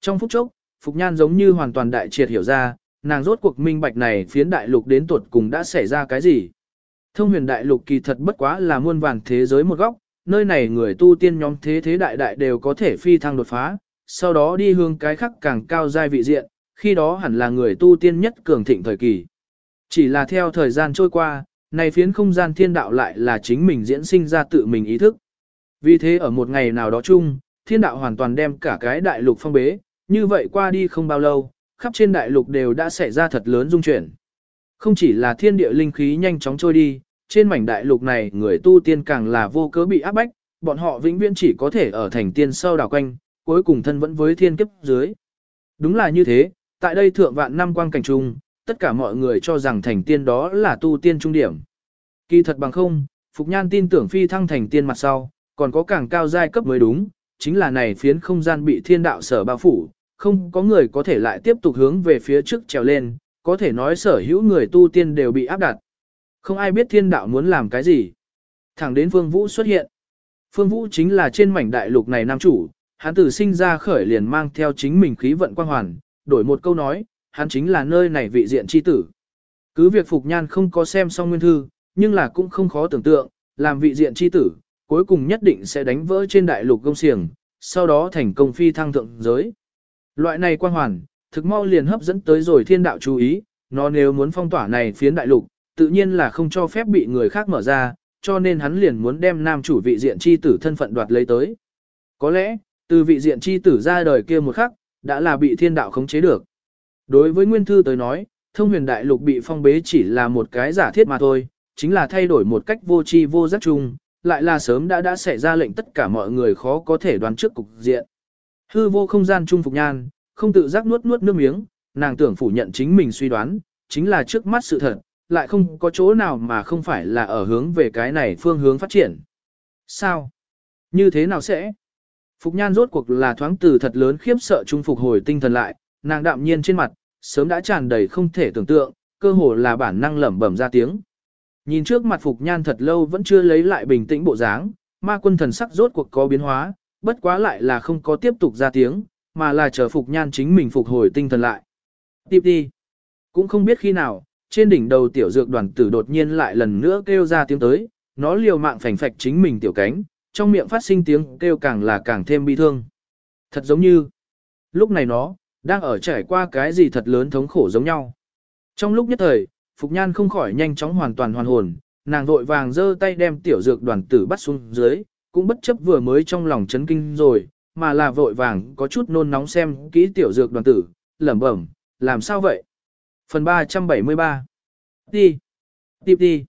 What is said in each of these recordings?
Trong phút chốc, Phục Nhan giống như hoàn toàn đại triệt hiểu ra, nàng rốt cuộc minh bạch này phiến đại lục đến tuột cùng đã xảy ra cái gì. Thông huyền đại lục kỳ thật bất quá là muôn vàn thế giới một góc, nơi này người tu tiên nhóm thế thế đại đại đều có thể phi thăng đột phá, sau đó đi hướng cái khắc càng cao giai vị diện, khi đó hẳn là người tu tiên nhất cường thịnh thời kỳ. Chỉ là theo thời gian trôi qua, này phiến không gian thiên đạo lại là chính mình diễn sinh ra tự mình ý thức. Vì thế ở một ngày nào đó chung, thiên đạo hoàn toàn đem cả cái đại lục phong bế, như vậy qua đi không bao lâu, khắp trên đại lục đều đã xảy ra thật lớn dung chuyển. Không chỉ là thiên địa linh khí nhanh chóng trôi đi, trên mảnh đại lục này người tu tiên càng là vô cớ bị áp bách, bọn họ vĩnh viễn chỉ có thể ở thành tiên sâu đảo quanh, cuối cùng thân vẫn với thiên kiếp dưới. Đúng là như thế, tại đây thượng vạn năm quang cảnh trung, tất cả mọi người cho rằng thành tiên đó là tu tiên trung điểm. Kỳ thật bằng không, Phục Nhan tin tưởng phi thăng thành tiên mặt sau, còn có càng cao giai cấp mới đúng, chính là này phiến không gian bị thiên đạo sở bao phủ, không có người có thể lại tiếp tục hướng về phía trước trèo lên, có thể nói sở hữu người tu tiên đều bị áp đặt. Không ai biết thiên đạo muốn làm cái gì. Thẳng đến Phương Vũ xuất hiện. Phương Vũ chính là trên mảnh đại lục này nam chủ, hắn từ sinh ra khởi liền mang theo chính mình khí vận quang hoàn, đổi một câu nói, hắn chính là nơi này vị diện chi tử. Cứ việc Phục Nhan không có xem xong nguyên thư, nhưng là cũng không khó tưởng tượng, làm vị diện chi tử, cuối cùng nhất định sẽ đánh vỡ trên đại lục công xiềng, sau đó thành công phi thăng thượng giới. Loại này quang hoàn, thực mau liền hấp dẫn tới rồi thiên đạo chú ý, nó nếu muốn phong tỏa này phiến đại lục, tự nhiên là không cho phép bị người khác mở ra, cho nên hắn liền muốn đem nam chủ vị diện chi tử thân phận đoạt lấy tới. Có lẽ, từ vị diện chi tử ra đời kia một khắc, đã là bị thiên đạo khống chế được. Đối với Nguyên Thư tới nói, thông huyền đại lục bị phong bế chỉ là một cái giả thiết mà thôi, chính là thay đổi một cách vô tri vô giác chung, lại là sớm đã đã xảy ra lệnh tất cả mọi người khó có thể đoán trước cục diện. Hư vô không gian trung phục nhan, không tự giác nuốt nuốt nước miếng, nàng tưởng phủ nhận chính mình suy đoán, chính là trước mắt sự thật, lại không có chỗ nào mà không phải là ở hướng về cái này phương hướng phát triển. Sao? Như thế nào sẽ? Phục nhan rốt cuộc là thoáng từ thật lớn khiếp sợ trung phục hồi tinh thần lại, nàng đạm nhiên trên mặt, sớm đã tràn đầy không thể tưởng tượng, cơ hồ là bản năng lẩm bẩm ra tiếng. Nhìn trước mặt Phục Nhan thật lâu vẫn chưa lấy lại bình tĩnh bộ dáng, ma quân thần sắc rốt cuộc có biến hóa, bất quá lại là không có tiếp tục ra tiếng, mà là chờ Phục Nhan chính mình phục hồi tinh thần lại. Tiếp đi. Cũng không biết khi nào, trên đỉnh đầu tiểu dược đoàn tử đột nhiên lại lần nữa kêu ra tiếng tới, nó liều mạng phành phạch chính mình tiểu cánh, trong miệng phát sinh tiếng kêu càng là càng thêm bi thương. Thật giống như, lúc này nó, đang ở trải qua cái gì thật lớn thống khổ giống nhau. Trong lúc nhất thời, Phục Nhan không khỏi nhanh chóng hoàn toàn hoàn hồn, nàng vội vàng giơ tay đem tiểu dược đoàn tử bắt xuống dưới, cũng bất chấp vừa mới trong lòng chấn kinh rồi, mà là vội vàng có chút nôn nóng xem kỹ tiểu dược đoàn tử, lẩm bẩm, làm sao vậy? Phần 373 Đi! Tiếp đi!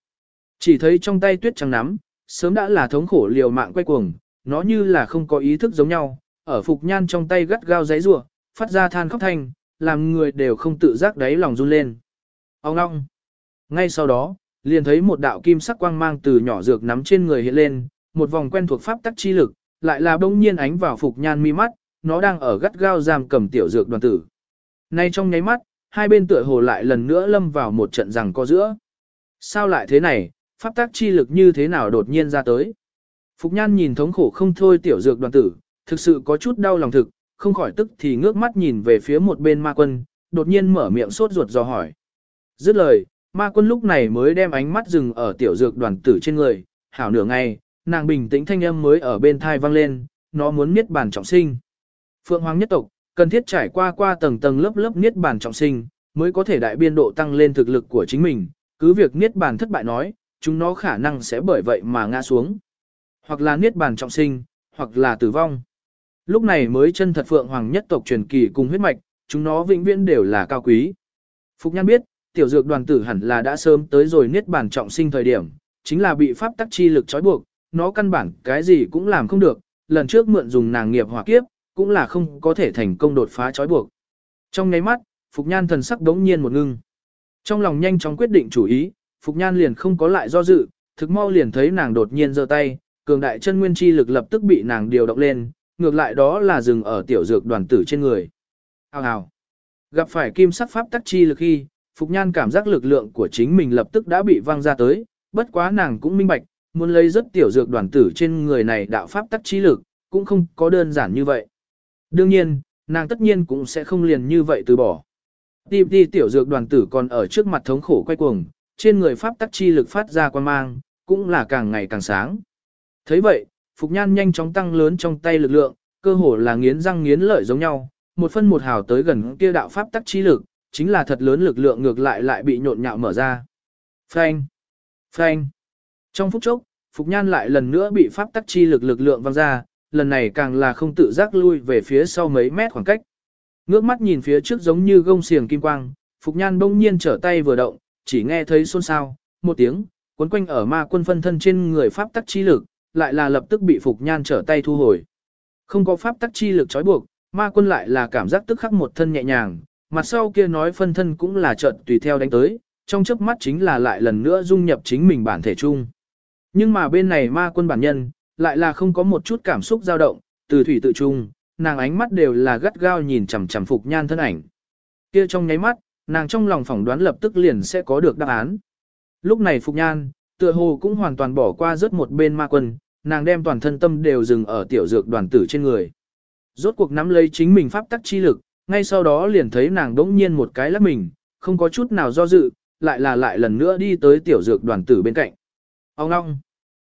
Chỉ thấy trong tay tuyết trắng nắm, sớm đã là thống khổ liều mạng quay cuồng, nó như là không có ý thức giống nhau, ở Phục Nhan trong tay gắt gao giấy rủa phát ra than khóc thanh, làm người đều không tự giác đáy lòng run lên. Ông ngong! Ngay sau đó, liền thấy một đạo kim sắc quang mang từ nhỏ dược nắm trên người hiện lên, một vòng quen thuộc pháp tắc chi lực, lại là bỗng nhiên ánh vào phục nhan mi mắt, nó đang ở gắt gao giam cầm tiểu dược đoàn tử. Nay trong nháy mắt, hai bên tựa hồ lại lần nữa lâm vào một trận rằng co giữa. Sao lại thế này, pháp tắc chi lực như thế nào đột nhiên ra tới? Phục nhan nhìn thống khổ không thôi tiểu dược đoàn tử, thực sự có chút đau lòng thực, không khỏi tức thì ngước mắt nhìn về phía một bên ma quân, đột nhiên mở miệng sốt ruột do hỏi. Dứt lời, ma quân lúc này mới đem ánh mắt dừng ở tiểu dược đoàn tử trên người, hảo nửa ngày, nàng bình tĩnh thanh âm mới ở bên thai vang lên, nó muốn niết bàn trọng sinh. Phượng hoàng nhất tộc, cần thiết trải qua qua tầng tầng lớp lớp niết bàn trọng sinh, mới có thể đại biên độ tăng lên thực lực của chính mình, cứ việc niết bàn thất bại nói, chúng nó khả năng sẽ bởi vậy mà ngã xuống. Hoặc là niết bàn trọng sinh, hoặc là tử vong. Lúc này mới chân thật Phượng hoàng nhất tộc truyền kỳ cùng huyết mạch, chúng nó vĩnh viễn đều là cao quý. Phục Nhan biết, tiểu dược đoàn tử hẳn là đã sớm tới rồi niết bàn trọng sinh thời điểm, chính là bị pháp tắc chi lực trói buộc, nó căn bản cái gì cũng làm không được, lần trước mượn dùng nàng nghiệp hỏa kiếp, cũng là không có thể thành công đột phá trói buộc. Trong nháy mắt, Phục Nhan thần sắc đống nhiên một ngưng. Trong lòng nhanh chóng quyết định chủ ý, Phục Nhan liền không có lại do dự, thực mau liền thấy nàng đột nhiên giơ tay, cường đại chân nguyên chi lực lập tức bị nàng điều động lên, ngược lại đó là dừng ở tiểu dược đoàn tử trên người. Hào hào. Gặp phải kim sắc pháp tắc chi lực khi, Phục Nhan cảm giác lực lượng của chính mình lập tức đã bị văng ra tới, bất quá nàng cũng minh bạch, muốn lấy rất tiểu dược đoàn tử trên người này đạo pháp tắc trí lực, cũng không có đơn giản như vậy. Đương nhiên, nàng tất nhiên cũng sẽ không liền như vậy từ bỏ. Tìm đi tiểu dược đoàn tử còn ở trước mặt thống khổ quay cuồng, trên người pháp tắc chi lực phát ra quan mang, cũng là càng ngày càng sáng. thấy vậy, Phục Nhan nhanh chóng tăng lớn trong tay lực lượng, cơ hồ là nghiến răng nghiến lợi giống nhau, một phân một hào tới gần kia đạo pháp tắc chi lực, chính là thật lớn lực lượng ngược lại lại bị nhộn nhạo mở ra. Phanh! Phanh! Trong phút chốc, Phục Nhan lại lần nữa bị pháp tắc chi lực lực lượng văng ra, lần này càng là không tự giác lui về phía sau mấy mét khoảng cách. Ngước mắt nhìn phía trước giống như gông xiềng kim quang, Phục Nhan bỗng nhiên trở tay vừa động, chỉ nghe thấy xôn xao, một tiếng, cuốn quanh ở ma quân phân thân trên người pháp tắc chi lực, lại là lập tức bị Phục Nhan trở tay thu hồi. Không có pháp tắc chi lực trói buộc, ma quân lại là cảm giác tức khắc một thân nhẹ nhàng, mặt sau kia nói phân thân cũng là trận tùy theo đánh tới, trong chớp mắt chính là lại lần nữa dung nhập chính mình bản thể chung. Nhưng mà bên này ma quân bản nhân, lại là không có một chút cảm xúc dao động, từ thủy tự trung, nàng ánh mắt đều là gắt gao nhìn chằm chằm Phục Nhan thân ảnh. Kia trong nháy mắt, nàng trong lòng phỏng đoán lập tức liền sẽ có được đáp án. Lúc này Phục Nhan, tựa hồ cũng hoàn toàn bỏ qua rất một bên ma quân, nàng đem toàn thân tâm đều dừng ở tiểu dược đoàn tử trên người. Rốt cuộc nắm lấy chính mình pháp tắc chi lực, ngay sau đó liền thấy nàng đỗng nhiên một cái lắc mình, không có chút nào do dự, lại là lại lần nữa đi tới tiểu dược đoàn tử bên cạnh. Ông ngong!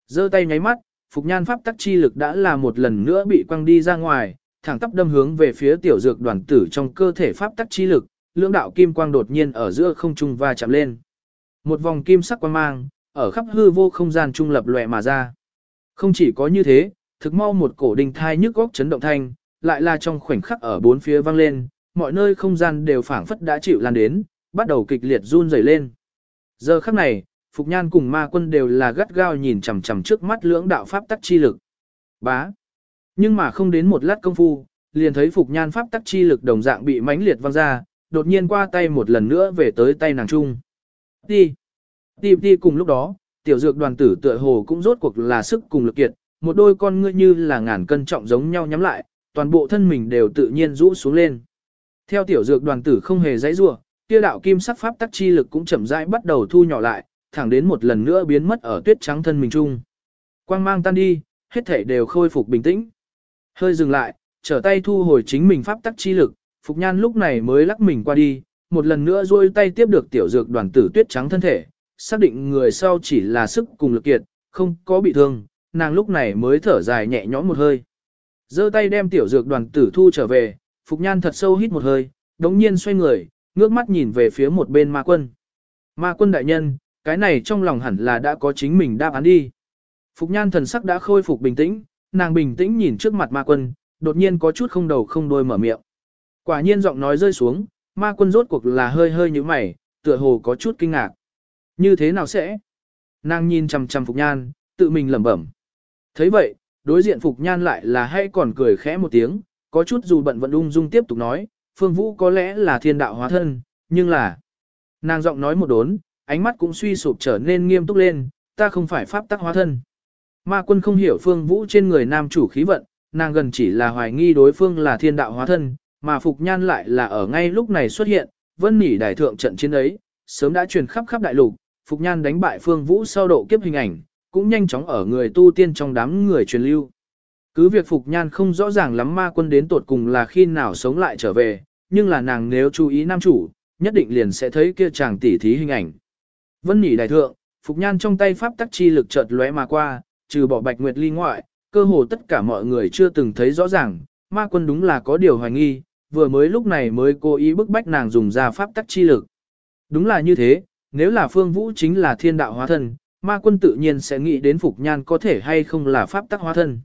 giơ tay nháy mắt, Phục Nhan pháp tắc chi lực đã là một lần nữa bị quăng đi ra ngoài, thẳng tắp đâm hướng về phía tiểu dược đoàn tử trong cơ thể pháp tắc chi lực, lưỡng đạo kim quang đột nhiên ở giữa không trung va chạm lên. Một vòng kim sắc quang mang, ở khắp hư vô không gian trung lập lòe mà ra. Không chỉ có như thế, thực mau một cổ đình thai nhức góc chấn động thanh, lại là trong khoảnh khắc ở bốn phía vang lên, mọi nơi không gian đều phảng phất đã chịu lan đến, bắt đầu kịch liệt run rẩy lên. Giờ khắc này, Phục Nhan cùng ma quân đều là gắt gao nhìn chằm chằm trước mắt lưỡng đạo pháp tắc chi lực. Bá. Nhưng mà không đến một lát công phu, liền thấy Phục Nhan pháp tắc chi lực đồng dạng bị mãnh liệt văng ra, đột nhiên qua tay một lần nữa về tới tay nàng trung. Đi. Đi đi cùng lúc đó, tiểu dược đoàn tử tựa hồ cũng rốt cuộc là sức cùng lực kiệt, một đôi con ngươi như là ngàn cân trọng giống nhau nhắm lại, toàn bộ thân mình đều tự nhiên rũ xuống lên. Theo tiểu dược đoàn tử không hề dãy rủa, kia đạo kim sắc pháp tắc chi lực cũng chậm rãi bắt đầu thu nhỏ lại, thẳng đến một lần nữa biến mất ở tuyết trắng thân mình trung. Quang mang tan đi, hết thể đều khôi phục bình tĩnh. Hơi dừng lại, trở tay thu hồi chính mình pháp tắc chi lực, Phục Nhan lúc này mới lắc mình qua đi, một lần nữa duỗi tay tiếp được tiểu dược đoàn tử tuyết trắng thân thể, xác định người sau chỉ là sức cùng lực kiệt, không có bị thương, nàng lúc này mới thở dài nhẹ nhõm một hơi. giơ tay đem tiểu dược đoàn tử thu trở về, Phục Nhan thật sâu hít một hơi, đống nhiên xoay người, ngước mắt nhìn về phía một bên ma quân. Ma quân đại nhân, cái này trong lòng hẳn là đã có chính mình đáp án đi. Phục Nhan thần sắc đã khôi phục bình tĩnh, nàng bình tĩnh nhìn trước mặt ma quân, đột nhiên có chút không đầu không đôi mở miệng. Quả nhiên giọng nói rơi xuống, ma quân rốt cuộc là hơi hơi như mày, tựa hồ có chút kinh ngạc. Như thế nào sẽ? Nàng nhìn chằm chằm Phục Nhan, tự mình lẩm bẩm. thấy vậy, đối diện Phục Nhan lại là hay còn cười khẽ một tiếng, có chút dù bận vận ung dung tiếp tục nói, Phương Vũ có lẽ là thiên đạo hóa thân, nhưng là... Nàng giọng nói một đốn, ánh mắt cũng suy sụp trở nên nghiêm túc lên, ta không phải pháp tắc hóa thân. Ma quân không hiểu Phương Vũ trên người nam chủ khí vận, nàng gần chỉ là hoài nghi đối phương là thiên đạo hóa thân, mà Phục Nhan lại là ở ngay lúc này xuất hiện, vân nỉ đại thượng trận chiến ấy, sớm đã truyền khắp khắp đại lục, Phục Nhan đánh bại Phương Vũ sau độ kiếp hình ảnh, cũng nhanh chóng ở người tu tiên trong đám người truyền lưu. Cứ việc Phục Nhan không rõ ràng lắm ma quân đến tột cùng là khi nào sống lại trở về, nhưng là nàng nếu chú ý nam chủ, nhất định liền sẽ thấy kia chàng tỉ thí hình ảnh. Vân Nhỉ đại thượng, Phục Nhan trong tay pháp tắc chi lực chợt lóe mà qua, trừ bỏ Bạch Nguyệt Ly ngoại, cơ hồ tất cả mọi người chưa từng thấy rõ ràng, ma quân đúng là có điều hoài nghi, vừa mới lúc này mới cố ý bức bách nàng dùng ra pháp tắc chi lực. Đúng là như thế, nếu là Phương Vũ chính là thiên đạo hóa thân, ma quân tự nhiên sẽ nghĩ đến Phục Nhan có thể hay không là pháp tắc hóa thân.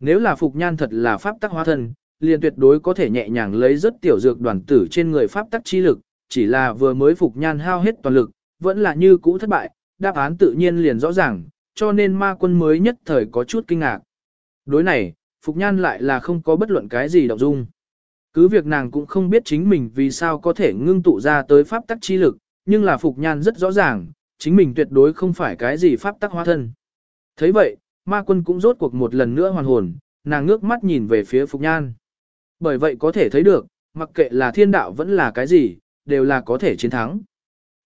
Nếu là Phục Nhan thật là pháp tắc hóa thân, liền tuyệt đối có thể nhẹ nhàng lấy rất tiểu dược đoàn tử trên người pháp tắc chi lực, chỉ là vừa mới Phục Nhan hao hết toàn lực, vẫn là như cũ thất bại, đáp án tự nhiên liền rõ ràng, cho nên ma quân mới nhất thời có chút kinh ngạc. Đối này, Phục Nhan lại là không có bất luận cái gì động dung. Cứ việc nàng cũng không biết chính mình vì sao có thể ngưng tụ ra tới pháp tắc chi lực, nhưng là Phục Nhan rất rõ ràng, chính mình tuyệt đối không phải cái gì pháp tắc hóa thân. thấy vậy, ma quân cũng rốt cuộc một lần nữa hoàn hồn, nàng ngước mắt nhìn về phía Phục Nhan. Bởi vậy có thể thấy được, mặc kệ là thiên đạo vẫn là cái gì, đều là có thể chiến thắng.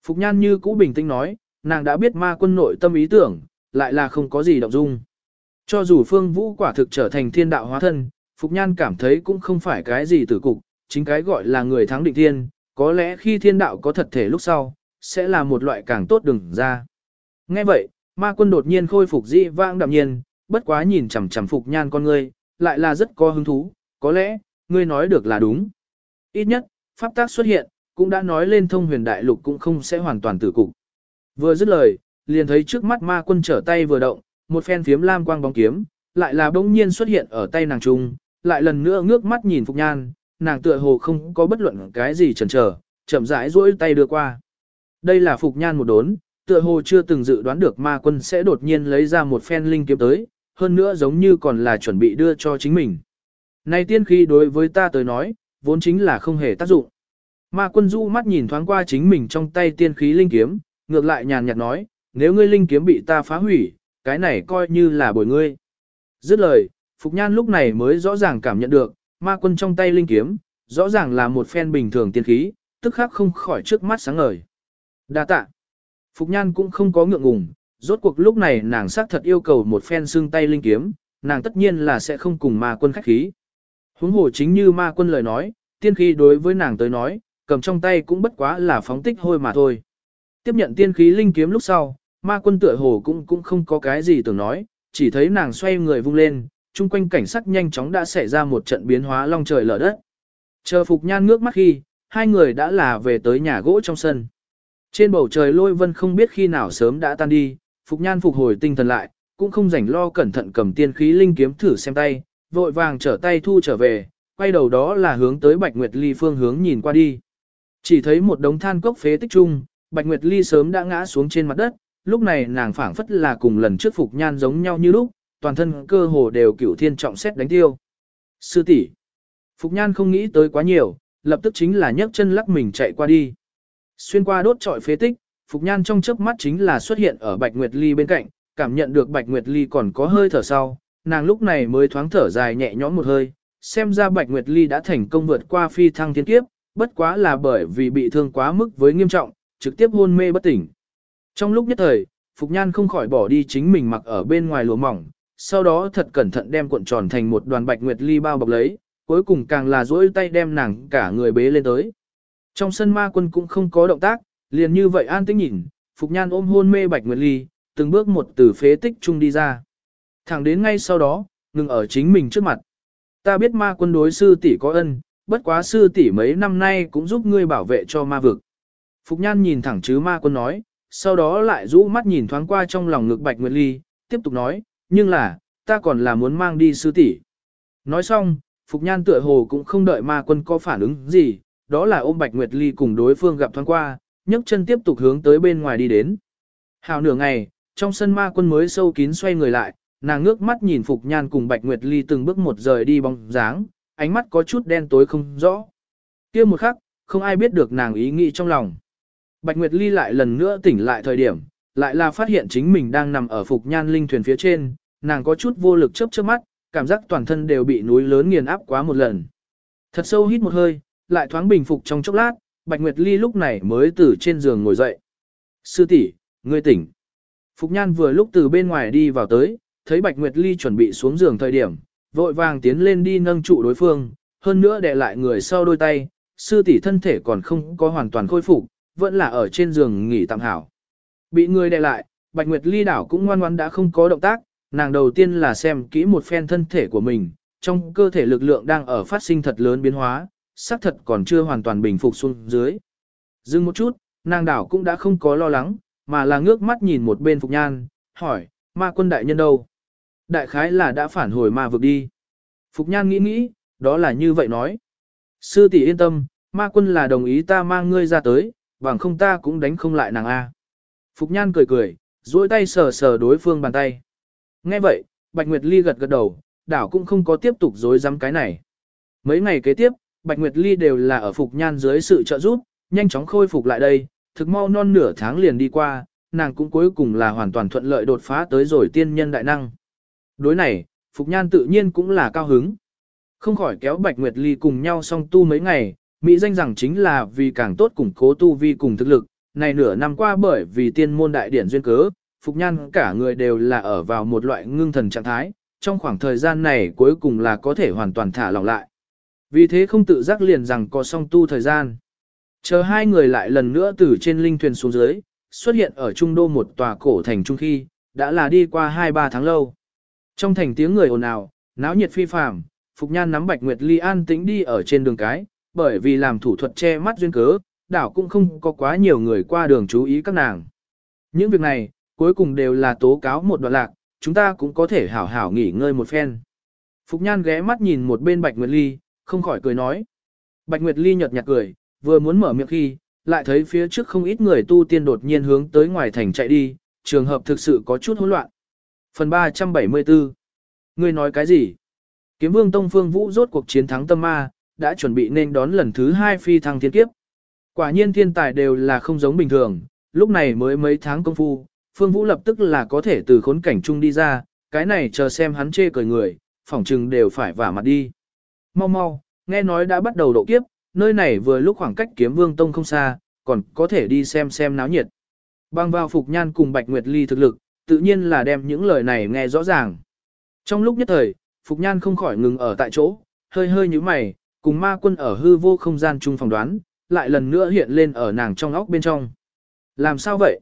Phục Nhan như cũ bình tĩnh nói, nàng đã biết ma quân nội tâm ý tưởng, lại là không có gì động dung. Cho dù Phương Vũ quả thực trở thành thiên đạo hóa thân, Phục Nhan cảm thấy cũng không phải cái gì tử cục, chính cái gọi là người thắng định thiên, có lẽ khi thiên đạo có thật thể lúc sau, sẽ là một loại càng tốt đừng ra. Nghe vậy, ma quân đột nhiên khôi phục dị vãng đạm nhiên, bất quá nhìn chằm chằm Phục Nhan con ngươi, lại là rất có hứng thú, có lẽ, ngươi nói được là đúng. Ít nhất, pháp tác xuất hiện, cũng đã nói lên thông huyền đại lục cũng không sẽ hoàn toàn tử cục. Vừa dứt lời, liền thấy trước mắt ma quân trở tay vừa động, một phen phiếm lam quang bóng kiếm, lại là bỗng nhiên xuất hiện ở tay nàng trung, lại lần nữa ngước mắt nhìn Phục Nhan, nàng tựa hồ không có bất luận cái gì chần chờ, chậm rãi duỗi tay đưa qua. Đây là Phục Nhan một đốn, tựa hồ chưa từng dự đoán được ma quân sẽ đột nhiên lấy ra một phen linh kiếm tới, hơn nữa giống như còn là chuẩn bị đưa cho chính mình. Này tiên khí đối với ta tới nói, vốn chính là không hề tác dụng. Ma quân du mắt nhìn thoáng qua chính mình trong tay tiên khí linh kiếm, ngược lại nhàn nhạt nói, nếu ngươi linh kiếm bị ta phá hủy, cái này coi như là bồi ngươi. Dứt lời, Phục Nhan lúc này mới rõ ràng cảm nhận được, ma quân trong tay linh kiếm, rõ ràng là một phen bình thường tiên khí, tức khắc không khỏi trước mắt sáng ngời. Đa tạ. Phục Nhan cũng không có ngượng ngùng, rốt cuộc lúc này nàng xác thật yêu cầu một phen xương tay linh kiếm, nàng tất nhiên là sẽ không cùng ma quân khách khí. Huống hồ chính như ma quân lời nói, tiên khí đối với nàng tới nói, cầm trong tay cũng bất quá là phóng tích hôi mà thôi. Tiếp nhận tiên khí linh kiếm lúc sau, ma quân tựa hồ cũng cũng không có cái gì tưởng nói, chỉ thấy nàng xoay người vung lên, chung quanh cảnh sắc nhanh chóng đã xảy ra một trận biến hóa long trời lở đất. Chờ Phục Nhan ngước mắt khi, hai người đã là về tới nhà gỗ trong sân. Trên bầu trời lôi vân không biết khi nào sớm đã tan đi, Phục Nhan phục hồi tinh thần lại, cũng không rảnh lo cẩn thận cầm tiên khí linh kiếm thử xem tay, vội vàng trở tay thu trở về, quay đầu đó là hướng tới Bạch Nguyệt Ly phương hướng nhìn qua đi. Chỉ thấy một đống than cốc phế tích chung, Bạch Nguyệt Ly sớm đã ngã xuống trên mặt đất, lúc này nàng phảng phất là cùng lần trước Phục Nhan giống nhau như lúc, toàn thân cơ hồ đều cửu thiên trọng xét đánh tiêu. Sư tỷ Phục Nhan không nghĩ tới quá nhiều, lập tức chính là nhấc chân lắc mình chạy qua đi. Xuyên qua đốt trọi phế tích, Phục Nhan trong chớp mắt chính là xuất hiện ở Bạch Nguyệt Ly bên cạnh, cảm nhận được Bạch Nguyệt Ly còn có hơi thở sau, nàng lúc này mới thoáng thở dài nhẹ nhõm một hơi, xem ra Bạch Nguyệt Ly đã thành công vượt qua phi thăng thiên kiếp, bất quá là bởi vì bị thương quá mức với nghiêm trọng, trực tiếp hôn mê bất tỉnh. Trong lúc nhất thời, Phục Nhan không khỏi bỏ đi chính mình mặc ở bên ngoài lụa mỏng, sau đó thật cẩn thận đem cuộn tròn thành một đoàn Bạch Nguyệt Ly bao bọc lấy, cuối cùng càng là duỗi tay đem nàng cả người bế lên tới. Trong sân ma quân cũng không có động tác, liền như vậy an tĩnh nhìn, Phục Nhan ôm hôn mê Bạch Nguyệt Ly, từng bước một từ phế tích chung đi ra. Thẳng đến ngay sau đó, ngừng ở chính mình trước mặt. Ta biết ma quân đối sư tỷ có ân, bất quá sư tỷ mấy năm nay cũng giúp ngươi bảo vệ cho ma vực. Phục Nhan nhìn thẳng chứ ma quân nói, sau đó lại rũ mắt nhìn thoáng qua trong lòng ngực Bạch Nguyệt Ly, tiếp tục nói, nhưng là, ta còn là muốn mang đi sư tỷ. Nói xong, Phục Nhan tựa hồ cũng không đợi ma quân có phản ứng gì, đó là ôm Bạch Nguyệt Ly cùng đối phương gặp thoáng qua, nhấc chân tiếp tục hướng tới bên ngoài đi đến. Hào nửa ngày, trong sân ma quân mới sâu kín xoay người lại, nàng ngước mắt nhìn Phục Nhan cùng Bạch Nguyệt Ly từng bước một rời đi bóng dáng, ánh mắt có chút đen tối không rõ. kia một khắc, không ai biết được nàng ý nghĩ trong lòng. Bạch Nguyệt Ly lại lần nữa tỉnh lại thời điểm, lại là phát hiện chính mình đang nằm ở Phục Nhan linh thuyền phía trên, nàng có chút vô lực chớp chớp mắt, cảm giác toàn thân đều bị núi lớn nghiền áp quá một lần. Thật sâu hít một hơi, lại thoáng bình phục trong chốc lát, Bạch Nguyệt Ly lúc này mới từ trên giường ngồi dậy. Sư tỷ, ngươi tỉnh. Phục Nhan vừa lúc từ bên ngoài đi vào tới, thấy Bạch Nguyệt Ly chuẩn bị xuống giường thời điểm, vội vàng tiến lên đi nâng trụ đối phương, hơn nữa đè lại người sau đôi tay, sư tỷ thân thể còn không có hoàn toàn khôi phục, vẫn là ở trên giường nghỉ tạm hảo. Bị người đè lại, Bạch Nguyệt Ly đảo cũng ngoan ngoãn đã không có động tác, nàng đầu tiên là xem kỹ một phen thân thể của mình, trong cơ thể lực lượng đang ở phát sinh thật lớn biến hóa, xác thật còn chưa hoàn toàn bình phục xuống dưới. Dừng một chút, nàng đảo cũng đã không có lo lắng, mà là ngước mắt nhìn một bên Phục Nhan, hỏi, ma quân đại nhân đâu? Đại khái là đã phản hồi ma vực đi. Phục Nhan nghĩ nghĩ, đó là như vậy nói. Sư tỷ yên tâm, ma quân là đồng ý ta mang ngươi ra tới, bằng không ta cũng đánh không lại nàng A. Phục Nhan cười cười, duỗi tay sờ sờ đối phương bàn tay. Nghe vậy, Bạch Nguyệt Ly gật gật đầu, đảo cũng không có tiếp tục dối dám cái này. Mấy ngày kế tiếp, Bạch Nguyệt Ly đều là ở Phục Nhan dưới sự trợ giúp, nhanh chóng khôi phục lại đây, thực mau non nửa tháng liền đi qua, nàng cũng cuối cùng là hoàn toàn thuận lợi đột phá tới rồi tiên nhân đại năng. Đối này, Phục Nhan tự nhiên cũng là cao hứng. Không khỏi kéo Bạch Nguyệt Ly cùng nhau song tu mấy ngày, Mỹ danh rằng chính là vì càng tốt củng cố tu vi cùng thực lực, này nửa năm qua bởi vì tiên môn đại điển duyên cớ, Phục Nhan cả người đều là ở vào một loại ngưng thần trạng thái, trong khoảng thời gian này cuối cùng là có thể hoàn toàn thả lỏng lại. Vì thế không tự giác liền rằng có song tu thời gian. Chờ hai người lại lần nữa từ trên linh thuyền xuống dưới, xuất hiện ở trung đô một tòa cổ thành trung khi, đã là đi qua 2-3 tháng lâu. Trong thành tiếng người ồn ào, náo nhiệt phi phàm, Phục Nhan nắm Bạch Nguyệt Ly an tĩnh đi ở trên đường cái, bởi vì làm thủ thuật che mắt duyên cớ, đảo cũng không có quá nhiều người qua đường chú ý các nàng. Những việc này, cuối cùng đều là tố cáo một đoạn lạc, chúng ta cũng có thể hảo hảo nghỉ ngơi một phen. Phục Nhan ghé mắt nhìn một bên Bạch Nguyệt Ly, không khỏi cười nói. Bạch Nguyệt Ly nhợt nhạt cười, vừa muốn mở miệng khi, lại thấy phía trước không ít người tu tiên đột nhiên hướng tới ngoài thành chạy đi, trường hợp thực sự có chút hỗn loạn. Phần 374 Ngươi nói cái gì? Kiếm vương Tông Phương Vũ rốt cuộc chiến thắng tâm ma, đã chuẩn bị nên đón lần thứ hai phi thăng thiên kiếp. Quả nhiên thiên tài đều là không giống bình thường, lúc này mới mấy tháng công phu, Phương Vũ lập tức là có thể từ khốn cảnh chung đi ra, cái này chờ xem hắn chê cười người, phỏng chừng đều phải vả mặt đi. Mau mau, nghe nói đã bắt đầu độ kiếp, nơi này vừa lúc khoảng cách kiếm vương tông không xa, còn có thể đi xem xem náo nhiệt. Bang vào Phục Nhan cùng Bạch Nguyệt Ly thực lực, tự nhiên là đem những lời này nghe rõ ràng. Trong lúc nhất thời, Phục Nhan không khỏi ngừng ở tại chỗ, hơi hơi như mày, cùng ma quân ở hư vô không gian chung phòng đoán, lại lần nữa hiện lên ở nàng trong óc bên trong. Làm sao vậy?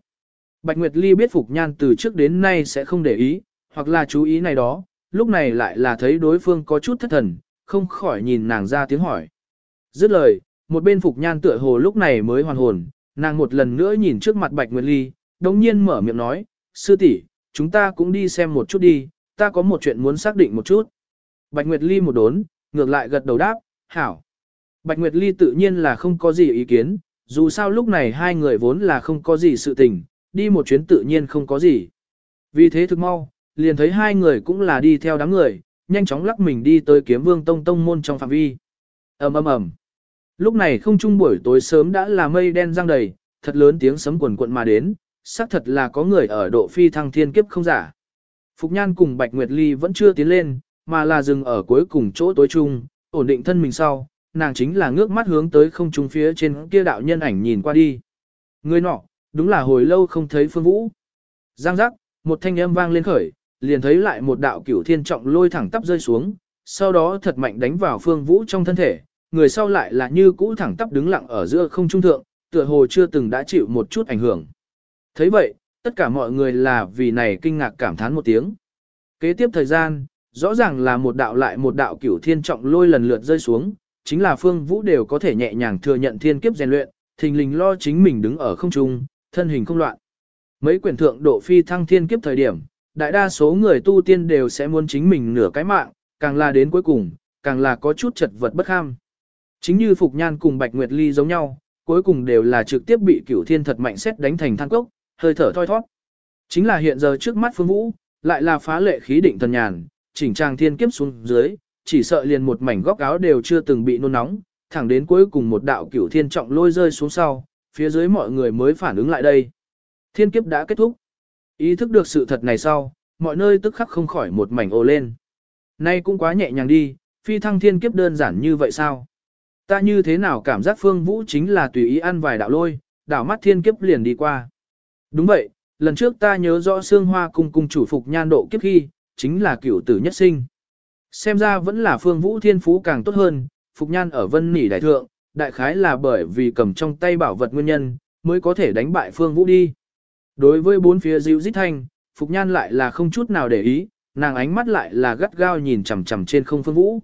Bạch Nguyệt Ly biết Phục Nhan từ trước đến nay sẽ không để ý, hoặc là chú ý này đó, lúc này lại là thấy đối phương có chút thất thần, không khỏi nhìn nàng ra tiếng hỏi. Dứt lời, một bên Phục Nhan tựa hồ lúc này mới hoàn hồn, nàng một lần nữa nhìn trước mặt Bạch Nguyệt Ly, đồng nhiên mở miệng nói, sư tỷ, chúng ta cũng đi xem một chút đi, ta có một chuyện muốn xác định một chút. Bạch Nguyệt Ly một đốn, ngược lại gật đầu đáp, hảo. Bạch Nguyệt Ly tự nhiên là không có gì ý kiến, dù sao lúc này hai người vốn là không có gì sự tình, đi một chuyến tự nhiên không có gì. Vì thế thực mau, liền thấy hai người cũng là đi theo đám người, nhanh chóng lắc mình đi tới kiếm vương tông tông môn trong phạm vi. ầm ầm ầm. Lúc này không trung buổi tối sớm đã là mây đen răng đầy, thật lớn tiếng sấm quần quận mà đến, xác thật là có người ở độ phi thăng thiên kiếp không giả. Phục Nhan cùng Bạch Nguyệt Ly vẫn chưa tiến lên, mà là dừng ở cuối cùng chỗ tối trung, ổn định thân mình sau, nàng chính là ngước mắt hướng tới không trung phía trên kia đạo nhân ảnh nhìn qua đi. Người nọ, đúng là hồi lâu không thấy Phương Vũ. Giang giác, một thanh âm vang lên khởi, liền thấy lại một đạo cửu thiên trọng lôi thẳng tắp rơi xuống, sau đó thật mạnh đánh vào Phương Vũ trong thân thể, người sau lại là như cũ thẳng tắp đứng lặng ở giữa không trung thượng, tựa hồ chưa từng đã chịu một chút ảnh hưởng thấy vậy, tất cả mọi người là vì này kinh ngạc cảm thán một tiếng. Kế tiếp thời gian, rõ ràng là một đạo lại một đạo cửu thiên trọng lôi lần lượt rơi xuống, chính là Phương Vũ đều có thể nhẹ nhàng thừa nhận thiên kiếp rèn luyện, thình lình lo chính mình đứng ở không trung, thân hình không loạn. Mấy quyển thượng độ phi thăng thiên kiếp thời điểm, đại đa số người tu tiên đều sẽ muốn chính mình nửa cái mạng, càng là đến cuối cùng, càng là có chút chật vật bất ham Chính như Phục Nhan cùng Bạch Nguyệt Ly giống nhau, cuối cùng đều là trực tiếp bị cửu thiên thật mạnh xét đánh thành than cốc, hơi thở thoi thoát. Chính là hiện giờ trước mắt Phương Vũ, lại là phá lệ khí định thần nhàn, chỉnh trang thiên kiếp xuống dưới, chỉ sợ liền một mảnh góc áo đều chưa từng bị nôn nóng, thẳng đến cuối cùng một đạo cửu thiên trọng lôi rơi xuống sau, phía dưới mọi người mới phản ứng lại đây. Thiên kiếp đã kết thúc. Ý thức được sự thật này sau, mọi nơi tức khắc không khỏi một mảnh ồ lên. Nay cũng quá nhẹ nhàng đi, phi thăng thiên kiếp đơn giản như vậy sao? Ta như thế nào cảm giác phương vũ chính là tùy ý ăn vài đạo lôi, đảo mắt thiên kiếp liền đi qua. Đúng vậy, lần trước ta nhớ rõ xương hoa cung cung chủ phục nhan độ kiếp khi, chính là cửu tử nhất sinh. Xem ra vẫn là phương vũ thiên phú càng tốt hơn, phục nhan ở vân nỉ đại thượng, đại khái là bởi vì cầm trong tay bảo vật nguyên nhân, mới có thể đánh bại phương vũ đi. Đối với bốn phía dịu dít thanh, phục nhan lại là không chút nào để ý, nàng ánh mắt lại là gắt gao nhìn chằm chằm trên không phương vũ.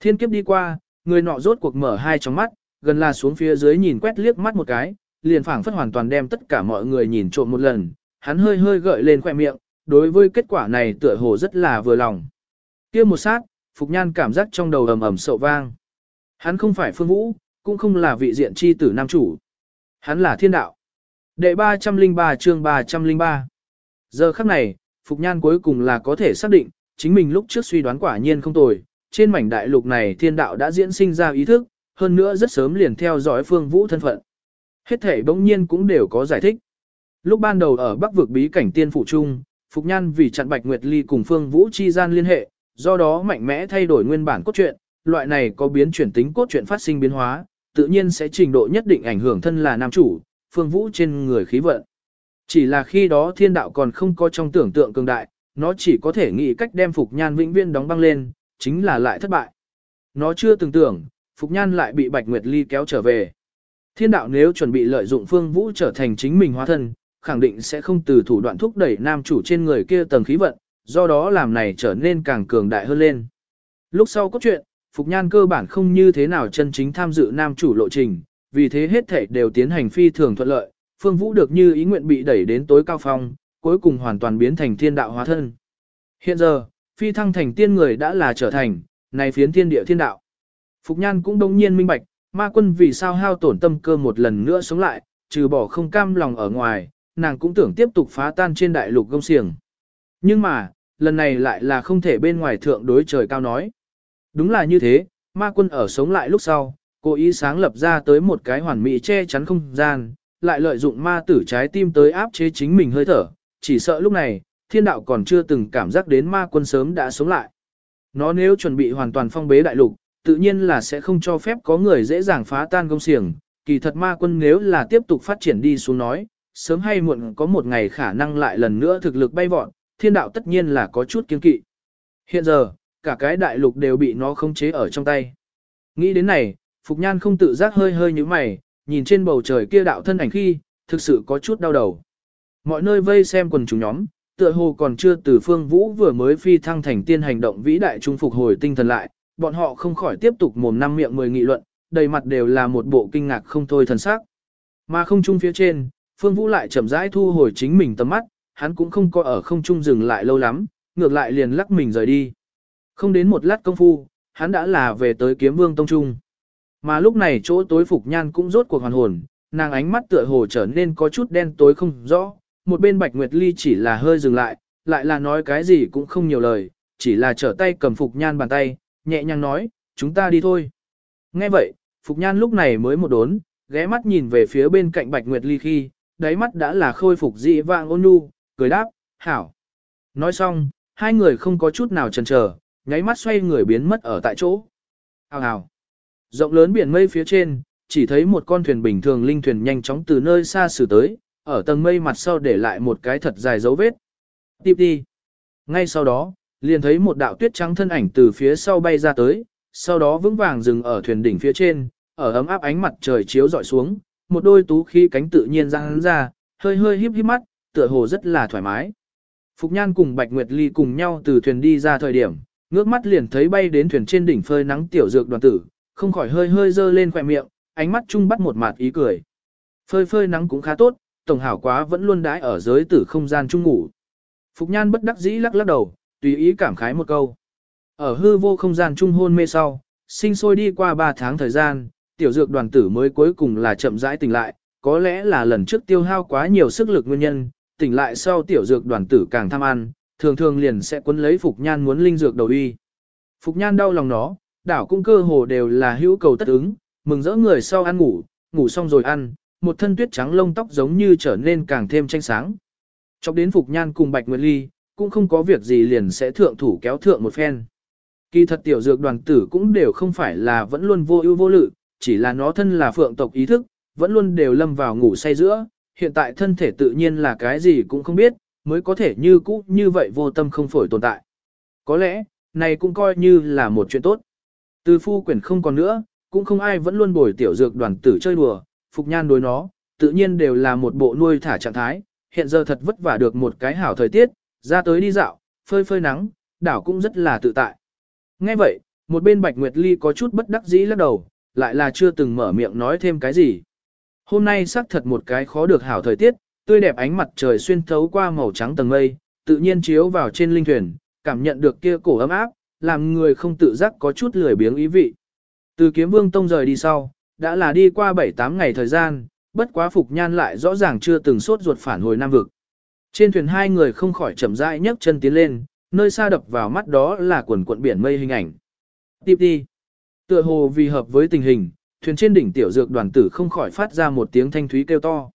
Thiên kiếp đi qua, người nọ rốt cuộc mở hai tròng mắt, gần là xuống phía dưới nhìn quét liếc mắt một cái, liền phảng phất hoàn toàn đem tất cả mọi người nhìn trộm một lần, hắn hơi hơi gợi lên khoe miệng, đối với kết quả này tựa hồ rất là vừa lòng. kia một sát, Phục Nhan cảm giác trong đầu ầm ầm sậu vang. Hắn không phải Phương Vũ, cũng không là vị diện chi tử nam chủ. Hắn là thiên đạo. Đệ 303 chương 303. Giờ khắc này, Phục Nhan cuối cùng là có thể xác định, chính mình lúc trước suy đoán quả nhiên không tồi. Trên mảnh đại lục này thiên đạo đã diễn sinh ra ý thức, hơn nữa rất sớm liền theo dõi Phương Vũ thân phận. Hết thể bỗng nhiên cũng đều có giải thích. Lúc ban đầu ở Bắc vực bí cảnh tiên phụ trung, Phục Nhan vì chặn Bạch Nguyệt Ly cùng Phương Vũ chi gian liên hệ, do đó mạnh mẽ thay đổi nguyên bản cốt truyện, loại này có biến chuyển tính cốt truyện phát sinh biến hóa, tự nhiên sẽ trình độ nhất định ảnh hưởng thân là nam chủ, Phương Vũ trên người khí vận. Chỉ là khi đó thiên đạo còn không có trong tưởng tượng cường đại, nó chỉ có thể nghĩ cách đem Phục Nhan vĩnh viên đóng băng lên, chính là lại thất bại. Nó chưa từng tưởng, Phục Nhan lại bị Bạch Nguyệt Ly kéo trở về. Thiên đạo nếu chuẩn bị lợi dụng Phương Vũ trở thành chính mình hóa thân, khẳng định sẽ không từ thủ đoạn thúc đẩy nam chủ trên người kia tầng khí vận, do đó làm này trở nên càng cường đại hơn lên. Lúc sau có chuyện, Phục Nhan cơ bản không như thế nào chân chính tham dự nam chủ lộ trình, vì thế hết thể đều tiến hành phi thường thuận lợi, Phương Vũ được như ý nguyện bị đẩy đến tối cao phong, cuối cùng hoàn toàn biến thành thiên đạo hóa thân. Hiện giờ, phi thăng thành tiên người đã là trở thành, này phiến thiên địa thiên đạo. Phục Nhan cũng đông nhiên minh bạch, ma quân vì sao hao tổn tâm cơ một lần nữa sống lại, trừ bỏ không cam lòng ở ngoài, nàng cũng tưởng tiếp tục phá tan trên đại lục gông xiềng. Nhưng mà, lần này lại là không thể bên ngoài thượng đối trời cao nói. Đúng là như thế, ma quân ở sống lại lúc sau, cố ý sáng lập ra tới một cái hoàn mỹ che chắn không gian, lại lợi dụng ma tử trái tim tới áp chế chính mình hơi thở, chỉ sợ lúc này, thiên đạo còn chưa từng cảm giác đến ma quân sớm đã sống lại. Nó nếu chuẩn bị hoàn toàn phong bế đại lục, tự nhiên là sẽ không cho phép có người dễ dàng phá tan công xiềng, kỳ thật ma quân nếu là tiếp tục phát triển đi xuống nói, sớm hay muộn có một ngày khả năng lại lần nữa thực lực bay vọt, thiên đạo tất nhiên là có chút kiên kỵ. Hiện giờ, cả cái đại lục đều bị nó khống chế ở trong tay. Nghĩ đến này, Phục Nhan không tự giác hơi hơi như mày, nhìn trên bầu trời kia đạo thân ảnh khi, thực sự có chút đau đầu. Mọi nơi vây xem quần chúng nhóm, tựa hồ còn chưa từ phương vũ vừa mới phi thăng thành tiên hành động vĩ đại trung phục hồi tinh thần lại, bọn họ không khỏi tiếp tục mồm năm miệng mười nghị luận, đầy mặt đều là một bộ kinh ngạc không thôi thần sắc. Mà không trung phía trên, phương vũ lại chậm rãi thu hồi chính mình tầm mắt, hắn cũng không có ở không trung dừng lại lâu lắm, ngược lại liền lắc mình rời đi. Không đến một lát công phu, hắn đã là về tới kiếm vương tông trung. Mà lúc này chỗ tối phục nhan cũng rốt cuộc hoàn hồn, nàng ánh mắt tựa hồ trở nên có chút đen tối không rõ, một bên Bạch Nguyệt Ly chỉ là hơi dừng lại, lại là nói cái gì cũng không nhiều lời, chỉ là trở tay cầm Phục Nhan bàn tay, nhẹ nhàng nói, chúng ta đi thôi. Nghe vậy, Phục Nhan lúc này mới một đốn, ghé mắt nhìn về phía bên cạnh Bạch Nguyệt Ly khi, đáy mắt đã là khôi phục dị vạng ôn nhu, cười đáp, hảo. Nói xong, hai người không có chút nào chần chờ, nháy mắt xoay người biến mất ở tại chỗ. Hào hào. Rộng lớn biển mây phía trên, chỉ thấy một con thuyền bình thường linh thuyền nhanh chóng từ nơi xa xử tới, ở tầng mây mặt sau để lại một cái thật dài dấu vết. Tiếp đi. Ngay sau đó, liền thấy một đạo tuyết trắng thân ảnh từ phía sau bay ra tới, sau đó vững vàng dừng ở thuyền đỉnh phía trên, ở ấm áp ánh mặt trời chiếu dọi xuống, một đôi tú khí cánh tự nhiên răng ra, hơi hơi híp híp mắt, tựa hồ rất là thoải mái. Phục Nhan cùng Bạch Nguyệt Ly cùng nhau từ thuyền đi ra thời điểm, ngước mắt liền thấy bay đến thuyền trên đỉnh phơi nắng tiểu dược đoàn tử, không khỏi hơi hơi dơ lên khỏe miệng, ánh mắt chung bắt một mặt ý cười. Phơi phơi nắng cũng khá tốt, tổng hảo quá vẫn luôn đãi ở giới tử không gian chung ngủ. Phục Nhan bất đắc dĩ lắc lắc đầu, tùy ý cảm khái một câu. Ở hư vô không gian chung hôn mê sau, sinh sôi đi qua 3 tháng thời gian, tiểu dược đoàn tử mới cuối cùng là chậm rãi tỉnh lại, có lẽ là lần trước tiêu hao quá nhiều sức lực nguyên nhân, tỉnh lại sau tiểu dược đoàn tử càng tham ăn, thường thường liền sẽ quấn lấy Phục Nhan muốn linh dược đầu y Phục Nhan đau lòng nó, đảo cũng cơ hồ đều là hữu cầu tất ứng, mừng rỡ người sau ăn ngủ, ngủ xong rồi ăn, một thân tuyết trắng lông tóc giống như trở nên càng thêm tranh sáng. Chọc đến Phục Nhan cùng Bạch Nguyệt Ly, cũng không có việc gì liền sẽ thượng thủ kéo thượng một phen. Kỳ thật tiểu dược đoàn tử cũng đều không phải là vẫn luôn vô ưu vô lự, chỉ là nó thân là phượng tộc ý thức, vẫn luôn đều lâm vào ngủ say giữa, hiện tại thân thể tự nhiên là cái gì cũng không biết, mới có thể như cũ như vậy vô tâm không phổi tồn tại. Có lẽ, này cũng coi như là một chuyện tốt. Từ phu quyển không còn nữa, cũng không ai vẫn luôn bồi tiểu dược đoàn tử chơi đùa, Phục Nhan đối nó, tự nhiên đều là một bộ nuôi thả trạng thái, hiện giờ thật vất vả được một cái hảo thời tiết, ra tới đi dạo, phơi phơi nắng, đảo cũng rất là tự tại. Nghe vậy, một bên Bạch Nguyệt Ly có chút bất đắc dĩ lắc đầu, lại là chưa từng mở miệng nói thêm cái gì. Hôm nay xác thật một cái khó được hảo thời tiết, tươi đẹp ánh mặt trời xuyên thấu qua màu trắng tầng mây, tự nhiên chiếu vào trên linh thuyền, cảm nhận được kia cổ ấm áp, làm người không tự giác có chút lười biếng ý vị. Từ kiếm vương tông rời đi sau, đã là đi qua 7-8 ngày thời gian, bất quá Phục Nhan lại rõ ràng chưa từng sốt ruột phản hồi Nam Vực. Trên thuyền hai người không khỏi chậm rãi nhấc chân tiến lên, nơi xa đập vào mắt đó là quần cuộn biển mây hình ảnh. Tiếp đi. Tựa hồ vì hợp với tình hình, thuyền trên đỉnh tiểu dược đoàn tử không khỏi phát ra một tiếng thanh thúy kêu to.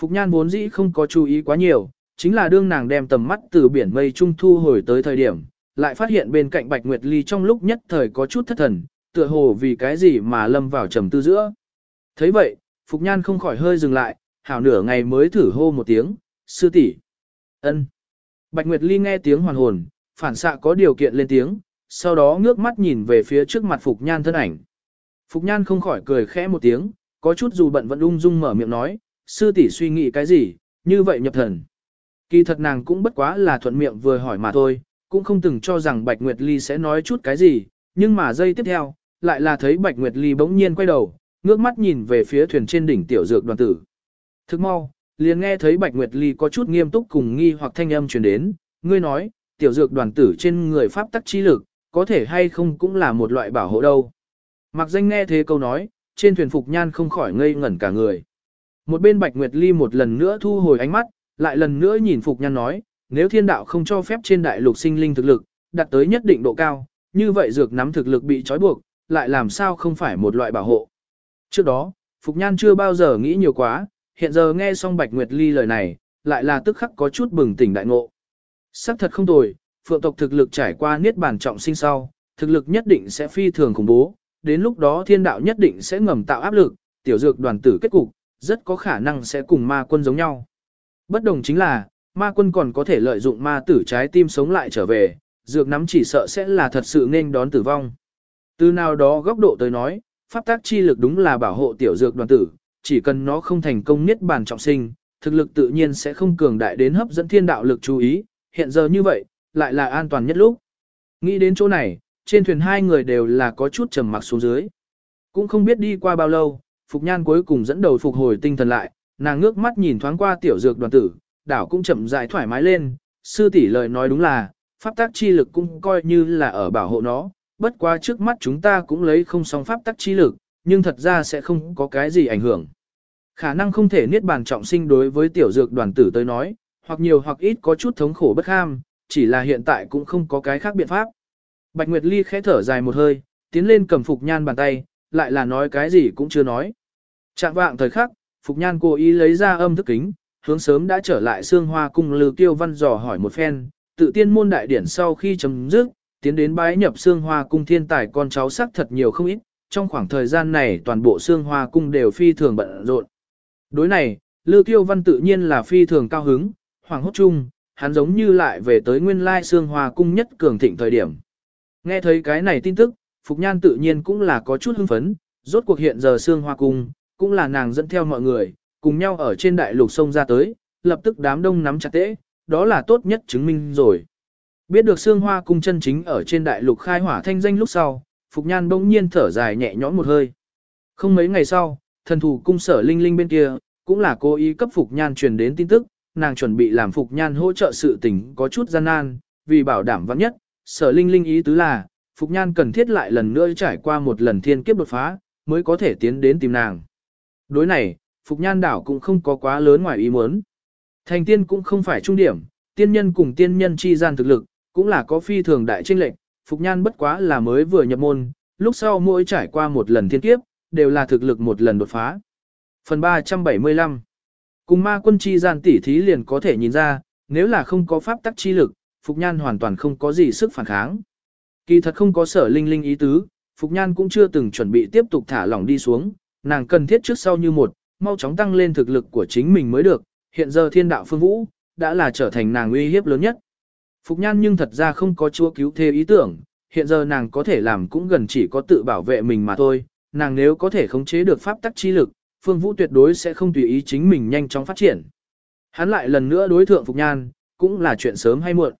Phục Nhan vốn dĩ không có chú ý quá nhiều, chính là đương nàng đem tầm mắt từ biển mây trung thu hồi tới thời điểm, lại phát hiện bên cạnh Bạch Nguyệt Ly trong lúc nhất thời có chút thất thần, tựa hồ vì cái gì mà lâm vào trầm tư giữa. thấy vậy, Phục Nhan không khỏi hơi dừng lại, hảo nửa ngày mới thử hô một tiếng, sư tỷ ân Bạch Nguyệt Ly nghe tiếng hoàn hồn, phản xạ có điều kiện lên tiếng, sau đó ngước mắt nhìn về phía trước mặt Phục Nhan thân ảnh. Phục Nhan không khỏi cười khẽ một tiếng, có chút dù bận vẫn ung dung mở miệng nói, sư tỷ suy nghĩ cái gì, như vậy nhập thần. Kỳ thật nàng cũng bất quá là thuận miệng vừa hỏi mà thôi, cũng không từng cho rằng Bạch Nguyệt Ly sẽ nói chút cái gì, nhưng mà giây tiếp theo, lại là thấy Bạch Nguyệt Ly bỗng nhiên quay đầu, ngước mắt nhìn về phía thuyền trên đỉnh tiểu dược đoàn tử. Thức mau, liền nghe thấy Bạch Nguyệt Ly có chút nghiêm túc cùng nghi hoặc thanh âm truyền đến, ngươi nói, tiểu dược đoàn tử trên người pháp tắc chi lực, có thể hay không cũng là một loại bảo hộ đâu. Mặc danh nghe thế câu nói, trên thuyền Phục Nhan không khỏi ngây ngẩn cả người. Một bên Bạch Nguyệt Ly một lần nữa thu hồi ánh mắt, lại lần nữa nhìn Phục Nhan nói, nếu thiên đạo không cho phép trên đại lục sinh linh thực lực, đạt tới nhất định độ cao, như vậy dược nắm thực lực bị trói buộc, lại làm sao không phải một loại bảo hộ. Trước đó, Phục Nhan chưa bao giờ nghĩ nhiều quá, hiện giờ nghe xong Bạch Nguyệt Ly lời này, lại là tức khắc có chút bừng tỉnh đại ngộ. Sắc thật không tồi, phượng tộc thực lực trải qua niết bàn trọng sinh sau, thực lực nhất định sẽ phi thường khủng bố, đến lúc đó thiên đạo nhất định sẽ ngầm tạo áp lực, tiểu dược đoàn tử kết cục, rất có khả năng sẽ cùng ma quân giống nhau. Bất đồng chính là, ma quân còn có thể lợi dụng ma tử trái tim sống lại trở về, dược nắm chỉ sợ sẽ là thật sự nên đón tử vong. Từ nào đó góc độ tới nói, pháp tác chi lực đúng là bảo hộ tiểu dược đoàn tử, chỉ cần nó không thành công niết bàn trọng sinh, thực lực tự nhiên sẽ không cường đại đến hấp dẫn thiên đạo lực chú ý, hiện giờ như vậy, lại là an toàn nhất lúc. Nghĩ đến chỗ này, trên thuyền hai người đều là có chút trầm mặc xuống dưới. Cũng không biết đi qua bao lâu, Phục Nhan cuối cùng dẫn đầu phục hồi tinh thần lại, nàng ngước mắt nhìn thoáng qua tiểu dược đoàn tử, đảo cũng chậm rãi thoải mái lên, sư tỷ lời nói đúng là, pháp tác chi lực cũng coi như là ở bảo hộ nó, bất quá trước mắt chúng ta cũng lấy không xong pháp tác chi lực, nhưng thật ra sẽ không có cái gì ảnh hưởng. Khả năng không thể niết bàn trọng sinh đối với tiểu dược đoàn tử tới nói, hoặc nhiều hoặc ít có chút thống khổ bất ham, chỉ là hiện tại cũng không có cái khác biện pháp. Bạch Nguyệt Ly khẽ thở dài một hơi, tiến lên cầm Phục Nhan bàn tay, lại là nói cái gì cũng chưa nói. Trạng vạng thời khắc, Phục Nhan cố ý lấy ra âm thức kính, hướng sớm đã trở lại xương hoa cung lư kiêu văn dò hỏi một phen, tự tiên môn đại điển sau khi chấm dứt, tiến đến bái nhập xương hoa cung thiên tài con cháu sắc thật nhiều không ít, trong khoảng thời gian này toàn bộ xương hoa cung đều phi thường bận rộn. Đối này, Lư Kiêu Văn tự nhiên là phi thường cao hứng, hoàng hốt chung, hắn giống như lại về tới nguyên lai xương hoa cung nhất cường thịnh thời điểm. Nghe thấy cái này tin tức, Phục Nhan tự nhiên cũng là có chút hưng phấn, rốt cuộc hiện giờ xương hoa cung, cũng là nàng dẫn theo mọi người, cùng nhau ở trên đại lục sông ra tới, lập tức đám đông nắm chặt tễ, đó là tốt nhất chứng minh rồi. Biết được xương hoa cung chân chính ở trên đại lục khai hỏa thanh danh lúc sau, Phục Nhan bỗng nhiên thở dài nhẹ nhõm một hơi. Không mấy ngày sau, thần thủ cung sở linh linh bên kia, cũng là cố ý cấp Phục Nhan truyền đến tin tức, nàng chuẩn bị làm Phục Nhan hỗ trợ sự tình có chút gian nan, vì bảo đảm vắng nhất, sở linh linh ý tứ là, Phục Nhan cần thiết lại lần nữa trải qua một lần thiên kiếp đột phá, mới có thể tiến đến tìm nàng. Đối này, Phục Nhan đảo cũng không có quá lớn ngoài ý muốn. Thành tiên cũng không phải trung điểm, tiên nhân cùng tiên nhân chi gian thực lực, cũng là có phi thường đại chênh lệnh, Phục Nhan bất quá là mới vừa nhập môn, lúc sau mỗi trải qua một lần thiên kiếp, đều là thực lực một lần đột phá. Phần 375 Cùng ma quân chi gian tỉ thí liền có thể nhìn ra, nếu là không có pháp tắc chi lực, Phục Nhan hoàn toàn không có gì sức phản kháng. Kỳ thật không có sở linh linh ý tứ, Phục Nhan cũng chưa từng chuẩn bị tiếp tục thả lỏng đi xuống, nàng cần thiết trước sau như một, mau chóng tăng lên thực lực của chính mình mới được, hiện giờ thiên đạo phương vũ, đã là trở thành nàng uy hiếp lớn nhất. Phục Nhan nhưng thật ra không có chúa cứu thế ý tưởng, hiện giờ nàng có thể làm cũng gần chỉ có tự bảo vệ mình mà thôi, nàng nếu có thể khống chế được pháp tắc chi lực, Phương Vũ tuyệt đối sẽ không tùy ý chính mình nhanh chóng phát triển. Hắn lại lần nữa đối thượng Phục Nhan, cũng là chuyện sớm hay muộn.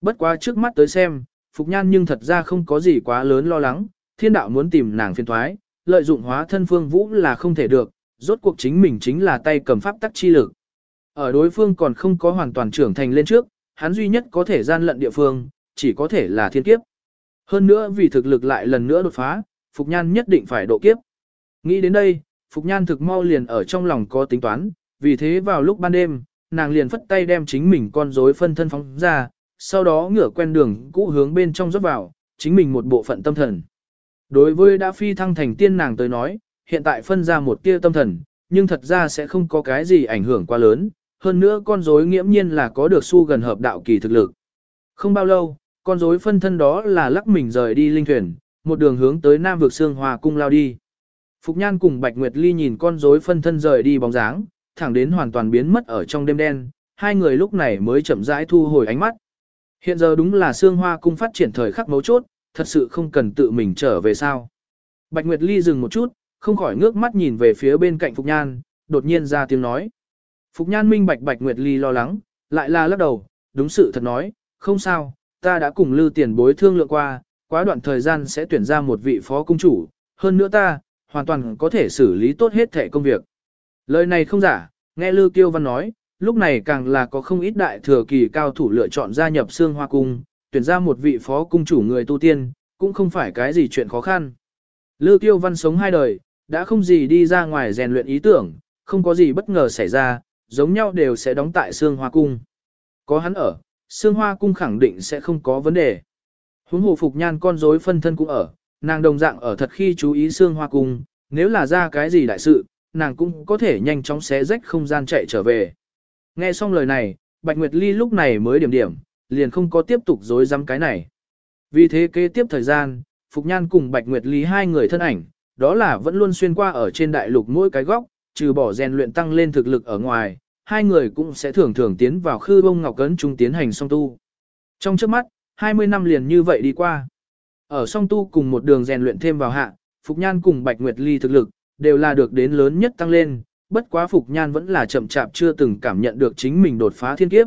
Bất quá trước mắt tới xem, Phục Nhan nhưng thật ra không có gì quá lớn lo lắng, thiên đạo muốn tìm nàng phiên thoái, lợi dụng hóa thân Phương Vũ là không thể được, rốt cuộc chính mình chính là tay cầm pháp tắc chi lực. Ở đối phương còn không có hoàn toàn trưởng thành lên trước, hắn duy nhất có thể gian lận địa phương, chỉ có thể là thiên kiếp. Hơn nữa vì thực lực lại lần nữa đột phá, Phục Nhan nhất định phải độ kiếp. Nghĩ đến đây, Phục Nhan thực mau liền ở trong lòng có tính toán, vì thế vào lúc ban đêm, nàng liền phất tay đem chính mình con rối phân thân phóng ra, sau đó ngửa quen đường cũ hướng bên trong rót vào, chính mình một bộ phận tâm thần. Đối với đã phi thăng thành tiên nàng tới nói, hiện tại phân ra một tia tâm thần, nhưng thật ra sẽ không có cái gì ảnh hưởng quá lớn, hơn nữa con rối nghiễm nhiên là có được su gần hợp đạo kỳ thực lực. Không bao lâu, con rối phân thân đó là lắc mình rời đi linh thuyền, một đường hướng tới Nam vực Sương Hòa cung lao đi. Phục Nhan cùng Bạch Nguyệt Ly nhìn con rối phân thân rời đi bóng dáng, thẳng đến hoàn toàn biến mất ở trong đêm đen, hai người lúc này mới chậm rãi thu hồi ánh mắt. Hiện giờ đúng là xương hoa cung phát triển thời khắc mấu chốt, thật sự không cần tự mình trở về sao. Bạch Nguyệt Ly dừng một chút, không khỏi ngước mắt nhìn về phía bên cạnh Phục Nhan, đột nhiên ra tiếng nói. Phục Nhan minh bạch Bạch Nguyệt Ly lo lắng, lại là lắc đầu, đúng sự thật nói, không sao, ta đã cùng lưu tiền bối thương lượng qua, quá đoạn thời gian sẽ tuyển ra một vị phó cung chủ, hơn nữa ta, hoàn toàn có thể xử lý tốt hết thể công việc. Lời này không giả, nghe Lưu Kiêu Văn nói, lúc này càng là có không ít đại thừa kỳ cao thủ lựa chọn gia nhập xương hoa cung, tuyển ra một vị phó cung chủ người tu tiên, cũng không phải cái gì chuyện khó khăn. Lưu Kiêu Văn sống hai đời, đã không gì đi ra ngoài rèn luyện ý tưởng, không có gì bất ngờ xảy ra, giống nhau đều sẽ đóng tại xương hoa cung. Có hắn ở, xương hoa cung khẳng định sẽ không có vấn đề. Huống hồ phục nhan con rối phân thân cũng ở, nàng đồng dạng ở thật khi chú ý xương hoa cung, nếu là ra cái gì đại sự, nàng cũng có thể nhanh chóng xé rách không gian chạy trở về. Nghe xong lời này, Bạch Nguyệt Ly lúc này mới điểm điểm, liền không có tiếp tục dối dám cái này. Vì thế kế tiếp thời gian, Phục Nhan cùng Bạch Nguyệt Ly hai người thân ảnh, đó là vẫn luôn xuyên qua ở trên đại lục mỗi cái góc, trừ bỏ rèn luyện tăng lên thực lực ở ngoài, hai người cũng sẽ thường thường tiến vào khư bông ngọc cấn trung tiến hành song tu. Trong trước mắt, 20 năm liền như vậy đi qua. Ở song tu cùng một đường rèn luyện thêm vào hạ, Phục Nhan cùng Bạch Nguyệt Ly thực lực, đều là được đến lớn nhất tăng lên, bất quá Phục Nhan vẫn là chậm chạp chưa từng cảm nhận được chính mình đột phá thiên kiếp.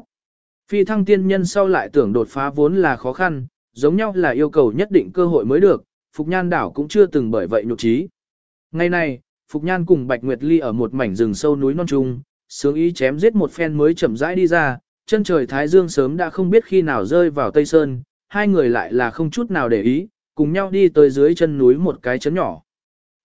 Phi thăng tiên nhân sau lại tưởng đột phá vốn là khó khăn, giống nhau là yêu cầu nhất định cơ hội mới được, Phục Nhan đảo cũng chưa từng bởi vậy nhục trí. Ngày nay, Phục Nhan cùng Bạch Nguyệt Ly ở một mảnh rừng sâu núi non trung, sướng ý chém giết một phen mới chậm rãi đi ra, chân trời Thái Dương sớm đã không biết khi nào rơi vào Tây Sơn, hai người lại là không chút nào để ý, cùng nhau đi tới dưới chân núi một cái chấn nhỏ.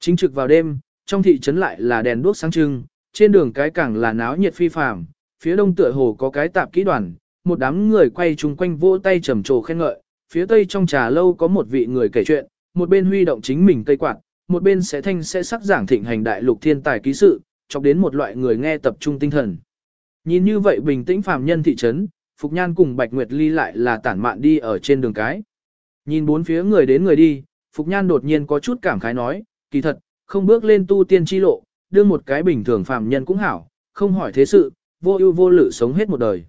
Chính trực vào đêm, trong thị trấn lại là đèn đuốc sáng trưng, trên đường cái cảng là náo nhiệt phi phàm, phía đông tựa hồ có cái tạp kỹ đoàn, một đám người quay chung quanh vỗ tay trầm trồ khen ngợi, phía tây trong trà lâu có một vị người kể chuyện, một bên huy động chính mình cây quạt, một bên sẽ thanh sẽ sắc giảng thịnh hành đại lục thiên tài ký sự, chọc đến một loại người nghe tập trung tinh thần. Nhìn như vậy bình tĩnh phàm nhân thị trấn, Phục Nhan cùng Bạch Nguyệt Ly lại là tản mạn đi ở trên đường cái. Nhìn bốn phía người đến người đi, Phục Nhan đột nhiên có chút cảm khái nói, kỳ thật, không bước lên tu tiên chi lộ, đưa một cái bình thường phàm nhân cũng hảo, không hỏi thế sự, vô ưu vô lự sống hết một đời.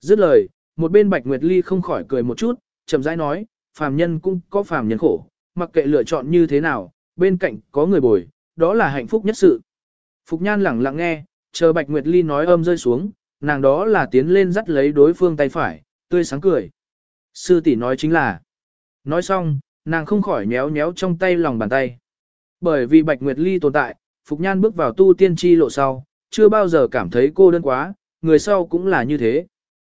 Dứt lời, một bên Bạch Nguyệt Ly không khỏi cười một chút, chậm rãi nói, phàm nhân cũng có phàm nhân khổ, mặc kệ lựa chọn như thế nào, bên cạnh có người bồi, đó là hạnh phúc nhất sự. Phục Nhan lẳng lặng nghe, chờ Bạch Nguyệt Ly nói âm rơi xuống, nàng đó là tiến lên dắt lấy đối phương tay phải, tươi sáng cười. Sư tỷ nói chính là. Nói xong, nàng không khỏi nhéo nhéo trong tay lòng bàn tay. Bởi vì Bạch Nguyệt Ly tồn tại, Phục Nhan bước vào tu tiên tri lộ sau, chưa bao giờ cảm thấy cô đơn quá, người sau cũng là như thế.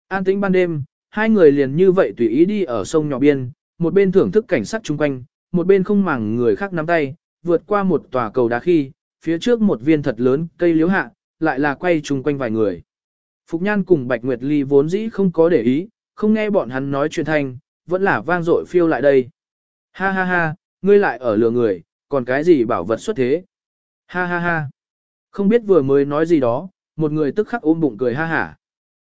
An tĩnh ban đêm, hai người liền như vậy tùy ý đi ở sông nhỏ biên, một bên thưởng thức cảnh sắc chung quanh, một bên không màng người khác nắm tay, vượt qua một tòa cầu đá khi, phía trước một viên thật lớn cây liếu hạ, lại là quay chung quanh vài người. Phục Nhan cùng Bạch Nguyệt Ly vốn dĩ không có để ý, không nghe bọn hắn nói chuyện thanh, vẫn là vang dội phiêu lại đây. Ha ha ha, ngươi lại ở lừa người, còn cái gì bảo vật xuất thế? Ha ha ha. Không biết vừa mới nói gì đó, một người tức khắc ôm bụng cười ha hả.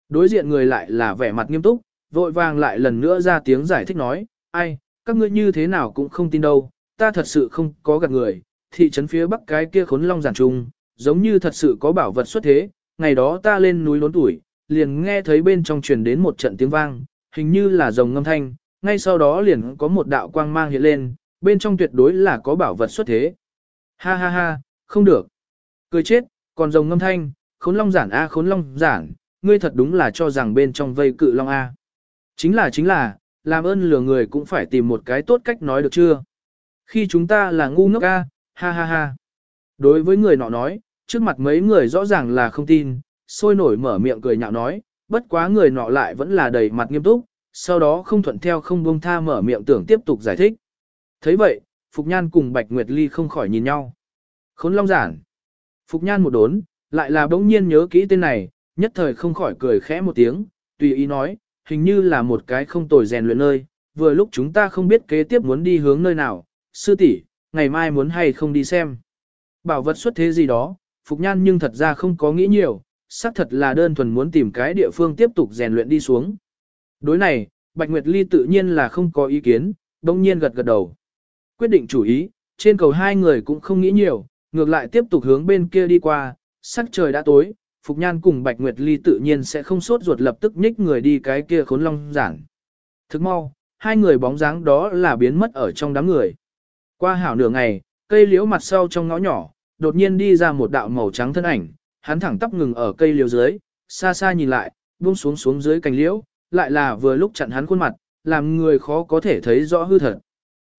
Đối diện người lại là vẻ mặt nghiêm túc, vội vàng lại lần nữa ra tiếng giải thích nói, ai, các ngươi như thế nào cũng không tin đâu, ta thật sự không có gạt người, thị trấn phía bắc cái kia khốn long giản trung, giống như thật sự có bảo vật xuất thế, ngày đó ta lên núi lớn tuổi, liền nghe thấy bên trong truyền đến một trận tiếng vang, hình như là rồng ngâm thanh, ngay sau đó liền có một đạo quang mang hiện lên, bên trong tuyệt đối là có bảo vật xuất thế. Ha ha ha, không được. Cười chết, còn rồng ngâm thanh, khốn long giản a khốn long giản, ngươi thật đúng là cho rằng bên trong vây cự long a. Chính là chính là, làm ơn lừa người cũng phải tìm một cái tốt cách nói được chưa? Khi chúng ta là ngu ngốc a, ha ha ha. Đối với người nọ nói, trước mặt mấy người rõ ràng là không tin, sôi nổi mở miệng cười nhạo nói, bất quá người nọ lại vẫn là đầy mặt nghiêm túc, sau đó không thuận theo không buông tha mở miệng tưởng tiếp tục giải thích. thấy vậy, Phục Nhan cùng Bạch Nguyệt Ly không khỏi nhìn nhau. Khốn long giản. Phục Nhan một đốn, lại là bỗng nhiên nhớ kỹ tên này, nhất thời không khỏi cười khẽ một tiếng, tùy ý nói, hình như là một cái không tồi rèn luyện nơi, vừa lúc chúng ta không biết kế tiếp muốn đi hướng nơi nào, sư tỷ, ngày mai muốn hay không đi xem. Bảo vật xuất thế gì đó, Phục Nhan nhưng thật ra không có nghĩ nhiều, xác thật là đơn thuần muốn tìm cái địa phương tiếp tục rèn luyện đi xuống. Đối này, Bạch Nguyệt Ly tự nhiên là không có ý kiến, đồng nhiên gật gật đầu. Quyết định chủ ý, trên cầu hai người cũng không nghĩ nhiều, ngược lại tiếp tục hướng bên kia đi qua, sắc trời đã tối, Phục Nhan cùng Bạch Nguyệt Ly tự nhiên sẽ không sốt ruột lập tức nhích người đi cái kia khốn long giản. Thức mau, hai người bóng dáng đó là biến mất ở trong đám người. Qua hảo nửa ngày, cây liễu mặt sau trong ngõ nhỏ, đột nhiên đi ra một đạo màu trắng thân ảnh, hắn thẳng tắp ngừng ở cây liễu dưới, xa xa nhìn lại, buông xuống xuống dưới cành liễu, lại là vừa lúc chặn hắn khuôn mặt, làm người khó có thể thấy rõ hư thật.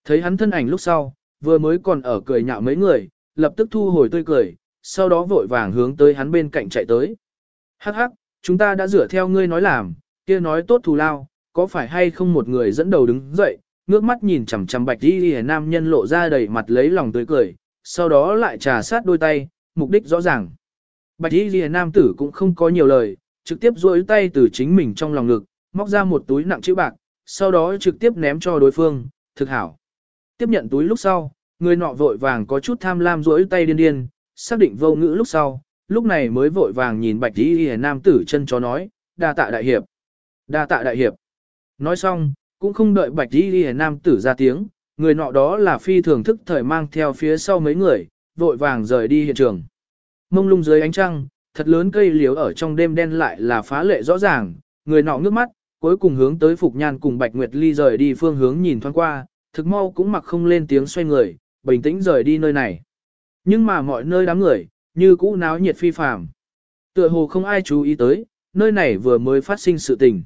Thấy hắn thân ảnh lúc sau, vừa mới còn ở cười nhạo mấy người, lập tức thu hồi tươi cười, sau đó vội vàng hướng tới hắn bên cạnh chạy tới. Hắc hắc, chúng ta đã rửa theo ngươi nói làm, kia nói tốt thù lao, có phải hay không một người dẫn đầu đứng dậy, ngước mắt nhìn chằm chằm bạch đi hề nam nhân lộ ra đầy mặt lấy lòng tươi cười, sau đó lại trà sát đôi tay, mục đích rõ ràng. Bạch đi hề nam tử cũng không có nhiều lời, trực tiếp duỗi tay từ chính mình trong lòng ngực, móc ra một túi nặng chữ bạc, sau đó trực tiếp ném cho đối phương, thực hảo. Tiếp nhận túi lúc sau, người nọ vội vàng có chút tham lam duỗi tay điên điên, xác định vô ngữ lúc sau, lúc này mới vội vàng nhìn bạch y hề nam tử chân chó nói, đa tạ đại hiệp, đa tạ đại hiệp. Nói xong, cũng không đợi bạch y hề nam tử ra tiếng, người nọ đó là phi thường thức thời mang theo phía sau mấy người, vội vàng rời đi hiện trường. Mông lung dưới ánh trăng, thật lớn cây liếu ở trong đêm đen lại là phá lệ rõ ràng, người nọ ngước mắt, cuối cùng hướng tới Phục Nhan cùng Bạch Nguyệt Ly rời đi phương hướng nhìn thoáng qua, thực mau cũng mặc không lên tiếng xoay người, bình tĩnh rời đi nơi này. Nhưng mà mọi nơi đám người, như cũ náo nhiệt phi phàm. Tựa hồ không ai chú ý tới, nơi này vừa mới phát sinh sự tình.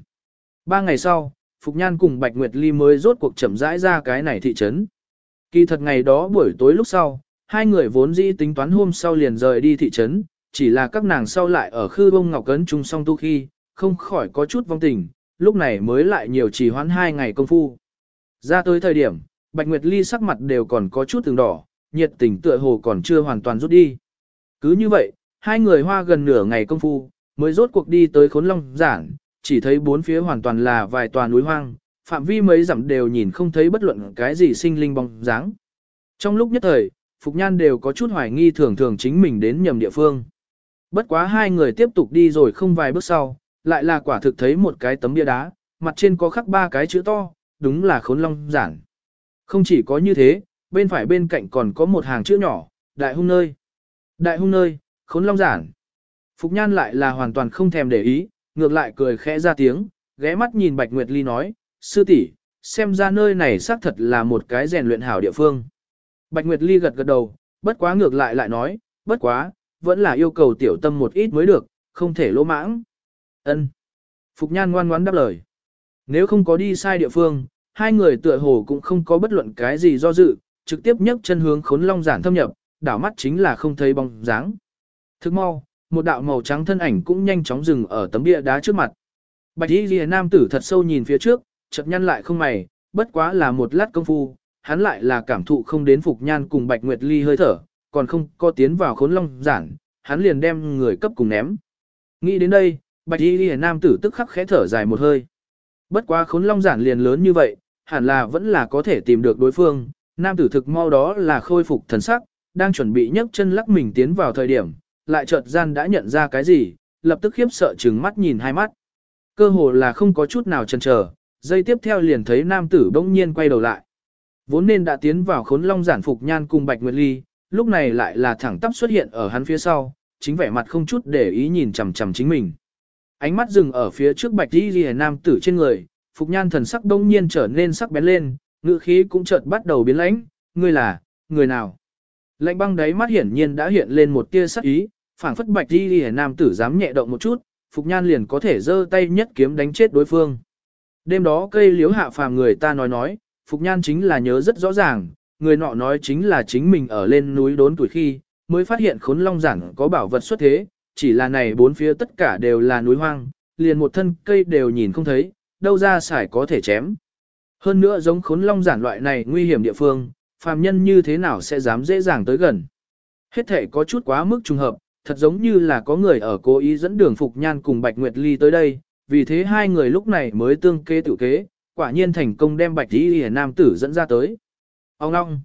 Ba ngày sau, Phục Nhan cùng Bạch Nguyệt Ly mới rốt cuộc chậm rãi ra cái này thị trấn. Kỳ thật ngày đó buổi tối lúc sau, hai người vốn dĩ tính toán hôm sau liền rời đi thị trấn, chỉ là các nàng sau lại ở khư bông ngọc cấn chung song tu khi, không khỏi có chút vong tình, lúc này mới lại nhiều trì hoãn hai ngày công phu. Ra tới thời điểm, Bạch Nguyệt Ly sắc mặt đều còn có chút từng đỏ, nhiệt tình tựa hồ còn chưa hoàn toàn rút đi. Cứ như vậy, hai người hoa gần nửa ngày công phu, mới rốt cuộc đi tới khốn long giản, chỉ thấy bốn phía hoàn toàn là vài tòa núi hoang, phạm vi mấy dặm đều nhìn không thấy bất luận cái gì sinh linh bóng dáng. Trong lúc nhất thời, Phục Nhan đều có chút hoài nghi thường thường chính mình đến nhầm địa phương. Bất quá hai người tiếp tục đi rồi không vài bước sau, lại là quả thực thấy một cái tấm bia đá, mặt trên có khắc ba cái chữ to, đúng là khốn long giản. Không chỉ có như thế, bên phải bên cạnh còn có một hàng chữ nhỏ, đại hung nơi. Đại hung nơi, khốn long giản. Phục nhan lại là hoàn toàn không thèm để ý, ngược lại cười khẽ ra tiếng, ghé mắt nhìn Bạch Nguyệt Ly nói, sư tỷ, xem ra nơi này xác thật là một cái rèn luyện hảo địa phương. Bạch Nguyệt Ly gật gật đầu, bất quá ngược lại lại nói, bất quá, vẫn là yêu cầu tiểu tâm một ít mới được, không thể lỗ mãng. Ân. Phục Nhan ngoan ngoãn đáp lời. Nếu không có đi sai địa phương, hai người tựa hồ cũng không có bất luận cái gì do dự, trực tiếp nhấc chân hướng khốn long giản thâm nhập, đảo mắt chính là không thấy bóng dáng. Thức mau, một đạo màu trắng thân ảnh cũng nhanh chóng dừng ở tấm bia đá trước mặt. Bạch Y Liễu nam tử thật sâu nhìn phía trước, chợt nhăn lại không mày, bất quá là một lát công phu, hắn lại là cảm thụ không đến Phục Nhan cùng Bạch Nguyệt Ly hơi thở, còn không có tiến vào khốn long giản, hắn liền đem người cấp cùng ném. Nghĩ đến đây, Bạch Y Liễu nam tử tức khắc khẽ thở dài một hơi. Bất quá khốn long giản liền lớn như vậy, hẳn là vẫn là có thể tìm được đối phương, nam tử thực mau đó là khôi phục thần sắc, đang chuẩn bị nhấc chân lắc mình tiến vào thời điểm, lại chợt gian đã nhận ra cái gì, lập tức khiếp sợ trừng mắt nhìn hai mắt. Cơ hồ là không có chút nào chần chờ, giây tiếp theo liền thấy nam tử bỗng nhiên quay đầu lại. Vốn nên đã tiến vào khốn long giản phục nhan cùng Bạch Nguyệt Ly, lúc này lại là thẳng tắp xuất hiện ở hắn phía sau, chính vẻ mặt không chút để ý nhìn chằm chằm chính mình. Ánh mắt dừng ở phía trước Bạch Di Ghi nam tử trên người, Phục Nhan thần sắc đông nhiên trở nên sắc bén lên, ngữ khí cũng chợt bắt đầu biến lãnh, ngươi là, người nào? Lạnh băng đáy mắt hiển nhiên đã hiện lên một tia sắc ý, phảng phất bạch đi đi nam tử dám nhẹ động một chút, Phục Nhan liền có thể giơ tay nhất kiếm đánh chết đối phương. Đêm đó cây liếu hạ phàm người ta nói nói, Phục Nhan chính là nhớ rất rõ ràng, người nọ nói chính là chính mình ở lên núi đốn tuổi khi, mới phát hiện khốn long giản có bảo vật xuất thế, chỉ là này bốn phía tất cả đều là núi hoang, liền một thân cây đều nhìn không thấy, đâu ra xài có thể chém. Hơn nữa giống khốn long giản loại này nguy hiểm địa phương, phàm nhân như thế nào sẽ dám dễ dàng tới gần. Hết thể có chút quá mức trùng hợp, thật giống như là có người ở cố ý dẫn đường Phục Nhan cùng Bạch Nguyệt Ly tới đây, vì thế hai người lúc này mới tương kế tự kế, quả nhiên thành công đem Bạch Ly Hề Nam tử dẫn ra tới. Ông ngong!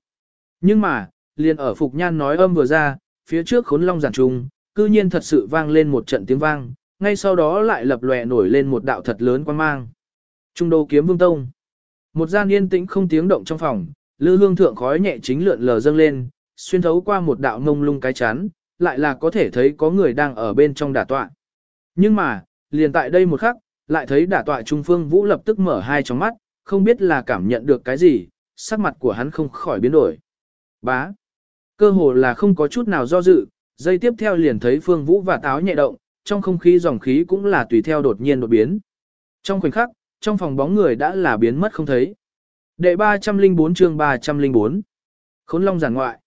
Nhưng mà, liền ở Phục Nhan nói âm vừa ra, phía trước khốn long giản trùng, cư nhiên thật sự vang lên một trận tiếng vang, ngay sau đó lại lập lòe nổi lên một đạo thật lớn quan mang. Trung đô kiếm vương tông. Một gian yên tĩnh không tiếng động trong phòng, lư hương thượng khói nhẹ chính lượn lờ dâng lên, xuyên thấu qua một đạo ngông lung cái chán, lại là có thể thấy có người đang ở bên trong đả tọa. Nhưng mà, liền tại đây một khắc, lại thấy đả tọa Trung Phương Vũ lập tức mở hai tròng mắt, không biết là cảm nhận được cái gì, sắc mặt của hắn không khỏi biến đổi. Bá. Cơ hồ là không có chút nào do dự, dây tiếp theo liền thấy Phương Vũ và táo nhẹ động, trong không khí dòng khí cũng là tùy theo đột nhiên đột biến. Trong khoảnh khắc, trong phòng bóng người đã là biến mất không thấy. Đệ 304 chương 304 Khốn long giản ngoại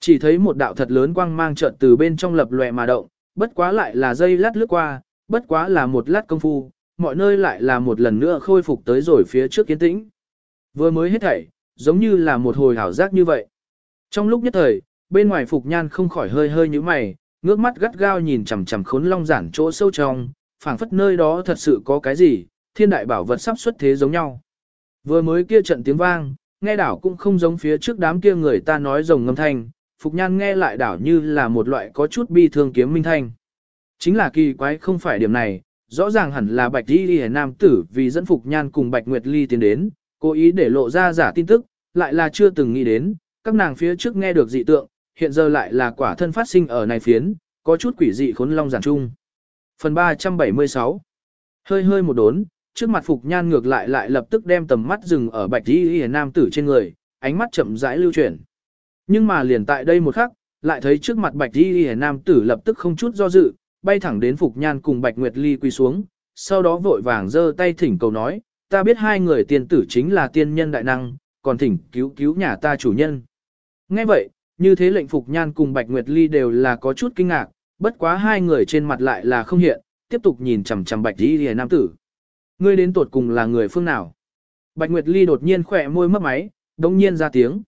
Chỉ thấy một đạo thật lớn quang mang chợt từ bên trong lập lòe mà động, bất quá lại là dây lát lướt qua, bất quá là một lát công phu, mọi nơi lại là một lần nữa khôi phục tới rồi phía trước kiến tĩnh. Vừa mới hết thảy, giống như là một hồi hảo giác như vậy. Trong lúc nhất thời, bên ngoài Phục Nhan không khỏi hơi hơi như mày, ngước mắt gắt gao nhìn chằm chằm khốn long giản chỗ sâu trong, phảng phất nơi đó thật sự có cái gì, thiên đại bảo vật sắp xuất thế giống nhau. Vừa mới kia trận tiếng vang, nghe đảo cũng không giống phía trước đám kia người ta nói rồng ngâm thanh, Phục Nhan nghe lại đảo như là một loại có chút bi thương kiếm minh thanh. Chính là kỳ quái không phải điểm này, rõ ràng hẳn là Bạch Di Ly Nam tử vì dẫn Phục Nhan cùng Bạch Nguyệt Ly tiến đến, cố ý để lộ ra giả tin tức, lại là chưa từng nghĩ đến, các nàng phía trước nghe được dị tượng, hiện giờ lại là quả thân phát sinh ở này phiến, có chút quỷ dị khốn long giản chung. Phần 376 Hơi hơi một đốn, trước mặt Phục Nhan ngược lại lại lập tức đem tầm mắt dừng ở Bạch Y Y nam tử trên người, ánh mắt chậm rãi lưu chuyển. Nhưng mà liền tại đây một khắc, lại thấy trước mặt Bạch Y Y nam tử lập tức không chút do dự, bay thẳng đến Phục Nhan cùng Bạch Nguyệt Ly quỳ xuống, sau đó vội vàng giơ tay thỉnh cầu nói, ta biết hai người tiên tử chính là tiên nhân đại năng, còn thỉnh cứu cứu nhà ta chủ nhân. Nghe vậy, như thế lệnh Phục Nhan cùng Bạch Nguyệt Ly đều là có chút kinh ngạc, bất quá hai người trên mặt lại là không hiện, tiếp tục nhìn chằm chằm Bạch Y Y nam tử. Ngươi đến tuột cùng là người phương nào? Bạch Nguyệt Ly đột nhiên khỏe môi mấp máy, đống nhiên ra tiếng.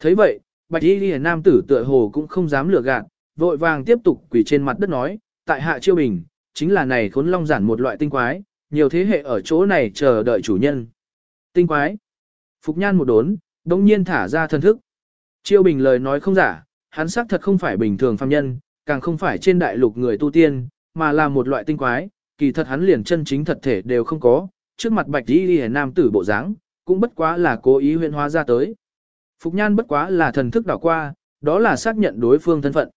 thấy vậy, Bạch Y Ly nam tử tựa hồ cũng không dám lừa gạt, vội vàng tiếp tục quỳ trên mặt đất nói, tại hạ chiêu bình, chính là này khốn long giản một loại tinh quái, nhiều thế hệ ở chỗ này chờ đợi chủ nhân. Tinh quái. Phục nhan một đốn, đống nhiên thả ra thân thức. Chiêu bình lời nói không giả, hắn xác thật không phải bình thường phàm nhân, càng không phải trên đại lục người tu tiên, mà là một loại tinh quái, kỳ thật hắn liền chân chính thật thể đều không có, trước mặt bạch đi đi nam tử bộ dáng, cũng bất quá là cố ý huyện hóa ra tới. Phục nhan bất quá là thần thức đảo qua, đó là xác nhận đối phương thân phận.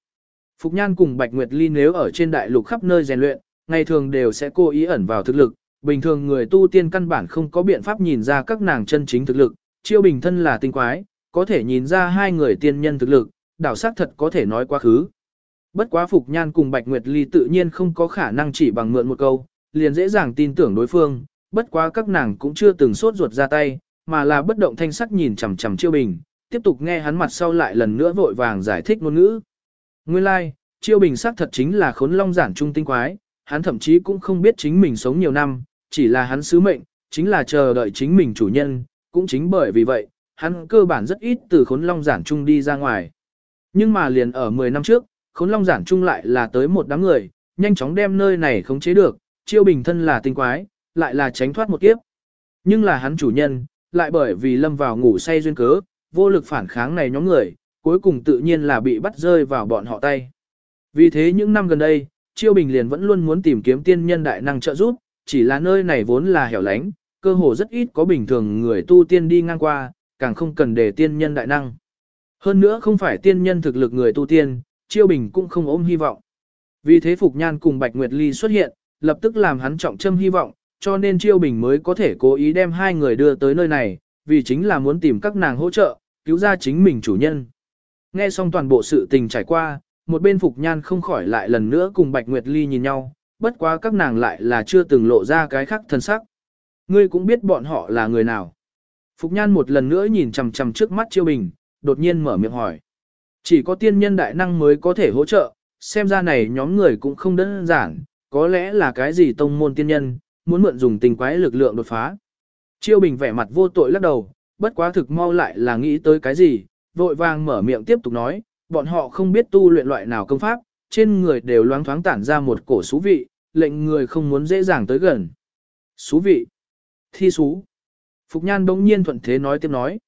Phục nhan cùng Bạch Nguyệt Ly nếu ở trên đại lục khắp nơi rèn luyện, ngày thường đều sẽ cố ý ẩn vào thực lực, bình thường người tu tiên căn bản không có biện pháp nhìn ra các nàng chân chính thực lực, chiêu bình thân là tinh quái, có thể nhìn ra hai người tiên nhân thực lực, đảo xác thật có thể nói quá khứ. Bất quá Phục Nhan cùng Bạch Nguyệt Ly tự nhiên không có khả năng chỉ bằng mượn một câu, liền dễ dàng tin tưởng đối phương, bất quá các nàng cũng chưa từng sốt ruột ra tay, mà là bất động thanh sắc nhìn chằm chằm Chiêu Bình, tiếp tục nghe hắn mặt sau lại lần nữa vội vàng giải thích ngôn ngữ. Nguyên lai, like, Chiêu Bình sắc thật chính là khốn long giản trung tinh quái, hắn thậm chí cũng không biết chính mình sống nhiều năm, chỉ là hắn sứ mệnh, chính là chờ đợi chính mình chủ nhân, cũng chính bởi vì vậy, hắn cơ bản rất ít từ khốn long giản trung đi ra ngoài. Nhưng mà liền ở 10 năm trước, khốn long giản chung lại là tới một đám người, nhanh chóng đem nơi này khống chế được, chiêu bình thân là tinh quái, lại là tránh thoát một kiếp. Nhưng là hắn chủ nhân, lại bởi vì lâm vào ngủ say duyên cớ, vô lực phản kháng này nhóm người, cuối cùng tự nhiên là bị bắt rơi vào bọn họ tay. Vì thế những năm gần đây, Chiêu Bình liền vẫn luôn muốn tìm kiếm tiên nhân đại năng trợ giúp, chỉ là nơi này vốn là hẻo lánh, cơ hồ rất ít có bình thường người tu tiên đi ngang qua, càng không cần để tiên nhân đại năng. Hơn nữa không phải tiên nhân thực lực người tu tiên, Chiêu Bình cũng không ôm hy vọng. Vì thế Phục Nhan cùng Bạch Nguyệt Ly xuất hiện, lập tức làm hắn trọng châm hy vọng, cho nên Chiêu Bình mới có thể cố ý đem hai người đưa tới nơi này, vì chính là muốn tìm các nàng hỗ trợ, cứu ra chính mình chủ nhân. Nghe xong toàn bộ sự tình trải qua, một bên Phục Nhan không khỏi lại lần nữa cùng Bạch Nguyệt Ly nhìn nhau, bất quá các nàng lại là chưa từng lộ ra cái khác thân sắc. Ngươi cũng biết bọn họ là người nào. Phục Nhan một lần nữa nhìn chầm chầm trước mắt Chiêu Bình, đột nhiên mở miệng hỏi. Chỉ có tiên nhân đại năng mới có thể hỗ trợ, xem ra này nhóm người cũng không đơn giản, có lẽ là cái gì tông môn tiên nhân, muốn mượn dùng tình quái lực lượng đột phá. Chiêu Bình vẻ mặt vô tội lắc đầu, bất quá thực mau lại là nghĩ tới cái gì, vội vàng mở miệng tiếp tục nói, bọn họ không biết tu luyện loại nào công pháp, trên người đều loáng thoáng tản ra một cổ xú vị, lệnh người không muốn dễ dàng tới gần. Xú vị. Thi xú. Phục Nhan bỗng nhiên thuận thế nói tiếp nói.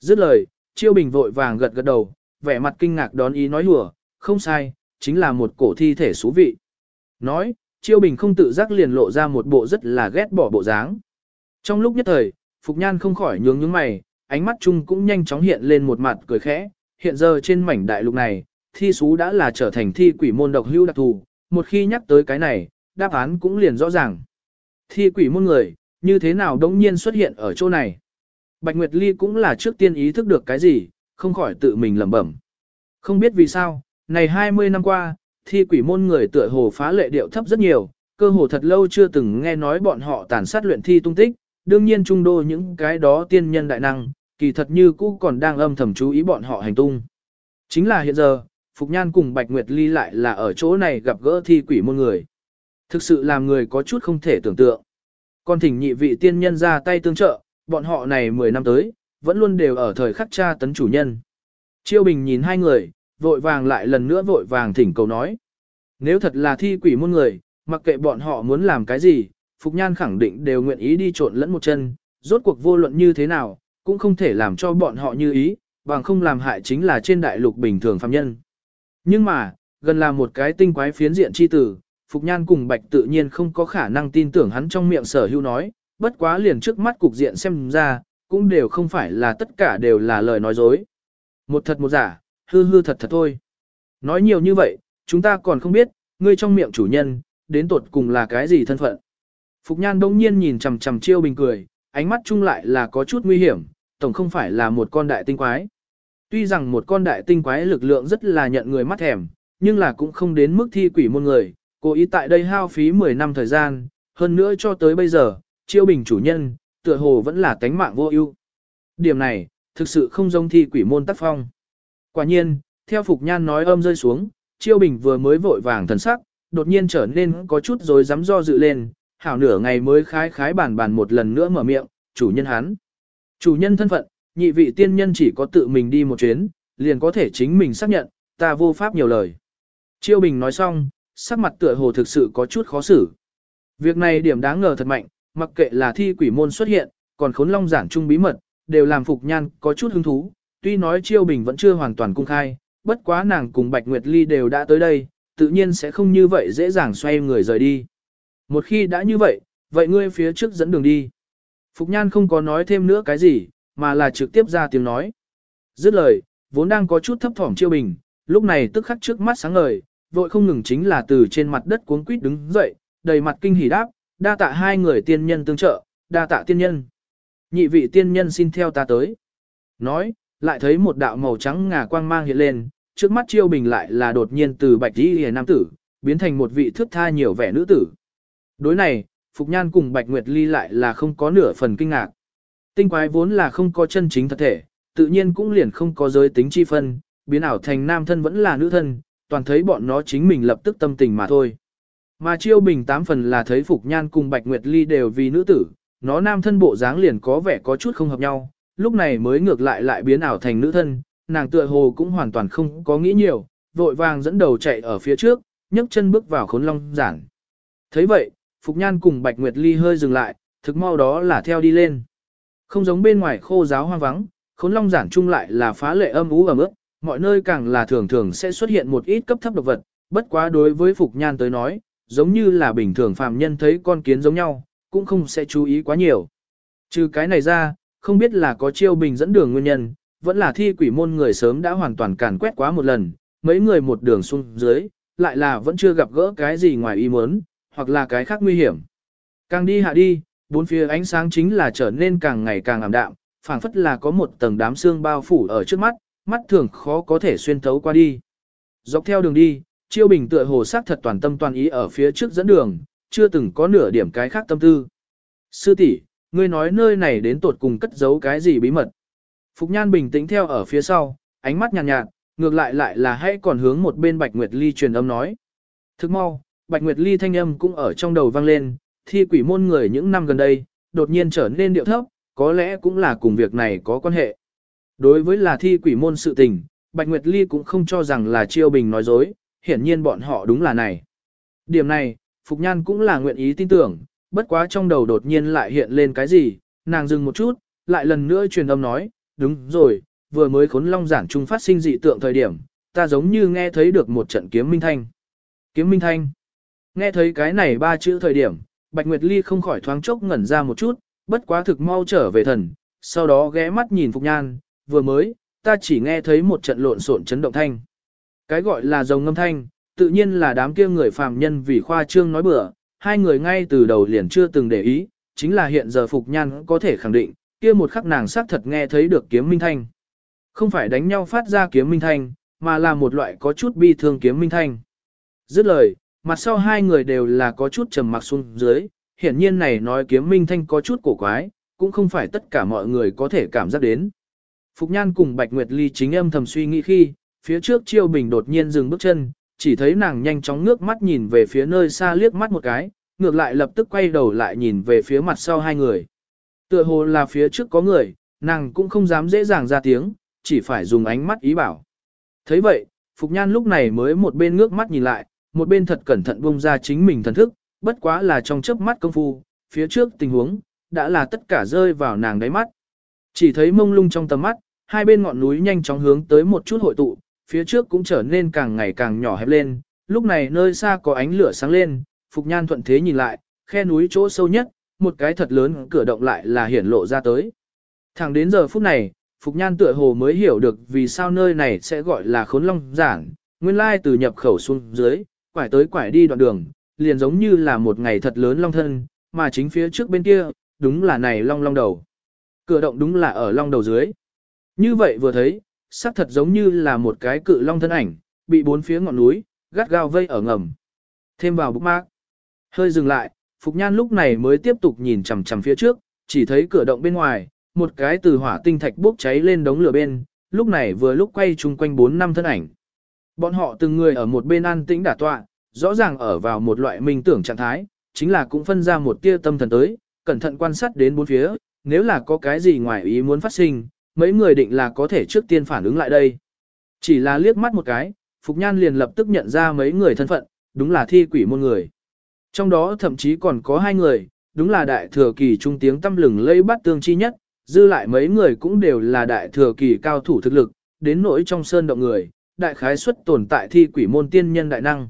Dứt lời, Chiêu Bình vội vàng gật gật đầu, vẻ mặt kinh ngạc đón ý nói hùa, không sai, chính là một cổ thi thể xú vị. Nói, Chiêu Bình không tự giác liền lộ ra một bộ rất là ghét bỏ bộ dáng. Trong lúc nhất thời, Phục Nhan không khỏi nhướng nhướng mày, ánh mắt chung cũng nhanh chóng hiện lên một mặt cười khẽ, hiện giờ trên mảnh đại lục này, thi sú đã là trở thành thi quỷ môn độc hưu đặc thù, một khi nhắc tới cái này, đáp án cũng liền rõ ràng. Thi quỷ môn người, như thế nào đống nhiên xuất hiện ở chỗ này? Bạch Nguyệt Ly cũng là trước tiên ý thức được cái gì, không khỏi tự mình lẩm bẩm. Không biết vì sao, này 20 năm qua, thi quỷ môn người tựa hồ phá lệ điệu thấp rất nhiều, cơ hồ thật lâu chưa từng nghe nói bọn họ tàn sát luyện thi tung tích, đương nhiên trung đô những cái đó tiên nhân đại năng, kỳ thật như cũ còn đang âm thầm chú ý bọn họ hành tung. Chính là hiện giờ, Phục Nhan cùng Bạch Nguyệt Ly lại là ở chỗ này gặp gỡ thi quỷ môn người. Thực sự làm người có chút không thể tưởng tượng. Còn thỉnh nhị vị tiên nhân ra tay tương trợ, bọn họ này 10 năm tới, vẫn luôn đều ở thời khắc tra tấn chủ nhân. Chiêu Bình nhìn hai người, vội vàng lại lần nữa vội vàng thỉnh cầu nói. Nếu thật là thi quỷ môn người, mặc kệ bọn họ muốn làm cái gì, Phục Nhan khẳng định đều nguyện ý đi trộn lẫn một chân, rốt cuộc vô luận như thế nào, cũng không thể làm cho bọn họ như ý, bằng không làm hại chính là trên đại lục bình thường phàm nhân. Nhưng mà, gần là một cái tinh quái phiến diện chi tử, Phục Nhan cùng Bạch tự nhiên không có khả năng tin tưởng hắn trong miệng sở hữu nói, bất quá liền trước mắt cục diện xem ra, cũng đều không phải là tất cả đều là lời nói dối. Một thật một giả, hư hư thật thật thôi. Nói nhiều như vậy, chúng ta còn không biết, ngươi trong miệng chủ nhân, đến tột cùng là cái gì thân phận. Phục Nhan đông nhiên nhìn chằm chằm chiêu bình cười, ánh mắt chung lại là có chút nguy hiểm, tổng không phải là một con đại tinh quái. Tuy rằng một con đại tinh quái lực lượng rất là nhận người mắt thèm, nhưng là cũng không đến mức thi quỷ môn người, cố ý tại đây hao phí 10 năm thời gian, hơn nữa cho tới bây giờ, chiêu bình chủ nhân, tựa hồ vẫn là tánh mạng vô ưu. Điểm này, thực sự không giống thi quỷ môn tác phong. Quả nhiên, theo Phục Nhan nói âm rơi xuống, chiêu bình vừa mới vội vàng thần sắc, đột nhiên trở nên có chút rồi dám do dự lên, hảo nửa ngày mới khái khái bản bản một lần nữa mở miệng, chủ nhân hắn. Chủ nhân thân phận, nhị vị tiên nhân chỉ có tự mình đi một chuyến, liền có thể chính mình xác nhận, ta vô pháp nhiều lời. Chiêu Bình nói xong, sắc mặt tựa hồ thực sự có chút khó xử. Việc này điểm đáng ngờ thật mạnh, mặc kệ là thi quỷ môn xuất hiện, còn khốn long giản trung bí mật, đều làm Phục Nhan có chút hứng thú, tuy nói Chiêu Bình vẫn chưa hoàn toàn cung khai, bất quá nàng cùng Bạch Nguyệt Ly đều đã tới đây, tự nhiên sẽ không như vậy dễ dàng xoay người rời đi. Một khi đã như vậy, vậy ngươi phía trước dẫn đường đi. Phục Nhan không có nói thêm nữa cái gì, mà là trực tiếp ra tiếng nói. Dứt lời, vốn đang có chút thấp thỏm chiêu bình, lúc này tức khắc trước mắt sáng ngời, vội không ngừng chính là từ trên mặt đất cuống quýt đứng dậy, đầy mặt kinh hỉ đáp, đa tạ hai người tiên nhân tương trợ, đa tạ tiên nhân. Nhị vị tiên nhân xin theo ta tới. Nói, lại thấy một đạo màu trắng ngà quang mang hiện lên, trước mắt chiêu bình lại là đột nhiên từ bạch đi hề nam tử, biến thành một vị thước tha nhiều vẻ nữ tử. Đối này, Phục Nhan cùng Bạch Nguyệt Ly lại là không có nửa phần kinh ngạc. Tinh quái vốn là không có chân chính thật thể, tự nhiên cũng liền không có giới tính chi phân, biến ảo thành nam thân vẫn là nữ thân, toàn thấy bọn nó chính mình lập tức tâm tình mà thôi. Mà chiêu bình tám phần là thấy Phục Nhan cùng Bạch Nguyệt Ly đều vì nữ tử, nó nam thân bộ dáng liền có vẻ có chút không hợp nhau, lúc này mới ngược lại lại biến ảo thành nữ thân, nàng tựa hồ cũng hoàn toàn không có nghĩ nhiều, vội vàng dẫn đầu chạy ở phía trước, nhấc chân bước vào khốn long giản. thấy vậy, Phục Nhan cùng Bạch Nguyệt Ly hơi dừng lại, thực mau đó là theo đi lên. Không giống bên ngoài khô giáo hoang vắng, khốn long giản chung lại là phá lệ âm ú ẩm ướt, mọi nơi càng là thường thường sẽ xuất hiện một ít cấp thấp độc vật, bất quá đối với Phục Nhan tới nói, giống như là bình thường phàm nhân thấy con kiến giống nhau, cũng không sẽ chú ý quá nhiều. Trừ cái này ra, không biết là có chiêu bình dẫn đường nguyên nhân, vẫn là thi quỷ môn người sớm đã hoàn toàn càn quét quá một lần, mấy người một đường xuống dưới, lại là vẫn chưa gặp gỡ cái gì ngoài ý muốn, hoặc là cái khác nguy hiểm. Càng đi hạ đi, bốn phía ánh sáng chính là trở nên càng ngày càng ảm đạm, phảng phất là có một tầng đám xương bao phủ ở trước mắt, mắt thường khó có thể xuyên thấu qua đi. Dọc theo đường đi, Chiêu Bình tựa hồ sát thật toàn tâm toàn ý ở phía trước dẫn đường, chưa từng có nửa điểm cái khác tâm tư. Sư tỷ, ngươi nói nơi này đến tột cùng cất giấu cái gì bí mật? Phục Nhan bình tĩnh theo ở phía sau, ánh mắt nhàn nhạt, nhạt, ngược lại lại là hãy còn hướng một bên Bạch Nguyệt Ly truyền âm nói. Thức mau, Bạch Nguyệt Ly thanh âm cũng ở trong đầu vang lên, thi quỷ môn người những năm gần đây, đột nhiên trở nên điệu thấp, có lẽ cũng là cùng việc này có quan hệ. Đối với là thi quỷ môn sự tình, Bạch Nguyệt Ly cũng không cho rằng là Chiêu Bình nói dối, hiển nhiên bọn họ đúng là này. Điểm này, Phục Nhan cũng là nguyện ý tin tưởng, bất quá trong đầu đột nhiên lại hiện lên cái gì, nàng dừng một chút, lại lần nữa truyền âm nói, đúng rồi, vừa mới khốn long giản trung phát sinh dị tượng thời điểm, ta giống như nghe thấy được một trận kiếm minh thanh. Kiếm minh thanh. Nghe thấy cái này ba chữ thời điểm, Bạch Nguyệt Ly không khỏi thoáng chốc ngẩn ra một chút, bất quá thực mau trở về thần, sau đó ghé mắt nhìn Phục Nhan, vừa mới, ta chỉ nghe thấy một trận lộn xộn chấn động thanh. Cái gọi là rồng ngâm thanh, tự nhiên là đám kia người phàm nhân vì khoa trương nói bừa, hai người ngay từ đầu liền chưa từng để ý, chính là hiện giờ Phục Nhan có thể khẳng định, kia một khắc nàng xác thật nghe thấy được kiếm minh thanh. Không phải đánh nhau phát ra kiếm minh thanh, mà là một loại có chút bi thương kiếm minh thanh. Dứt lời, mặt sau hai người đều là có chút trầm mặc xuống dưới, hiển nhiên này nói kiếm minh thanh có chút cổ quái, cũng không phải tất cả mọi người có thể cảm giác đến. Phục Nhan cùng Bạch Nguyệt Ly chính âm thầm suy nghĩ khi, phía trước Chiêu Bình đột nhiên dừng bước chân, chỉ thấy nàng nhanh chóng ngước mắt nhìn về phía nơi xa liếc mắt một cái, ngược lại lập tức quay đầu lại nhìn về phía mặt sau hai người. Tựa hồ là phía trước có người, nàng cũng không dám dễ dàng ra tiếng, chỉ phải dùng ánh mắt ý bảo. thấy vậy, Phục Nhan lúc này mới một bên ngước mắt nhìn lại, một bên thật cẩn thận bung ra chính mình thần thức, bất quá là trong chớp mắt công phu, phía trước tình huống, đã là tất cả rơi vào nàng đáy mắt. Chỉ thấy mông lung trong tầm mắt, hai bên ngọn núi nhanh chóng hướng tới một chút hội tụ, phía trước cũng trở nên càng ngày càng nhỏ hẹp lên, lúc này nơi xa có ánh lửa sáng lên, Phục Nhan thuận thế nhìn lại, khe núi chỗ sâu nhất, một cái thật lớn cửa động lại là hiển lộ ra tới. Thẳng đến giờ phút này, Phục Nhan tựa hồ mới hiểu được vì sao nơi này sẽ gọi là khốn long giảng, nguyên lai từ nhập khẩu xuống dưới, quải tới quải đi đoạn đường, liền giống như là một ngày thật lớn long thân, mà chính phía trước bên kia, đúng là này long long đầu. Cửa động đúng là ở long đầu dưới. Như vậy vừa thấy, xác thật giống như là một cái cự long thân ảnh, bị bốn phía ngọn núi, gắt gao vây ở ngầm. Thêm vào bức mạc. Hơi dừng lại, Phục Nhan lúc này mới tiếp tục nhìn chằm chằm phía trước, chỉ thấy cửa động bên ngoài, một cái từ hỏa tinh thạch bốc cháy lên đống lửa bên, lúc này vừa lúc quay chung quanh bốn năm thân ảnh. Bọn họ từng người ở một bên an tĩnh đả tọa, rõ ràng ở vào một loại minh tưởng trạng thái, chính là cũng phân ra một tia tâm thần tới, cẩn thận quan sát đến bốn phía, nếu là có cái gì ngoài ý muốn phát sinh, mấy người định là có thể trước tiên phản ứng lại đây. Chỉ là liếc mắt một cái, Phục Nhan liền lập tức nhận ra mấy người thân phận, đúng là thi quỷ môn người. Trong đó thậm chí còn có hai người, đúng là đại thừa kỳ trung tiếng tâm lừng lây bắt tương chi nhất, dư lại mấy người cũng đều là đại thừa kỳ cao thủ thực lực, đến nỗi trong sơn động người, đại khái xuất tồn tại thi quỷ môn tiên nhân đại năng.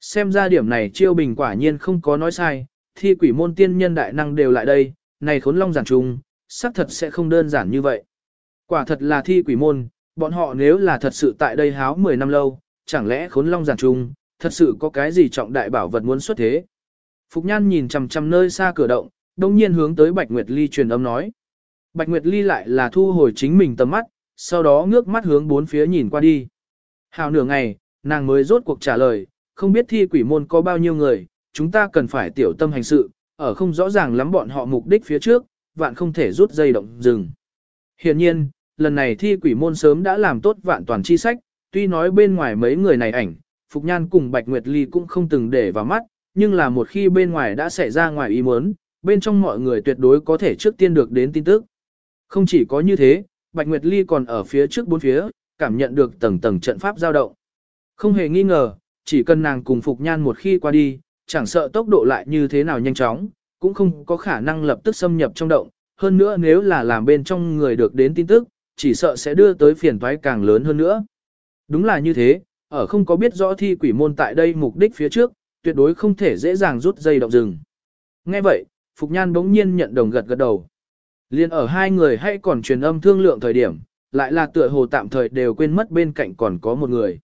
Xem ra điểm này chiêu bình quả nhiên không có nói sai, thi quỷ môn tiên nhân đại năng đều lại đây, này khốn long giản trùng, xác thật sẽ không đơn giản như vậy. Quả thật là thi quỷ môn, bọn họ nếu là thật sự tại đây háo 10 năm lâu, chẳng lẽ khốn long giản trung, thật sự có cái gì trọng đại bảo vật muốn xuất thế. Phục Nhan nhìn chằm chằm nơi xa cửa động, đồng nhiên hướng tới Bạch Nguyệt Ly truyền âm nói. Bạch Nguyệt Ly lại là thu hồi chính mình tầm mắt, sau đó ngước mắt hướng bốn phía nhìn qua đi. Hào nửa ngày, nàng mới rốt cuộc trả lời, không biết thi quỷ môn có bao nhiêu người, chúng ta cần phải tiểu tâm hành sự, ở không rõ ràng lắm bọn họ mục đích phía trước, vạn không thể rút dây động dừng. Hiện nhiên, lần này thi quỷ môn sớm đã làm tốt vạn toàn chi sách, tuy nói bên ngoài mấy người này ảnh, Phục Nhan cùng Bạch Nguyệt Ly cũng không từng để vào mắt, nhưng là một khi bên ngoài đã xảy ra ngoài ý muốn, bên trong mọi người tuyệt đối có thể trước tiên được đến tin tức. Không chỉ có như thế, Bạch Nguyệt Ly còn ở phía trước bốn phía, cảm nhận được tầng tầng trận pháp dao động. Không hề nghi ngờ, chỉ cần nàng cùng Phục Nhan một khi qua đi, chẳng sợ tốc độ lại như thế nào nhanh chóng, cũng không có khả năng lập tức xâm nhập trong động. Hơn nữa nếu là làm bên trong người được đến tin tức, chỉ sợ sẽ đưa tới phiền toái càng lớn hơn nữa. Đúng là như thế, ở không có biết rõ thi quỷ môn tại đây mục đích phía trước, tuyệt đối không thể dễ dàng rút dây động rừng. Nghe vậy, Phục Nhan bỗng nhiên nhận đồng gật gật đầu. Liên ở hai người hay còn truyền âm thương lượng thời điểm, lại là tựa hồ tạm thời đều quên mất bên cạnh còn có một người.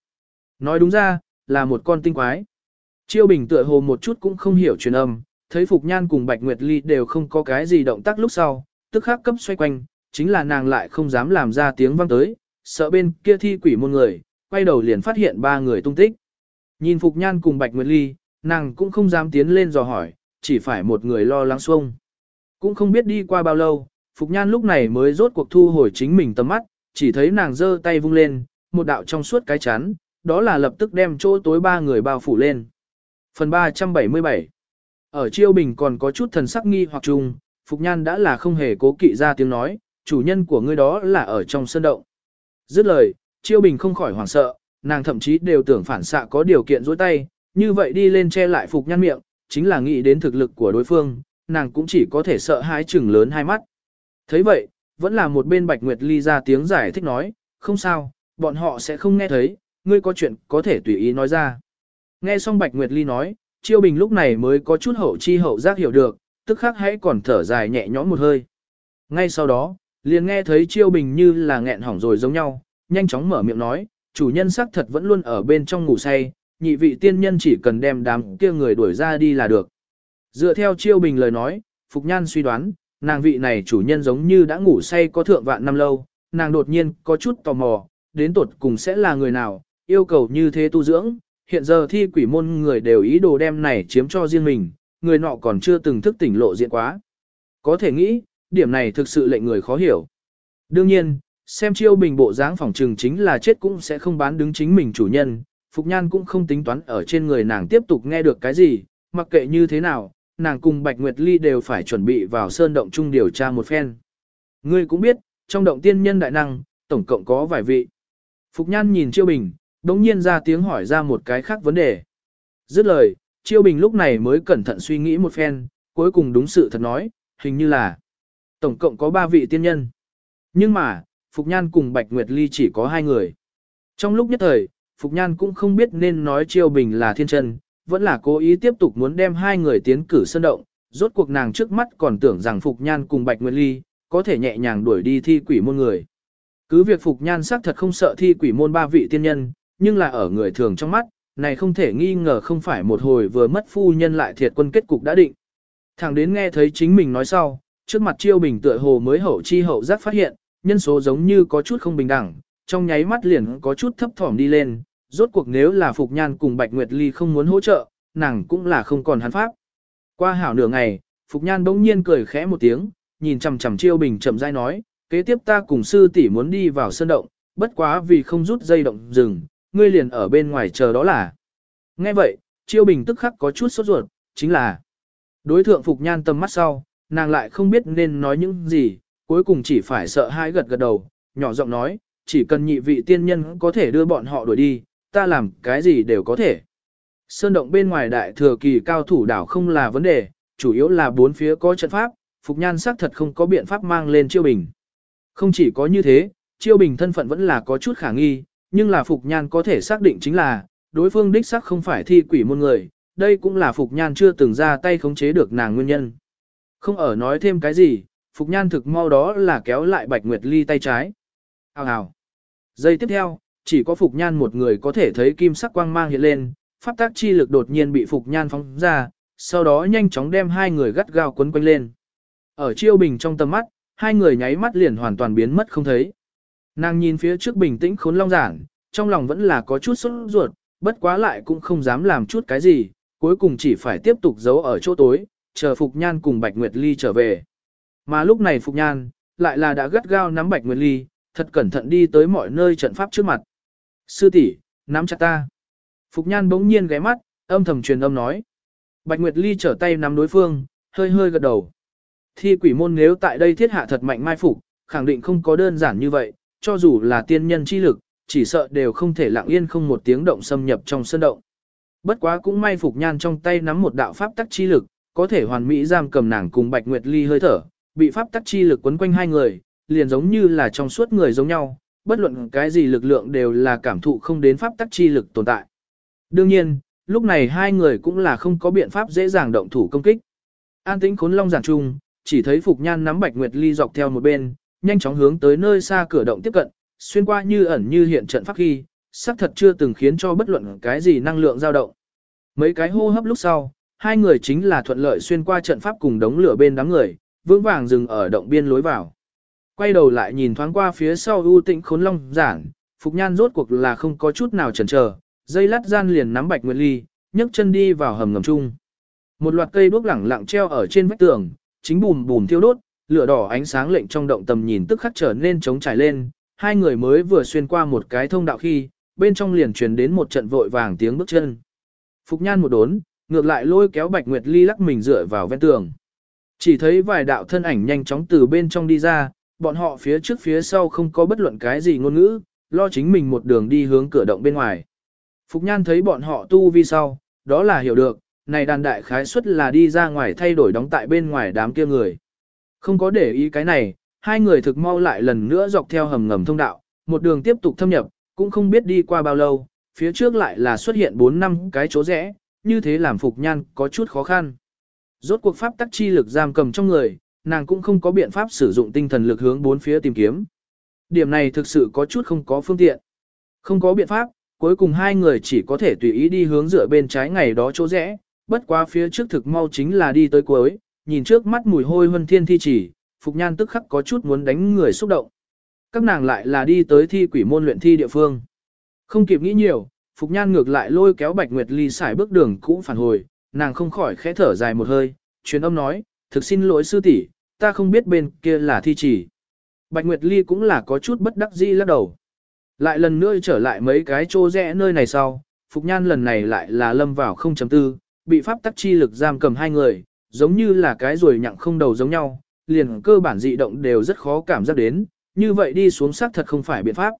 Nói đúng ra, là một con tinh quái. Chiêu Bình tựa hồ một chút cũng không hiểu truyền âm, thấy Phục Nhan cùng Bạch Nguyệt Ly đều không có cái gì động tác lúc sau, tức khắc cấp xoay quanh, chính là nàng lại không dám làm ra tiếng vang tới, sợ bên kia thi quỷ môn người, quay đầu liền phát hiện ba người tung tích. Nhìn Phục Nhan cùng Bạch Nguyệt Ly, nàng cũng không dám tiến lên dò hỏi, chỉ phải một người lo lắng xuông. Cũng không biết đi qua bao lâu, Phục Nhan lúc này mới rốt cuộc thu hồi chính mình tầm mắt, chỉ thấy nàng giơ tay vung lên, một đạo trong suốt cái chắn, đó là lập tức đem chỗ tối ba người bao phủ lên. Phần 377 Ở Chiêu Bình còn có chút thần sắc nghi hoặc trùng, Phục Nhan đã là không hề cố kỵ ra tiếng nói, chủ nhân của ngươi đó là ở trong sân động. Dứt lời, Chiêu Bình không khỏi hoảng sợ, nàng thậm chí đều tưởng phản xạ có điều kiện dối tay, như vậy đi lên che lại Phục nhăn miệng, chính là nghĩ đến thực lực của đối phương, nàng cũng chỉ có thể sợ hãi chừng lớn hai mắt. thấy vậy, vẫn là một bên Bạch Nguyệt Ly ra tiếng giải thích nói, không sao, bọn họ sẽ không nghe thấy, ngươi có chuyện có thể tùy ý nói ra. Nghe xong Bạch Nguyệt Ly nói, Chiêu Bình lúc này mới có chút hậu chi hậu giác hiểu được, tức khắc hãy còn thở dài nhẹ nhõm một hơi. Ngay sau đó, liền nghe thấy Chiêu Bình như là nghẹn hỏng rồi giống nhau, nhanh chóng mở miệng nói, chủ nhân xác thật vẫn luôn ở bên trong ngủ say, nhị vị tiên nhân chỉ cần đem đám kia người đuổi ra đi là được. Dựa theo chiêu bình lời nói, Phục Nhan suy đoán, nàng vị này chủ nhân giống như đã ngủ say có thượng vạn năm lâu, nàng đột nhiên có chút tò mò, đến tột cùng sẽ là người nào, yêu cầu như thế tu dưỡng, hiện giờ thi quỷ môn người đều ý đồ đem này chiếm cho riêng mình, người nọ còn chưa từng thức tỉnh lộ diện quá. Có thể nghĩ, điểm này thực sự lệnh người khó hiểu. Đương nhiên, xem chiêu bình bộ dáng phòng trừng chính là chết cũng sẽ không bán đứng chính mình chủ nhân, Phục Nhan cũng không tính toán ở trên người nàng tiếp tục nghe được cái gì, mặc kệ như thế nào, nàng cùng Bạch Nguyệt Ly đều phải chuẩn bị vào sơn động chung điều tra một phen. Ngươi cũng biết, trong động tiên nhân đại năng, tổng cộng có vài vị. Phục Nhan nhìn Chiêu Bình, đống nhiên ra tiếng hỏi ra một cái khác vấn đề. Dứt lời, Chiêu Bình lúc này mới cẩn thận suy nghĩ một phen, cuối cùng đúng sự thật nói, hình như là tổng cộng có ba vị tiên nhân. Nhưng mà, Phục Nhan cùng Bạch Nguyệt Ly chỉ có hai người. Trong lúc nhất thời, Phục Nhan cũng không biết nên nói Chiêu Bình là thiên chân, vẫn là cố ý tiếp tục muốn đem hai người tiến cử sân động, rốt cuộc nàng trước mắt còn tưởng rằng Phục Nhan cùng Bạch Nguyệt Ly, có thể nhẹ nhàng đuổi đi thi quỷ môn người. Cứ việc Phục Nhan xác thật không sợ thi quỷ môn ba vị tiên nhân, nhưng là ở người thường trong mắt, này không thể nghi ngờ không phải một hồi vừa mất phu nhân lại thiệt quân kết cục đã định. thằng đến nghe thấy chính mình nói sau, trước mặt chiêu bình tựa hồ mới hậu chi hậu giác phát hiện, nhân số giống như có chút không bình đẳng, trong nháy mắt liền có chút thấp thỏm đi lên, rốt cuộc nếu là Phục Nhan cùng Bạch Nguyệt Ly không muốn hỗ trợ, nàng cũng là không còn hắn pháp. Qua hảo nửa ngày, Phục Nhan bỗng nhiên cười khẽ một tiếng, nhìn chằm chằm Chiêu Bình chậm rãi nói, kế tiếp ta cùng sư tỷ muốn đi vào sơn động, bất quá vì không rút dây động rừng, ngươi liền ở bên ngoài chờ đó là. Nghe vậy, Chiêu Bình tức khắc có chút sốt ruột, chính là đối thượng Phục Nhan tầm mắt sau, nàng lại không biết nên nói những gì, cuối cùng chỉ phải sợ hãi gật gật đầu, nhỏ giọng nói, chỉ cần nhị vị tiên nhân có thể đưa bọn họ đuổi đi, ta làm cái gì đều có thể. Sơn động bên ngoài đại thừa kỳ cao thủ đảo không là vấn đề, chủ yếu là bốn phía có trận pháp, Phục Nhan xác thật không có biện pháp mang lên Chiêu Bình. Không chỉ có như thế, Chiêu Bình thân phận vẫn là có chút khả nghi, nhưng là Phục Nhan có thể xác định chính là, đối phương đích xác không phải thi quỷ môn người, đây cũng là Phục Nhan chưa từng ra tay khống chế được nàng nguyên nhân. Không ở nói thêm cái gì, Phục Nhan thực mau đó là kéo lại Bạch Nguyệt Ly tay trái. Hào hào. Giây tiếp theo, chỉ có Phục Nhan một người có thể thấy kim sắc quang mang hiện lên, pháp tác chi lực đột nhiên bị Phục Nhan phóng ra, sau đó nhanh chóng đem hai người gắt gao quấn quanh lên. Ở chiêu bình trong tầm mắt, hai người nháy mắt liền hoàn toàn biến mất không thấy. Nàng nhìn phía trước bình tĩnh khốn long giản, trong lòng vẫn là có chút sốt ruột, bất quá lại cũng không dám làm chút cái gì, cuối cùng chỉ phải tiếp tục giấu ở chỗ tối, chờ Phục Nhan cùng Bạch Nguyệt Ly trở về. Mà lúc này Phục Nhan, lại là đã gắt gao nắm Bạch Nguyệt Ly, thật cẩn thận đi tới mọi nơi trận pháp trước mặt. Sư tỷ nắm chặt ta. Phục Nhan bỗng nhiên ghé mắt, âm thầm truyền âm nói. Bạch Nguyệt Ly trở tay nắm đối phương, hơi hơi gật đầu. Thi quỷ môn nếu tại đây thiết hạ thật mạnh mai phục, khẳng định không có đơn giản như vậy, cho dù là tiên nhân chi lực, chỉ sợ đều không thể lặng yên không một tiếng động xâm nhập trong sân động. Bất quá cũng may Phục Nhan trong tay nắm một đạo pháp tắc chi lực, có thể hoàn mỹ giam cầm nàng cùng Bạch Nguyệt Ly hơi thở, bị pháp tắc chi lực quấn quanh hai người, liền giống như là trong suốt người giống nhau, bất luận cái gì lực lượng đều là cảm thụ không đến pháp tắc chi lực tồn tại. Đương nhiên, lúc này hai người cũng là không có biện pháp dễ dàng động thủ công kích. An tĩnh khốn long giản trung, chỉ thấy Phục Nhan nắm Bạch Nguyệt Ly dọc theo một bên, nhanh chóng hướng tới nơi xa cửa động tiếp cận, xuyên qua như ẩn như hiện trận pháp khi, xác thật chưa từng khiến cho bất luận cái gì năng lượng dao động. Mấy cái hô hấp lúc sau, hai người chính là thuận lợi xuyên qua trận pháp cùng đống lửa bên đám người, vững vàng dừng ở động biên lối vào. Quay đầu lại nhìn thoáng qua phía sau ưu tĩnh khốn long giản, Phục Nhan rốt cuộc là không có chút nào chần chờ, dây lát gian liền nắm Bạch Nguyệt Ly, nhấc chân đi vào hầm ngầm chung. Một loạt cây đuốc lẳng lặng treo ở trên vách tường, chính bùm bùm thiêu đốt, lửa đỏ ánh sáng lệnh trong động tầm nhìn tức khắc trở nên trống trải lên, hai người mới vừa xuyên qua một cái thông đạo khi, bên trong liền truyền đến một trận vội vàng tiếng bước chân. Phục Nhan một đốn, ngược lại lôi kéo Bạch Nguyệt Ly lắc mình dựa vào ven tường. Chỉ thấy vài đạo thân ảnh nhanh chóng từ bên trong đi ra, bọn họ phía trước phía sau không có bất luận cái gì ngôn ngữ, lo chính mình một đường đi hướng cửa động bên ngoài. Phục Nhan thấy bọn họ tu vi sau, đó là hiểu được, này đàn đại khái suất là đi ra ngoài thay đổi đóng tại bên ngoài đám kia người. Không có để ý cái này, hai người thực mau lại lần nữa dọc theo hầm ngầm thông đạo, một đường tiếp tục thâm nhập, cũng không biết đi qua bao lâu, phía trước lại là xuất hiện 4 năm cái chỗ rẽ, như thế làm Phục Nhan có chút khó khăn. Rốt cuộc pháp tắc chi lực giam cầm trong người, nàng cũng không có biện pháp sử dụng tinh thần lực hướng bốn phía tìm kiếm. Điểm này thực sự có chút không có phương tiện. Không có biện pháp, cuối cùng hai người chỉ có thể tùy ý đi hướng dựa bên trái ngày đó chỗ rẽ, bất quá phía trước thực mau chính là đi tới cuối, nhìn trước mắt mùi hôi huân thiên thi chỉ, Phục Nhan tức khắc có chút muốn đánh người xúc động. Các nàng lại là đi tới thi quỷ môn luyện thi địa phương. Không kịp nghĩ nhiều, Phục Nhan ngược lại lôi kéo Bạch Nguyệt Ly xài bước đường cũ phản hồi, nàng không khỏi khẽ thở dài một hơi, truyền âm nói, thực xin lỗi sư tỷ, ta không biết bên kia là thi chỉ. Bạch Nguyệt Ly cũng là có chút bất đắc dĩ lắc đầu. Lại lần nữa trở lại mấy cái chỗ rẽ nơi này sau, Phục Nhan lần này lại là lâm vào 0.4, bị pháp tắc chi lực giam cầm hai người, giống như là cái ruồi nhặng không đầu giống nhau, liền cơ bản dị động đều rất khó cảm giác đến, như vậy đi xuống xác thật không phải biện pháp.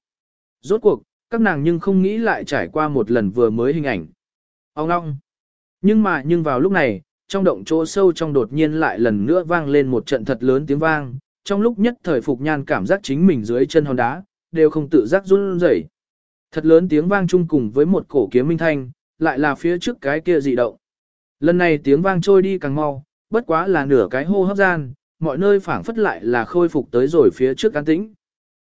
Rốt cuộc, các nàng nhưng không nghĩ lại trải qua một lần vừa mới hình ảnh. Ông ngong. Nhưng mà nhưng vào lúc này, trong động chỗ sâu trong đột nhiên lại lần nữa vang lên một trận thật lớn tiếng vang, trong lúc nhất thời Phục Nhan cảm giác chính mình dưới chân hòn đá, đều không tự giác run rẩy. Thật lớn tiếng vang chung cùng với một cổ kiếm minh thanh, lại là phía trước cái kia dị động. Lần này tiếng vang trôi đi càng mau, bất quá là nửa cái hô hấp gian, mọi nơi phảng phất lại là khôi phục tới rồi phía trước an tĩnh.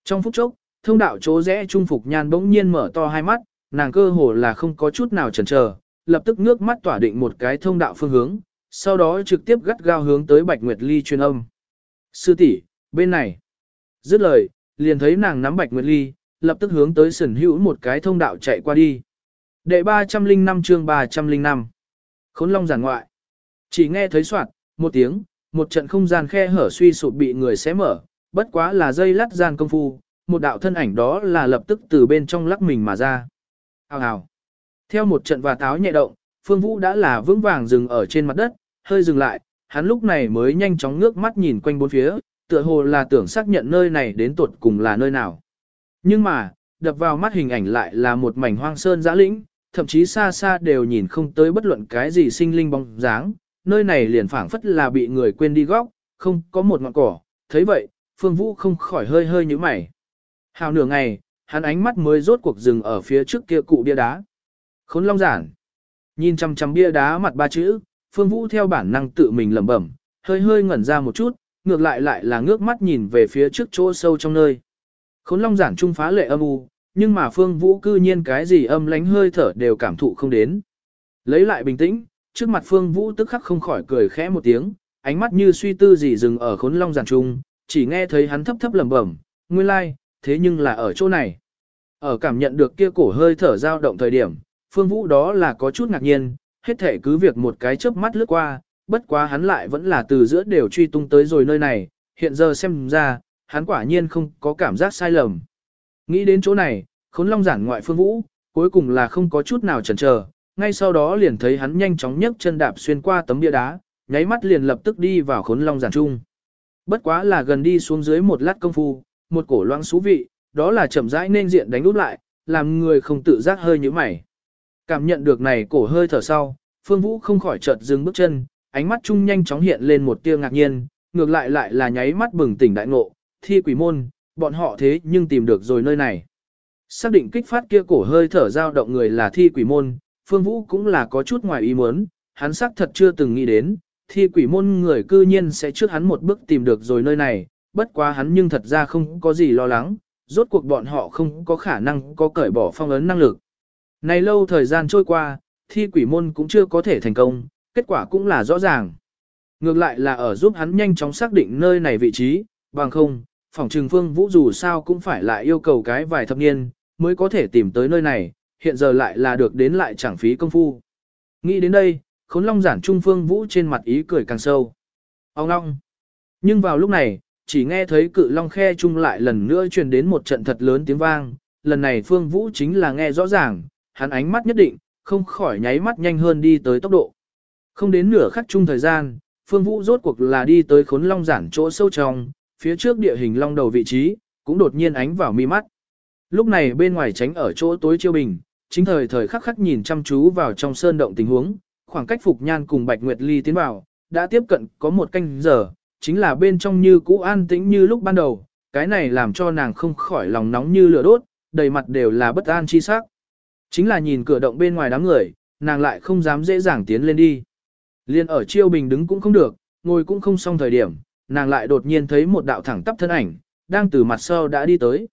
Trong phút chốc, thông đạo chỗ rẽ trung phục nhan bỗng nhiên mở to hai mắt, nàng cơ hồ là không có chút nào chần chờ, lập tức ngước mắt tỏa định một cái thông đạo phương hướng, sau đó trực tiếp gắt gao hướng tới Bạch Nguyệt Ly truyền âm. Sư tỷ, bên này. Dứt lời, liền thấy nàng nắm Bạch Nguyệt Ly, lập tức hướng tới sẩn hữu một cái thông đạo chạy qua đi. Đệ 305 chương 305. Khốn long giản ngoại. Chỉ nghe thấy soạt, một tiếng, một trận không gian khe hở suy sụp bị người xé mở, bất quá là dây lắt gian công phu, một đạo thân ảnh đó là lập tức từ bên trong lắc mình mà ra. Hào hào. Theo một trận và táo nhẹ động, Phương Vũ đã là vững vàng dừng ở trên mặt đất, hơi dừng lại, hắn lúc này mới nhanh chóng ngước mắt nhìn quanh bốn phía, tựa hồ là tưởng xác nhận nơi này đến tuột cùng là nơi nào. Nhưng mà, đập vào mắt hình ảnh lại là một mảnh hoang sơn giã lĩnh, thậm chí xa xa đều nhìn không tới bất luận cái gì sinh linh bóng dáng, nơi này liền phảng phất là bị người quên đi góc, không có một ngọn cỏ, thấy vậy, Phương Vũ không khỏi hơi hơi như mày. Hào nửa ngày, hắn ánh mắt mới rốt cuộc dừng ở phía trước kia cụ bia đá. Khốn long giản. Nhìn chăm chăm bia đá mặt ba chữ, Phương Vũ theo bản năng tự mình lẩm bẩm, hơi hơi ngẩn ra một chút, ngược lại lại là ngước mắt nhìn về phía trước chỗ sâu trong nơi. Khốn long giản trung phá lệ âm u, nhưng mà Phương Vũ cư nhiên cái gì âm lánh hơi thở đều cảm thụ không đến. Lấy lại bình tĩnh, trước mặt Phương Vũ tức khắc không khỏi cười khẽ một tiếng, ánh mắt như suy tư gì dừng ở khốn long giản trung, chỉ nghe thấy hắn thấp thấp lẩm bẩm, nguyên lai, like, thế nhưng là ở chỗ này. Ở cảm nhận được kia cổ hơi thở dao động thời điểm, Phương Vũ đó là có chút ngạc nhiên, hết thể cứ việc một cái chớp mắt lướt qua, bất quá hắn lại vẫn là từ giữa đều truy tung tới rồi nơi này, hiện giờ xem ra, hắn quả nhiên không có cảm giác sai lầm. Nghĩ đến chỗ này, khốn long giản ngoại Phương Vũ, cuối cùng là không có chút nào chần chờ, ngay sau đó liền thấy hắn nhanh chóng nhấc chân đạp xuyên qua tấm bia đá, nháy mắt liền lập tức đi vào khốn long giản trung. Bất quá là gần đi xuống dưới một lát công phu, một cổ loãng xú vị, đó là chậm rãi nên diện đánh úp lại, làm người không tự giác hơi như mày. Cảm nhận được này cổ hơi thở sau, Phương Vũ không khỏi chợt dừng bước chân, ánh mắt chung nhanh chóng hiện lên một tia ngạc nhiên, ngược lại lại là nháy mắt bừng tỉnh đại ngộ, thi quỷ môn, bọn họ thế nhưng tìm được rồi nơi này. Xác định kích phát kia cổ hơi thở dao động người là thi quỷ môn, Phương Vũ cũng là có chút ngoài ý muốn, hắn xác thật chưa từng nghĩ đến, thi quỷ môn người cư nhiên sẽ trước hắn một bước tìm được rồi nơi này, bất quá hắn nhưng thật ra không có gì lo lắng, rốt cuộc bọn họ không có khả năng có cởi bỏ phong ấn năng lực. Này lâu thời gian trôi qua, thi quỷ môn cũng chưa có thể thành công, kết quả cũng là rõ ràng. Ngược lại là ở giúp hắn nhanh chóng xác định nơi này vị trí, bằng không, phòng trừng phương vũ dù sao cũng phải lại yêu cầu cái vài thập niên, mới có thể tìm tới nơi này, hiện giờ lại là được đến lại chẳng phí công phu. Nghĩ đến đây, khốn long giản trung phương vũ trên mặt ý cười càng sâu. Ông long. Nhưng vào lúc này, chỉ nghe thấy cự long khe chung lại lần nữa truyền đến một trận thật lớn tiếng vang, lần này phương vũ chính là nghe rõ ràng, hắn ánh mắt nhất định, không khỏi nháy mắt nhanh hơn đi tới tốc độ. Không đến nửa khắc chung thời gian, phương vũ rốt cuộc là đi tới khốn long giản chỗ sâu trong, phía trước địa hình long đầu vị trí, cũng đột nhiên ánh vào mi mắt. Lúc này bên ngoài tránh ở chỗ tối chiêu bình, chính thời thời khắc khắc nhìn chăm chú vào trong sơn động tình huống, khoảng cách Phục Nhan cùng Bạch Nguyệt Ly tiến vào, đã tiếp cận có một canh giờ, chính là bên trong như cũ an tĩnh như lúc ban đầu, cái này làm cho nàng không khỏi lòng nóng như lửa đốt, đầy mặt đều là bất an chi sắc. Chính là nhìn cửa động bên ngoài đám người, nàng lại không dám dễ dàng tiến lên đi. Liên ở chiêu bình đứng cũng không được, ngồi cũng không xong thời điểm, nàng lại đột nhiên thấy một đạo thẳng tắp thân ảnh, đang từ mặt sau đã đi tới.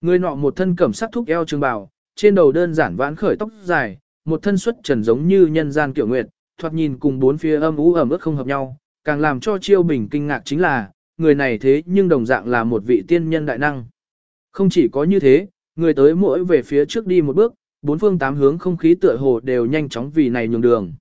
Người nọ một thân cẩm sắc thúc eo trường bào, trên đầu đơn giản vãn khởi tóc dài, một thân xuất trần giống như nhân gian kiểu nguyệt, thoạt nhìn cùng bốn phía âm ú ẩm ướt không hợp nhau, càng làm cho Chiêu Bình kinh ngạc chính là, người này thế nhưng đồng dạng là một vị tiên nhân đại năng. Không chỉ có như thế, người tới mỗi về phía trước đi một bước, bốn phương tám hướng không khí tựa hồ đều nhanh chóng vì này nhường đường.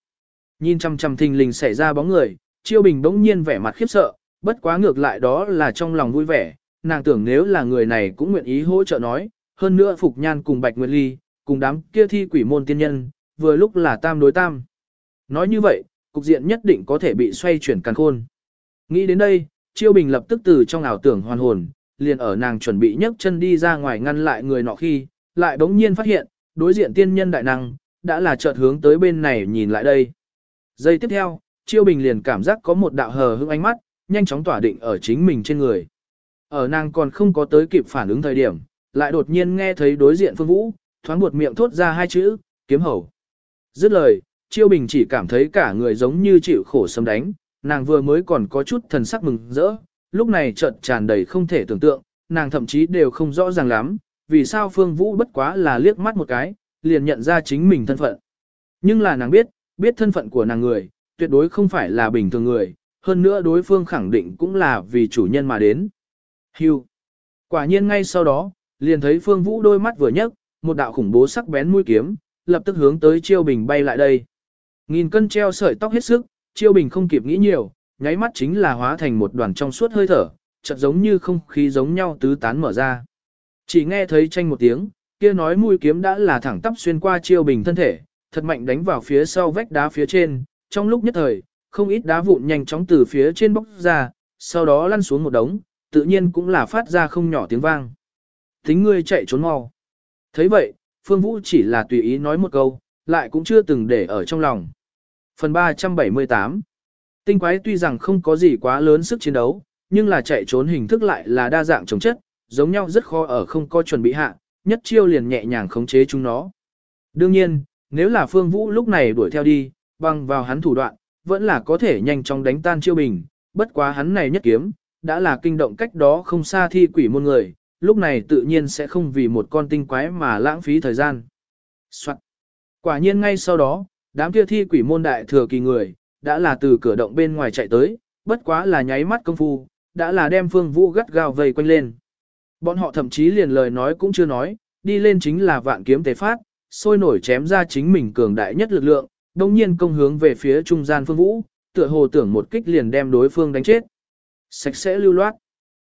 Nhìn chăm chăm thình lình xảy ra bóng người, Chiêu Bình bỗng nhiên vẻ mặt khiếp sợ, bất quá ngược lại đó là trong lòng vui vẻ, nàng tưởng nếu là người này cũng nguyện ý hỗ trợ nói, hơn nữa Phục Nhan cùng Bạch Nguyệt Ly, cùng đám kia thi quỷ môn tiên nhân, vừa lúc là tam đối tam. Nói như vậy, cục diện nhất định có thể bị xoay chuyển càn khôn. Nghĩ đến đây, Chiêu Bình lập tức từ trong ảo tưởng hoàn hồn, liền ở nàng chuẩn bị nhấc chân đi ra ngoài ngăn lại người nọ khi, lại bỗng nhiên phát hiện, đối diện tiên nhân đại năng, đã là chợt hướng tới bên này nhìn lại đây. Giây tiếp theo, Chiêu Bình liền cảm giác có một đạo hờ hững ánh mắt, nhanh chóng tỏa định ở chính mình trên người. Ở nàng còn không có tới kịp phản ứng thời điểm, lại đột nhiên nghe thấy đối diện Phương Vũ, thoáng buột miệng thốt ra hai chữ, kiếm hầu. Dứt lời, Chiêu Bình chỉ cảm thấy cả người giống như chịu khổ sấm đánh, nàng vừa mới còn có chút thần sắc mừng rỡ, lúc này chợt tràn đầy không thể tưởng tượng, nàng thậm chí đều không rõ ràng lắm, vì sao Phương Vũ bất quá là liếc mắt một cái, liền nhận ra chính mình thân phận. Nhưng là nàng biết, biết thân phận của nàng người, tuyệt đối không phải là bình thường người, hơn nữa đối phương khẳng định cũng là vì chủ nhân mà đến. Hưu. Quả nhiên ngay sau đó, liền thấy Phương Vũ đôi mắt vừa nhấc, một đạo khủng bố sắc bén mũi kiếm, lập tức hướng tới Chiêu Bình bay lại đây. Nghìn cân treo sợi tóc hết sức, Chiêu Bình không kịp nghĩ nhiều, nháy mắt chính là hóa thành một đoàn trong suốt hơi thở, chợt giống như không khí giống nhau tứ tán mở ra. Chỉ nghe thấy tranh một tiếng, kia nói mũi kiếm đã là thẳng tắp xuyên qua Chiêu Bình thân thể, thật mạnh đánh vào phía sau vách đá phía trên, trong lúc nhất thời, không ít đá vụn nhanh chóng từ phía trên bóc ra, sau đó lăn xuống một đống, tự nhiên cũng là phát ra không nhỏ tiếng vang. Tính ngươi chạy trốn mau. thấy vậy, Phương Vũ chỉ là tùy ý nói một câu, lại cũng chưa từng để ở trong lòng. Phần 378 Tinh quái tuy rằng không có gì quá lớn sức chiến đấu, nhưng là chạy trốn hình thức lại là đa dạng chống chất, giống nhau rất khó ở không có chuẩn bị hạ, nhất chiêu liền nhẹ nhàng khống chế chúng nó. Đương nhiên, nếu là Phương Vũ lúc này đuổi theo đi, bằng vào hắn thủ đoạn, vẫn là có thể nhanh chóng đánh tan chiêu bình, bất quá hắn này nhất kiếm, đã là kinh động cách đó không xa thi quỷ môn người, lúc này tự nhiên sẽ không vì một con tinh quái mà lãng phí thời gian. Soạn. Quả nhiên ngay sau đó, đám kia thi quỷ môn đại thừa kỳ người, đã là từ cửa động bên ngoài chạy tới, bất quá là nháy mắt công phu, đã là đem phương vũ gắt gao vây quanh lên. Bọn họ thậm chí liền lời nói cũng chưa nói, đi lên chính là vạn kiếm tế phát, sôi nổi chém ra chính mình cường đại nhất lực lượng, đồng nhiên công hướng về phía trung gian phương vũ, tựa hồ tưởng một kích liền đem đối phương đánh chết. Sạch sẽ lưu loát.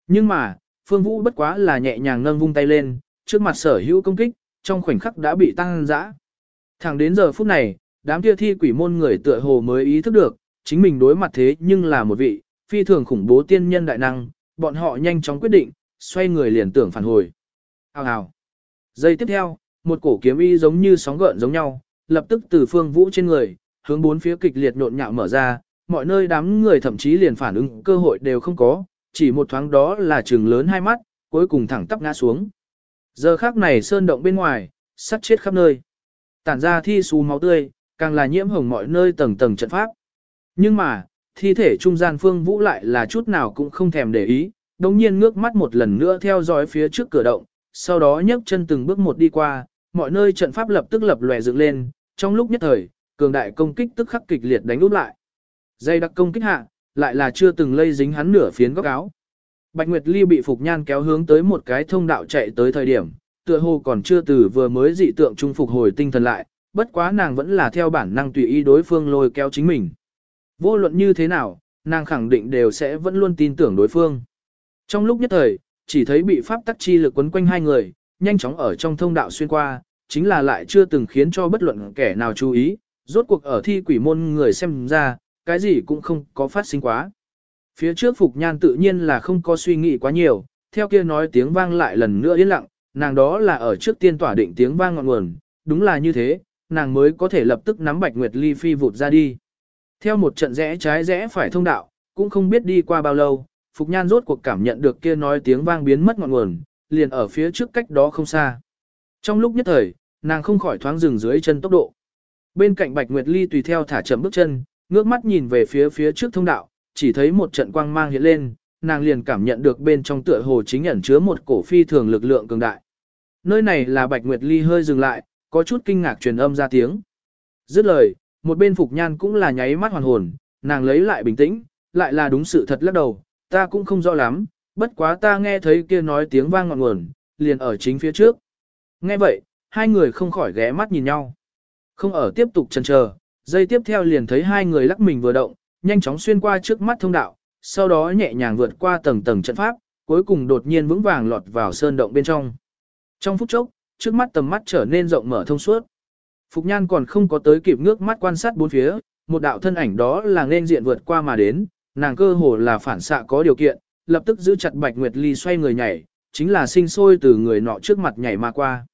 Nhưng mà, phương vũ bất quá là nhẹ nhàng nâng vung tay lên, trước mặt sở hữu công kích, trong khoảnh khắc đã bị tăng dã. Thẳng đến giờ phút này, đám kia thi quỷ môn người tựa hồ mới ý thức được, chính mình đối mặt thế nhưng là một vị, phi thường khủng bố tiên nhân đại năng, bọn họ nhanh chóng quyết định, xoay người liền tưởng phản hồi. Hào hào. Giây tiếp theo, một cổ kiếm y giống như sóng gợn giống nhau, lập tức từ phương vũ trên người, hướng bốn phía kịch liệt nhộn nhạo mở ra, mọi nơi đám người thậm chí liền phản ứng cơ hội đều không có, chỉ một thoáng đó là trường lớn hai mắt, cuối cùng thẳng tắp ngã xuống. Giờ khác này sơn động bên ngoài, sắt chết khắp nơi. Tản ra thi xú máu tươi, càng là nhiễm hồng mọi nơi tầng tầng trận pháp. Nhưng mà, thi thể trung gian phương vũ lại là chút nào cũng không thèm để ý, đồng nhiên ngước mắt một lần nữa theo dõi phía trước cửa động, sau đó nhấc chân từng bước một đi qua, mọi nơi trận pháp lập tức lập lòe dựng lên, trong lúc nhất thời, cường đại công kích tức khắc kịch liệt đánh úp lại. Dây đặc công kích hạ, lại là chưa từng lây dính hắn nửa phiến góc áo. Bạch Nguyệt Ly bị Phục Nhan kéo hướng tới một cái thông đạo chạy tới thời điểm, tựa hồ còn chưa từ vừa mới dị tượng trung phục hồi tinh thần lại, bất quá nàng vẫn là theo bản năng tùy ý đối phương lôi kéo chính mình. Vô luận như thế nào, nàng khẳng định đều sẽ vẫn luôn tin tưởng đối phương. Trong lúc nhất thời, chỉ thấy bị pháp tắc chi lực quấn quanh hai người, nhanh chóng ở trong thông đạo xuyên qua, chính là lại chưa từng khiến cho bất luận kẻ nào chú ý, rốt cuộc ở thi quỷ môn người xem ra, cái gì cũng không có phát sinh quá. Phía trước Phục Nhan tự nhiên là không có suy nghĩ quá nhiều, theo kia nói tiếng vang lại lần nữa yên lặng, nàng đó là ở trước tiên tỏa định tiếng vang ngọn nguồn, đúng là như thế, nàng mới có thể lập tức nắm Bạch Nguyệt Ly phi vụt ra đi. Theo một trận rẽ trái rẽ phải thông đạo, cũng không biết đi qua bao lâu, Phục Nhan rốt cuộc cảm nhận được kia nói tiếng vang biến mất ngọn nguồn, liền ở phía trước cách đó không xa. Trong lúc nhất thời, nàng không khỏi thoáng dừng dưới chân tốc độ. Bên cạnh Bạch Nguyệt Ly tùy theo thả chậm bước chân, ngước mắt nhìn về phía phía trước thông đạo, chỉ thấy một trận quang mang hiện lên, nàng liền cảm nhận được bên trong tựa hồ chính ẩn chứa một cổ phi thường lực lượng cường đại. Nơi này là Bạch Nguyệt Ly hơi dừng lại, có chút kinh ngạc truyền âm ra tiếng. Dứt lời, một bên Phục Nhan cũng là nháy mắt hoàn hồn, nàng lấy lại bình tĩnh, lại là đúng sự thật lắc đầu, ta cũng không rõ lắm, bất quá ta nghe thấy kia nói tiếng vang ngọn nguồn, liền ở chính phía trước. Nghe vậy, hai người không khỏi ghé mắt nhìn nhau. Không ở tiếp tục chần chờ, giây tiếp theo liền thấy hai người lắc mình vừa động, nhanh chóng xuyên qua trước mắt thông đạo, sau đó nhẹ nhàng vượt qua tầng tầng trận pháp, cuối cùng đột nhiên vững vàng lọt vào sơn động bên trong. Trong phút chốc, trước mắt tầm mắt trở nên rộng mở thông suốt. Phục Nhan còn không có tới kịp ngước mắt quan sát bốn phía, một đạo thân ảnh đó là nên diện vượt qua mà đến, nàng cơ hồ là phản xạ có điều kiện, lập tức giữ chặt Bạch Nguyệt Ly xoay người nhảy, chính là sinh sôi từ người nọ trước mặt nhảy mà qua.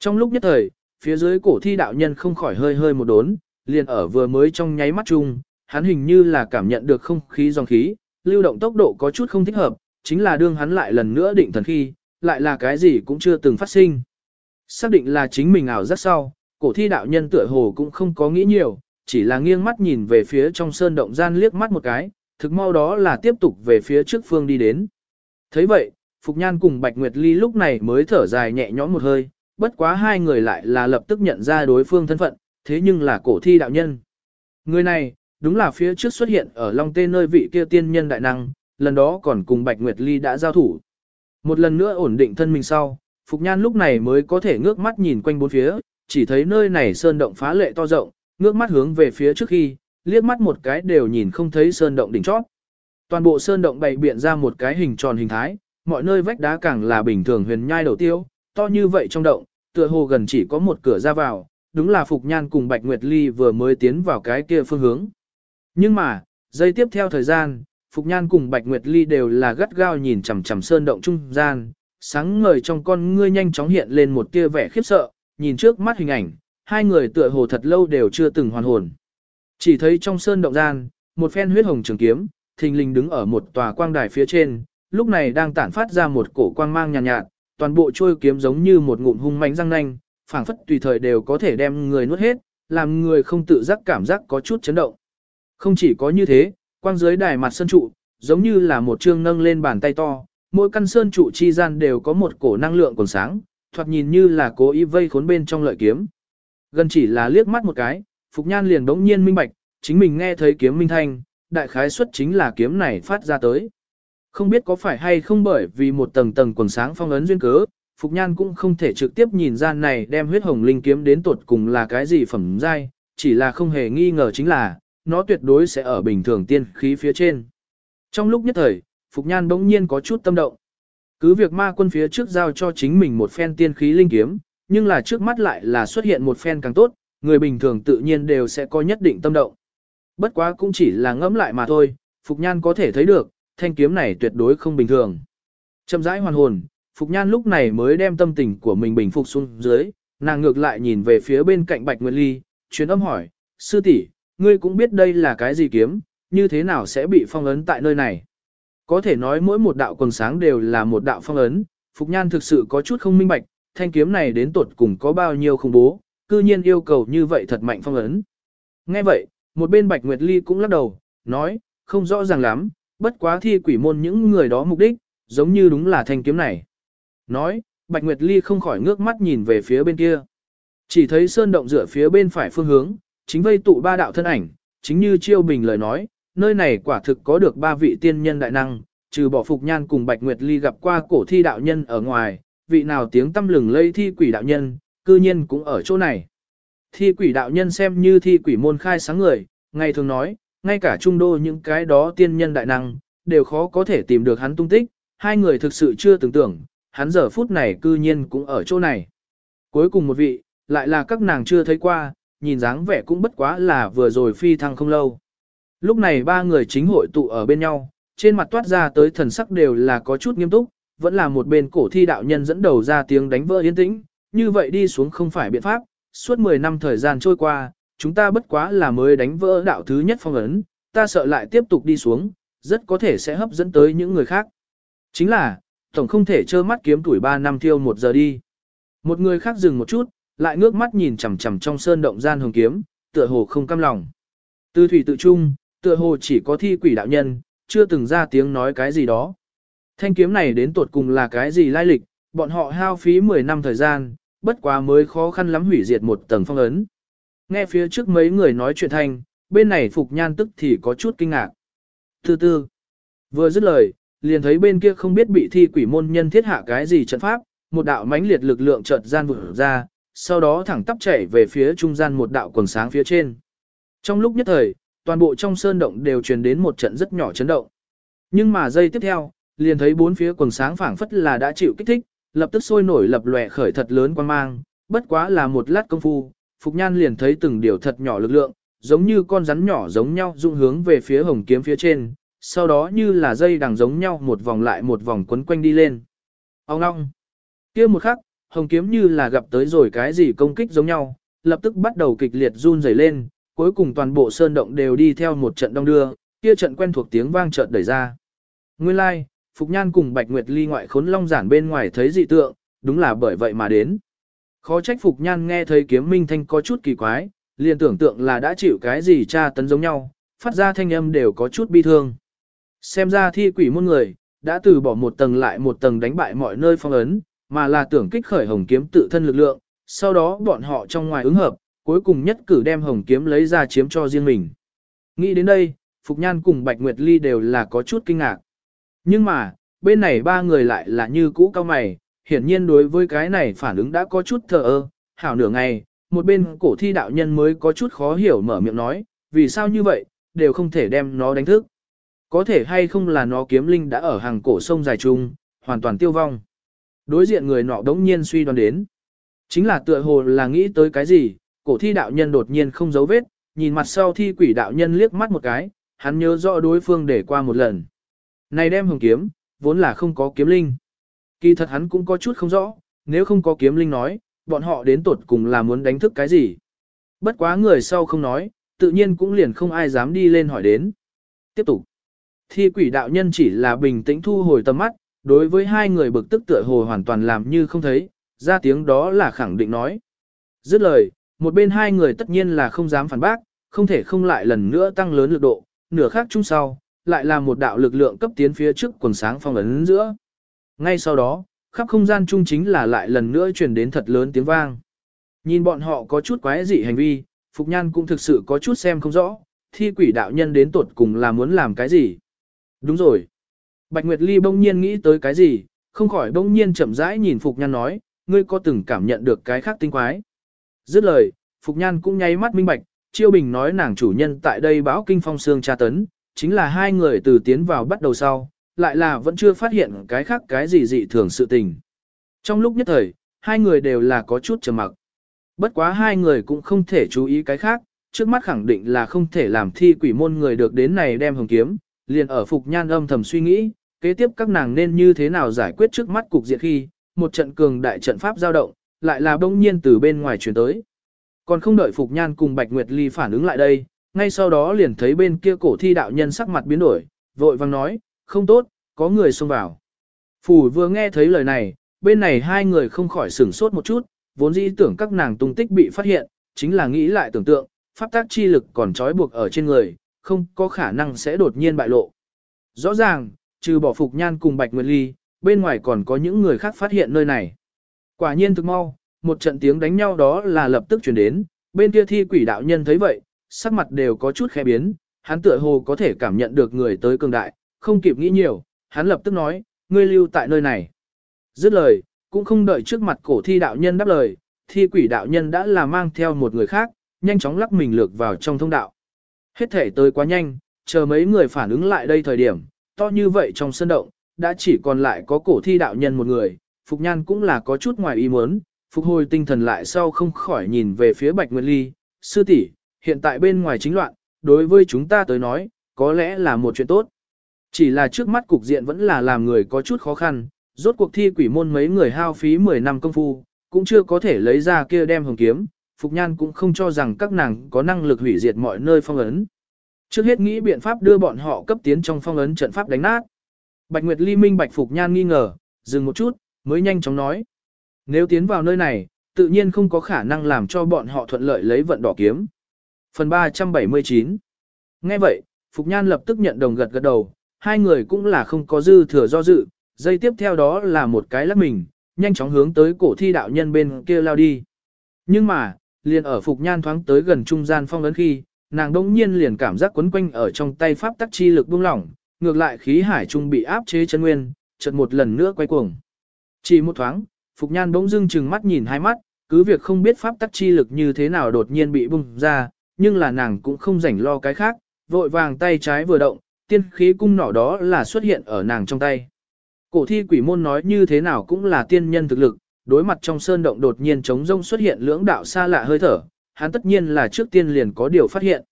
Trong lúc nhất thời, phía dưới cổ thi đạo nhân không khỏi hơi hơi một đốn, liền ở vừa mới trong nháy mắt chung, hắn hình như là cảm nhận được không khí dòng khí, lưu động tốc độ có chút không thích hợp, chính là đương hắn lại lần nữa định thần khi, lại là cái gì cũng chưa từng phát sinh. Xác định là chính mình ảo rất sau, cổ thi đạo nhân tựa hồ cũng không có nghĩ nhiều, chỉ là nghiêng mắt nhìn về phía trong sơn động gian liếc mắt một cái, thực mau đó là tiếp tục về phía trước phương đi đến. thấy vậy, Phục Nhan cùng Bạch Nguyệt Ly lúc này mới thở dài nhẹ nhõm một hơi, bất quá hai người lại là lập tức nhận ra đối phương thân phận, thế nhưng là cổ thi đạo nhân. Người này, đúng là phía trước xuất hiện ở Long Tê nơi vị kia tiên nhân đại năng, lần đó còn cùng Bạch Nguyệt Ly đã giao thủ. Một lần nữa ổn định thân mình sau, Phục Nhan lúc này mới có thể ngước mắt nhìn quanh bốn phía, chỉ thấy nơi này sơn động phá lệ to rộng, ngước mắt hướng về phía trước khi, liếc mắt một cái đều nhìn không thấy sơn động đỉnh chót. Toàn bộ sơn động bày biện ra một cái hình tròn hình thái, mọi nơi vách đá càng là bình thường huyền nhai đầu tiêu, to như vậy trong động, tựa hồ gần chỉ có một cửa ra vào, đúng là Phục Nhan cùng Bạch Nguyệt Ly vừa mới tiến vào cái kia phương hướng. Nhưng mà, giây tiếp theo thời gian, Phục Nhan cùng Bạch Nguyệt Ly đều là gắt gao nhìn chằm chằm sơn động trung gian, sáng ngời trong con ngươi nhanh chóng hiện lên một tia vẻ khiếp sợ, nhìn trước mắt hình ảnh, hai người tựa hồ thật lâu đều chưa từng hoàn hồn. Chỉ thấy trong sơn động gian, một phen huyết hồng trường kiếm, thình lình đứng ở một tòa quang đài phía trên, lúc này đang tản phát ra một cổ quang mang nhàn nhạt, nhạt, toàn bộ trôi kiếm giống như một ngụm hung mãnh răng nanh, phảng phất tùy thời đều có thể đem người nuốt hết, làm người không tự giác cảm giác có chút chấn động. Không chỉ có như thế, quang dưới đài mặt sơn trụ, giống như là một chương nâng lên bàn tay to, mỗi căn sơn trụ chi gian đều có một cổ năng lượng còn sáng, thoạt nhìn như là cố ý vây khốn bên trong lợi kiếm. Gần chỉ là liếc mắt một cái, Phục Nhan liền đống nhiên minh bạch, chính mình nghe thấy kiếm minh thanh, đại khái suất chính là kiếm này phát ra tới. Không biết có phải hay không bởi vì một tầng tầng quần sáng phong ấn duyên cớ, Phục Nhan cũng không thể trực tiếp nhìn ra này đem huyết hồng linh kiếm đến tột cùng là cái gì phẩm giai, chỉ là không hề nghi ngờ chính là, nó tuyệt đối sẽ ở bình thường tiên khí phía trên. Trong lúc nhất thời, Phục Nhan bỗng nhiên có chút tâm động. Cứ việc ma quân phía trước giao cho chính mình một phen tiên khí linh kiếm, nhưng là trước mắt lại là xuất hiện một phen càng tốt, người bình thường tự nhiên đều sẽ có nhất định tâm động. Bất quá cũng chỉ là ngẫm lại mà thôi, Phục Nhan có thể thấy được, thanh kiếm này tuyệt đối không bình thường. Châm rãi hoàn hồn, Phục Nhan lúc này mới đem tâm tình của mình bình phục xuống dưới, nàng ngược lại nhìn về phía bên cạnh Bạch Nguyệt Ly, chuyến âm hỏi, sư tỷ ngươi cũng biết đây là cái gì kiếm, như thế nào sẽ bị phong ấn tại nơi này. Có thể nói mỗi một đạo quần sáng đều là một đạo phong ấn, Phục Nhan thực sự có chút không minh bạch, thanh kiếm này đến tuột cùng có bao nhiêu khủng bố, cư nhiên yêu cầu như vậy thật mạnh phong ấn. Nghe vậy, một bên Bạch Nguyệt Ly cũng lắc đầu, nói, không rõ ràng lắm, bất quá thi quỷ môn những người đó mục đích, giống như đúng là thanh kiếm này. Nói, Bạch Nguyệt Ly không khỏi ngước mắt nhìn về phía bên kia. Chỉ thấy sơn động dựa phía bên phải phương hướng, chính vây tụ ba đạo thân ảnh, chính như Chiêu Bình lời nói, nơi này quả thực có được ba vị tiên nhân đại năng, trừ bỏ Phục Nhan cùng Bạch Nguyệt Ly gặp qua cổ thi đạo nhân ở ngoài, vị nào tiếng tâm lừng lây thi quỷ đạo nhân, cư nhiên cũng ở chỗ này. Thi quỷ đạo nhân xem như thi quỷ môn khai sáng người, ngày thường nói, ngay cả trung đô những cái đó tiên nhân đại năng, đều khó có thể tìm được hắn tung tích, hai người thực sự chưa tưởng tưởng, hắn giờ phút này cư nhiên cũng ở chỗ này. Cuối cùng một vị, lại là các nàng chưa thấy qua, nhìn dáng vẻ cũng bất quá là vừa rồi phi thăng không lâu. Lúc này ba người chính hội tụ ở bên nhau, trên mặt toát ra tới thần sắc đều là có chút nghiêm túc, vẫn là một bên cổ thi đạo nhân dẫn đầu ra tiếng đánh vỡ yên tĩnh, như vậy đi xuống không phải biện pháp, suốt 10 năm thời gian trôi qua, chúng ta bất quá là mới đánh vỡ đạo thứ nhất phong ấn, ta sợ lại tiếp tục đi xuống, rất có thể sẽ hấp dẫn tới những người khác. Chính là, tổng không thể trơ mắt kiếm tuổi 3 năm thiêu một giờ đi. Một người khác dừng một chút, lại ngước mắt nhìn chằm chằm trong sơn động gian hồng kiếm, tựa hồ không cam lòng. Tư thủy tự trung, tựa hồ chỉ có thi quỷ đạo nhân, chưa từng ra tiếng nói cái gì đó. Thanh kiếm này đến tột cùng là cái gì lai lịch, bọn họ hao phí 10 năm thời gian, bất quá mới khó khăn lắm hủy diệt một tầng phong ấn. Nghe phía trước mấy người nói chuyện thanh, bên này Phục Nhan tức thì có chút kinh ngạc. Từ từ, vừa dứt lời, liền thấy bên kia không biết bị thi quỷ môn nhân thiết hạ cái gì trận pháp, một đạo mãnh liệt lực lượng chợt gian vụt ra, sau đó thẳng tắp chảy về phía trung gian một đạo quần sáng phía trên. Trong lúc nhất thời, toàn bộ trong sơn động đều truyền đến một trận rất nhỏ chấn động. Nhưng mà giây tiếp theo, liền thấy bốn phía quần sáng phảng phất là đã chịu kích thích, lập tức sôi nổi lập lòe khởi thật lớn quan mang, bất quá là một lát công phu, Phục Nhan liền thấy từng điều thật nhỏ lực lượng, giống như con rắn nhỏ giống nhau dung hướng về phía hồng kiếm phía trên, sau đó như là dây đằng giống nhau một vòng lại một vòng quấn quanh đi lên. Ông ngong! kia một khắc, hồng kiếm như là gặp tới rồi cái gì công kích giống nhau, lập tức bắt đầu kịch liệt run rẩy lên, cuối cùng toàn bộ sơn động đều đi theo một trận đông đưa, kia trận quen thuộc tiếng vang chợt đẩy ra. Nguyên lai, like, Phục Nhan cùng Bạch Nguyệt Ly ngoại khốn long giản bên ngoài thấy dị tượng, đúng là bởi vậy mà đến. Khó trách Phục Nhan nghe thấy kiếm minh thanh có chút kỳ quái, liền tưởng tượng là đã chịu cái gì tra tấn giống nhau, phát ra thanh âm đều có chút bi thương. Xem ra thi quỷ môn người, đã từ bỏ một tầng lại một tầng đánh bại mọi nơi phong ấn, mà là tưởng kích khởi hồng kiếm tự thân lực lượng, sau đó bọn họ trong ngoài ứng hợp, cuối cùng nhất cử đem hồng kiếm lấy ra chiếm cho riêng mình. Nghĩ đến đây, Phục Nhan cùng Bạch Nguyệt Ly đều là có chút kinh ngạc. Nhưng mà, bên này ba người lại là như cũ cao mày, hiển nhiên đối với cái này phản ứng đã có chút thờ ơ, hảo nửa ngày, một bên cổ thi đạo nhân mới có chút khó hiểu mở miệng nói, vì sao như vậy, đều không thể đem nó đánh thức. Có thể hay không là nó kiếm linh đã ở hàng cổ sông dài trung, hoàn toàn tiêu vong. Đối diện người nọ đống nhiên suy đoán đến. Chính là tựa hồ là nghĩ tới cái gì, cổ thi đạo nhân đột nhiên không giấu vết, nhìn mặt sau thi quỷ đạo nhân liếc mắt một cái, hắn nhớ rõ đối phương để qua một lần. Này đem hồng kiếm, vốn là không có kiếm linh. Kỳ thật hắn cũng có chút không rõ, nếu không có kiếm linh nói, bọn họ đến tột cùng là muốn đánh thức cái gì. Bất quá người sau không nói, tự nhiên cũng liền không ai dám đi lên hỏi đến. Tiếp tục. Thi quỷ đạo nhân chỉ là bình tĩnh thu hồi tầm mắt, đối với hai người bực tức tựa hồ hoàn toàn làm như không thấy, ra tiếng đó là khẳng định nói. Dứt lời, một bên hai người tất nhiên là không dám phản bác, không thể không lại lần nữa tăng lớn lực độ, nửa khác chung sau, lại là một đạo lực lượng cấp tiến phía trước quần sáng phong ấn giữa. Ngay sau đó, khắp không gian chung chính là lại lần nữa truyền đến thật lớn tiếng vang. Nhìn bọn họ có chút quái dị hành vi, Phục Nhan cũng thực sự có chút xem không rõ, thi quỷ đạo nhân đến tuột cùng là muốn làm cái gì. Đúng rồi. Bạch Nguyệt Ly bỗng nhiên nghĩ tới cái gì, không khỏi bỗng nhiên chậm rãi nhìn Phục Nhan nói, ngươi có từng cảm nhận được cái khác tinh quái. Dứt lời, Phục Nhan cũng nháy mắt minh bạch, Chiêu Bình nói nàng chủ nhân tại đây báo kinh phong xương tra tấn, chính là hai người từ tiến vào bắt đầu sau, lại là vẫn chưa phát hiện cái khác cái gì dị thường sự tình. Trong lúc nhất thời, hai người đều là có chút trầm mặc. Bất quá hai người cũng không thể chú ý cái khác, trước mắt khẳng định là không thể làm thi quỷ môn người được đến này đem hồng kiếm, liền ở phục nhan âm thầm suy nghĩ, kế tiếp các nàng nên như thế nào giải quyết trước mắt cục diện khi, một trận cường đại trận pháp giao động, lại là bỗng nhiên từ bên ngoài truyền tới. Còn không đợi Phục Nhan cùng Bạch Nguyệt Ly phản ứng lại đây, ngay sau đó liền thấy bên kia cổ thi đạo nhân sắc mặt biến đổi, vội vang nói, không tốt, có người xông vào. Phủ vừa nghe thấy lời này, bên này hai người không khỏi sửng sốt một chút, vốn dĩ tưởng các nàng tung tích bị phát hiện, chính là nghĩ lại tưởng tượng, pháp tác chi lực còn trói buộc ở trên người, không có khả năng sẽ đột nhiên bại lộ. Rõ ràng, trừ bỏ Phục Nhan cùng Bạch Nguyệt Ly, bên ngoài còn có những người khác phát hiện nơi này. Quả nhiên thực mau, một trận tiếng đánh nhau đó là lập tức chuyển đến, bên kia thi quỷ đạo nhân thấy vậy, sắc mặt đều có chút khẽ biến, hắn tựa hồ có thể cảm nhận được người tới cường đại, không kịp nghĩ nhiều, hắn lập tức nói, ngươi lưu tại nơi này. Dứt lời, cũng không đợi trước mặt cổ thi đạo nhân đáp lời, thi quỷ đạo nhân đã là mang theo một người khác, nhanh chóng lắc mình lược vào trong thông đạo. Hết thể tới quá nhanh, chờ mấy người phản ứng lại đây thời điểm, to như vậy trong sân động, đã chỉ còn lại có cổ thi đạo nhân một người, Phục Nhan cũng là có chút ngoài ý muốn, phục hồi tinh thần lại sau không khỏi nhìn về phía Bạch Nguyệt Ly, sư tỷ hiện tại bên ngoài chính loạn, đối với chúng ta tới nói, có lẽ là một chuyện tốt. Chỉ là trước mắt cục diện vẫn là làm người có chút khó khăn, rốt cuộc thi quỷ môn mấy người hao phí 10 năm công phu, cũng chưa có thể lấy ra kia đem hồng kiếm, Phục Nhan cũng không cho rằng các nàng có năng lực hủy diệt mọi nơi phong ấn. Trước hết nghĩ biện pháp đưa bọn họ cấp tiến trong phong ấn trận pháp đánh nát. Bạch Nguyệt Ly minh Bạch Phục Nhan nghi ngờ, dừng một chút, mới nhanh chóng nói. Nếu tiến vào nơi này, tự nhiên không có khả năng làm cho bọn họ thuận lợi lấy vận đỏ kiếm. Phần 379 Nghe vậy, Phục Nhan lập tức nhận đồng gật gật đầu, hai người cũng là không có dư thừa do dự, dây tiếp theo đó là một cái lắc mình, nhanh chóng hướng tới cổ thi đạo nhân bên kia lao đi. Nhưng mà, liền ở Phục Nhan thoáng tới gần trung gian phong ấn khi, nàng đông nhiên liền cảm giác quấn quanh ở trong tay pháp tắc chi lực buông lỏng, ngược lại khí hải trung bị áp chế chân nguyên, chợt một lần nữa quay cuồng. Chỉ một thoáng, Phục Nhan bỗng dưng chừng mắt nhìn hai mắt, cứ việc không biết pháp tắc chi lực như thế nào đột nhiên bị bung ra, nhưng là nàng cũng không rảnh lo cái khác, vội vàng tay trái vừa động, tiên khí cung nỏ đó là xuất hiện ở nàng trong tay. Cổ thi quỷ môn nói như thế nào cũng là tiên nhân thực lực, đối mặt trong sơn động đột nhiên trống rông xuất hiện lưỡng đạo xa lạ hơi thở, hắn tất nhiên là trước tiên liền có điều phát hiện.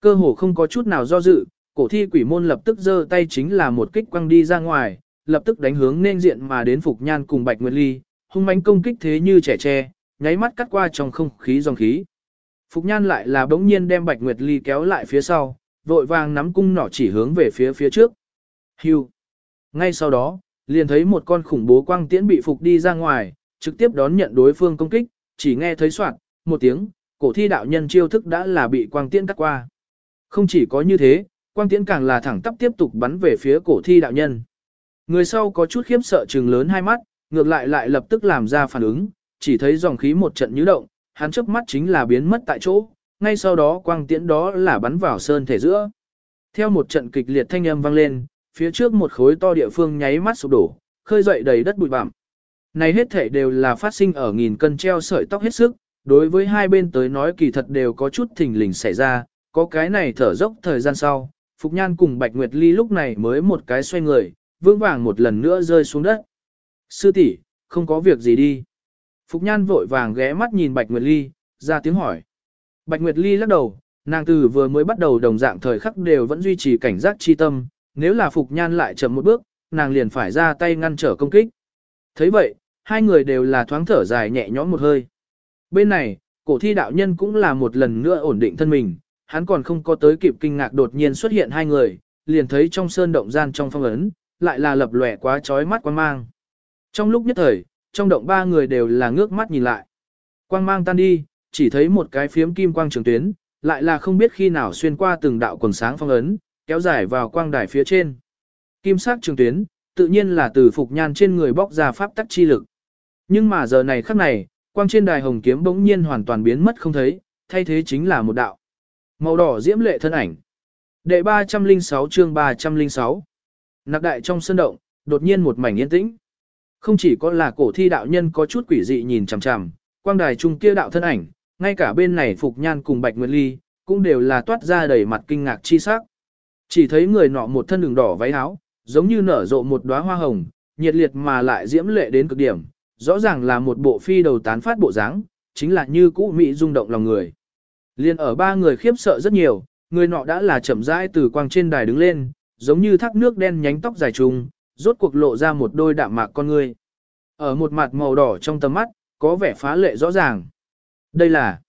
Cơ hồ không có chút nào do dự, cổ thi quỷ môn lập tức giơ tay chính là một kích quăng đi ra ngoài, lập tức đánh hướng nên diện mà đến Phục Nhan cùng Bạch Nguyệt Ly, hung mãnh công kích thế như trẻ tre, nháy mắt cắt qua trong không khí dòng khí. Phục Nhan lại là bỗng nhiên đem Bạch Nguyệt Ly kéo lại phía sau, vội vàng nắm cung nỏ chỉ hướng về phía phía trước. Hưu. Ngay sau đó, liền thấy một con khủng bố quang tiễn bị phục đi ra ngoài, trực tiếp đón nhận đối phương công kích, chỉ nghe thấy soạn, một tiếng, cổ thi đạo nhân chiêu thức đã là bị quang tiễn cắt qua. Không chỉ có như thế, quang tiễn càng là thẳng tắp tiếp tục bắn về phía cổ thi đạo nhân. Người sau có chút khiếp sợ trừng lớn hai mắt, ngược lại lại lập tức làm ra phản ứng, chỉ thấy dòng khí một trận nhũ động, hắn chớp mắt chính là biến mất tại chỗ, ngay sau đó quang tiễn đó là bắn vào sơn thể giữa. Theo một trận kịch liệt thanh âm vang lên, phía trước một khối to địa phương nháy mắt sụp đổ, khơi dậy đầy đất bụi bặm. Này hết thể đều là phát sinh ở nghìn cân treo sợi tóc hết sức, đối với hai bên tới nói kỳ thật đều có chút thình lình xảy ra, có cái này thở dốc thời gian sau, Phục Nhan cùng Bạch Nguyệt Ly lúc này mới một cái xoay người, vững vàng một lần nữa rơi xuống đất. Sư tỷ không có việc gì đi. Phục Nhan vội vàng ghé mắt nhìn Bạch Nguyệt Ly, ra tiếng hỏi. Bạch Nguyệt Ly lắc đầu, nàng từ vừa mới bắt đầu đồng dạng thời khắc đều vẫn duy trì cảnh giác chi tâm, nếu là Phục Nhan lại chậm một bước, nàng liền phải ra tay ngăn trở công kích. thấy vậy, hai người đều là thoáng thở dài nhẹ nhõm một hơi. Bên này, cổ thi đạo nhân cũng là một lần nữa ổn định thân mình, hắn còn không có tới kịp kinh ngạc đột nhiên xuất hiện hai người, liền thấy trong sơn động gian trong phong ấn, lại là lập lòe quá chói mắt quang mang. Trong lúc nhất thời, trong động ba người đều là ngước mắt nhìn lại. Quang mang tan đi, chỉ thấy một cái phiếm kim quang trường tuyến, lại là không biết khi nào xuyên qua từng đạo quần sáng phong ấn, kéo dài vào quang đài phía trên. Kim sắc trường tuyến, tự nhiên là từ phục nhan trên người bóc ra pháp tắc chi lực. Nhưng mà giờ này khắc này, quang trên đài hồng kiếm bỗng nhiên hoàn toàn biến mất không thấy, thay thế chính là một đạo. Màu đỏ diễm lệ thân ảnh. Đệ 306 chương 306. Nặc đại trong sân động, đột nhiên một mảnh yên tĩnh. Không chỉ có là cổ thi đạo nhân có chút quỷ dị nhìn chằm chằm, quang đài trung kia đạo thân ảnh, ngay cả bên này Phục Nhan cùng Bạch Nguyệt Ly, cũng đều là toát ra đầy mặt kinh ngạc chi sắc. Chỉ thấy người nọ một thân đường đỏ váy áo, giống như nở rộ một đóa hoa hồng, nhiệt liệt mà lại diễm lệ đến cực điểm, rõ ràng là một bộ phi đầu tán phát bộ dáng, chính là như cũ mỹ rung động lòng người. Liên ở ba người khiếp sợ rất nhiều, người nọ đã là chậm rãi từ quang trên đài đứng lên, giống như thác nước đen nhánh tóc dài trùng, rốt cuộc lộ ra một đôi đạm mạc con người. Ở một mặt màu đỏ trong tầm mắt, có vẻ phá lệ rõ ràng. Đây là,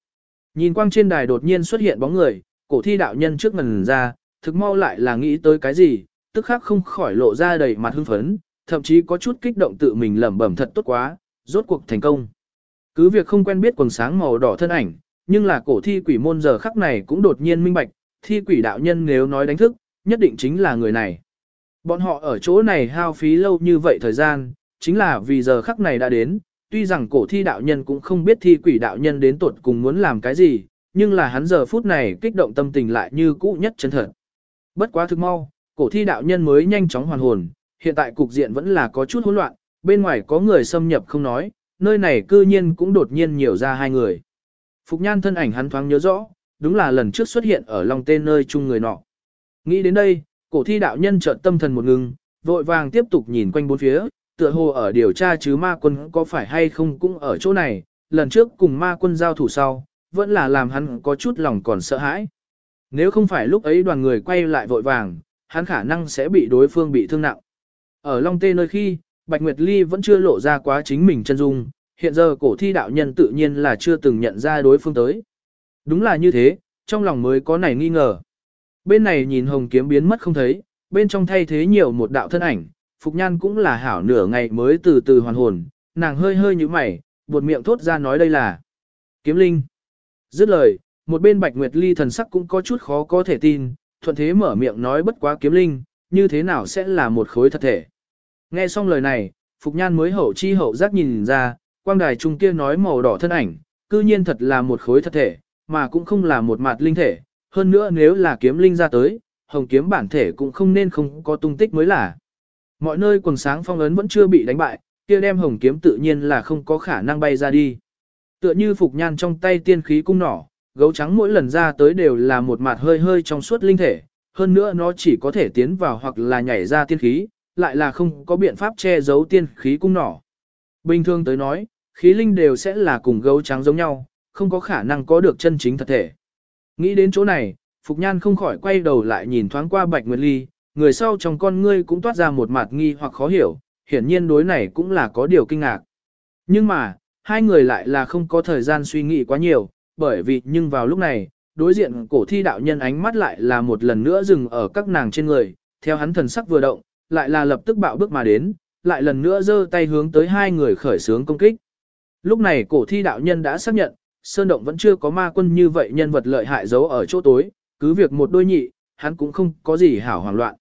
nhìn quang trên đài đột nhiên xuất hiện bóng người, cổ thi đạo nhân trước ngần ra, thực mau lại là nghĩ tới cái gì, tức khắc không khỏi lộ ra đầy mặt hưng phấn, thậm chí có chút kích động tự mình lẩm bẩm thật tốt quá, rốt cuộc thành công. Cứ việc không quen biết quần sáng màu đỏ thân ảnh, nhưng là cổ thi quỷ môn giờ khắc này cũng đột nhiên minh bạch, thi quỷ đạo nhân nếu nói đánh thức, nhất định chính là người này. Bọn họ ở chỗ này hao phí lâu như vậy thời gian, chính là vì giờ khắc này đã đến, tuy rằng cổ thi đạo nhân cũng không biết thi quỷ đạo nhân đến tuột cùng muốn làm cái gì, nhưng là hắn giờ phút này kích động tâm tình lại như cũ nhất chân thật. Bất quá thực mau, cổ thi đạo nhân mới nhanh chóng hoàn hồn, hiện tại cục diện vẫn là có chút hỗn loạn, bên ngoài có người xâm nhập không nói, nơi này cư nhiên cũng đột nhiên nhiều ra hai người. Phục nhan thân ảnh hắn thoáng nhớ rõ, đúng là lần trước xuất hiện ở lòng tên nơi chung người nọ. Nghĩ đến đây, cổ thi đạo nhân chợt tâm thần một ngừng, vội vàng tiếp tục nhìn quanh bốn phía, tựa hồ ở điều tra chứ ma quân có phải hay không cũng ở chỗ này, lần trước cùng ma quân giao thủ sau, vẫn là làm hắn có chút lòng còn sợ hãi. Nếu không phải lúc ấy đoàn người quay lại vội vàng, hắn khả năng sẽ bị đối phương bị thương nặng. Ở Long Tê nơi khi, Bạch Nguyệt Ly vẫn chưa lộ ra quá chính mình chân dung, hiện giờ cổ thi đạo nhân tự nhiên là chưa từng nhận ra đối phương tới. Đúng là như thế, trong lòng mới có nảy nghi ngờ. Bên này nhìn hồng kiếm biến mất không thấy, bên trong thay thế nhiều một đạo thân ảnh, Phục Nhan cũng là hảo nửa ngày mới từ từ hoàn hồn, nàng hơi hơi như mày, buột miệng thốt ra nói đây là kiếm linh. Dứt lời, một bên Bạch Nguyệt Ly thần sắc cũng có chút khó có thể tin, thuận thế mở miệng nói bất quá kiếm linh, như thế nào sẽ là một khối thật thể. Nghe xong lời này, Phục Nhan mới hậu chi hậu giác nhìn ra, quang đài trung kia nói màu đỏ thân ảnh, cư nhiên thật là một khối thật thể, mà cũng không là một mặt linh thể, hơn nữa nếu là kiếm linh ra tới, hồng kiếm bản thể cũng không nên không có tung tích mới là. Mọi nơi quần sáng phong ấn vẫn chưa bị đánh bại, kia đem hồng kiếm tự nhiên là không có khả năng bay ra đi. Tựa như Phục Nhan trong tay tiên khí cung nỏ, gấu trắng mỗi lần ra tới đều là một mặt hơi hơi trong suốt linh thể, hơn nữa nó chỉ có thể tiến vào hoặc là nhảy ra tiên khí, lại là không có biện pháp che giấu tiên khí cung nỏ. Bình thường tới nói, khí linh đều sẽ là cùng gấu trắng giống nhau, không có khả năng có được chân chính thật thể. Nghĩ đến chỗ này, Phục Nhan không khỏi quay đầu lại nhìn thoáng qua Bạch Nguyệt Ly, người sau trong con ngươi cũng toát ra một mặt nghi hoặc khó hiểu, hiển nhiên đối này cũng là có điều kinh ngạc. Nhưng mà, hai người lại là không có thời gian suy nghĩ quá nhiều, bởi vì nhưng vào lúc này, đối diện cổ thi đạo nhân ánh mắt lại là một lần nữa dừng ở các nàng trên người, theo hắn thần sắc vừa động, lại là lập tức bạo bước mà đến, lại lần nữa giơ tay hướng tới hai người khởi sướng công kích. Lúc này cổ thi đạo nhân đã xác nhận, Sơn Động vẫn chưa có ma quân như vậy nhân vật lợi hại giấu ở chỗ tối, cứ việc một đôi nhị, hắn cũng không có gì hảo hoảng loạn.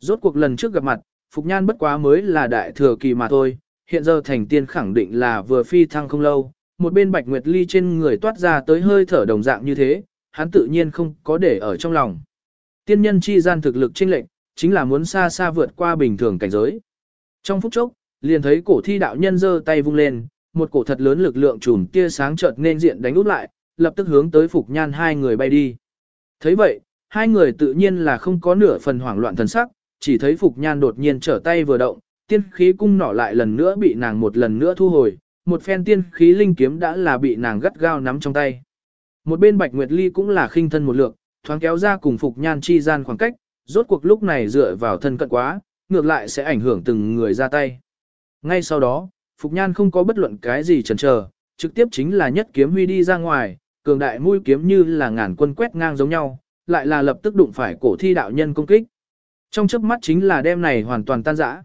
Rốt cuộc lần trước gặp mặt, Phục Nhan bất quá mới là đại thừa kỳ mà thôi, hiện giờ thành tiên khẳng định là vừa phi thăng không lâu, một bên Bạch Nguyệt Ly trên người toát ra tới hơi thở đồng dạng như thế, hắn tự nhiên không có để ở trong lòng. Tiên nhân chi gian thực lực chênh lệnh, chính là muốn xa xa vượt qua bình thường cảnh giới. Trong phút chốc, liền thấy cổ thi đạo nhân giơ tay vung lên, một cổ thật lớn lực lượng trùm tia sáng chợt nên diện đánh út lại, lập tức hướng tới Phục Nhan hai người bay đi. thấy vậy, hai người tự nhiên là không có nửa phần hoảng loạn thần sắc, chỉ thấy Phục Nhan đột nhiên trở tay vừa động, tiên khí cung nỏ lại lần nữa bị nàng một lần nữa thu hồi, một phen tiên khí linh kiếm đã là bị nàng gắt gao nắm trong tay. Một bên Bạch Nguyệt Ly cũng là khinh thân một lượt, thoáng kéo ra cùng Phục Nhan chi gian khoảng cách, rốt cuộc lúc này dựa vào thân cận quá, ngược lại sẽ ảnh hưởng từng người ra tay. Ngay sau đó, Phục Nhan không có bất luận cái gì chần chờ, trực tiếp chính là nhất kiếm huy đi ra ngoài, cường đại mũi kiếm như là ngàn quân quét ngang giống nhau, lại là lập tức đụng phải cổ thi đạo nhân công kích. Trong chớp mắt chính là đêm này hoàn toàn tan rã.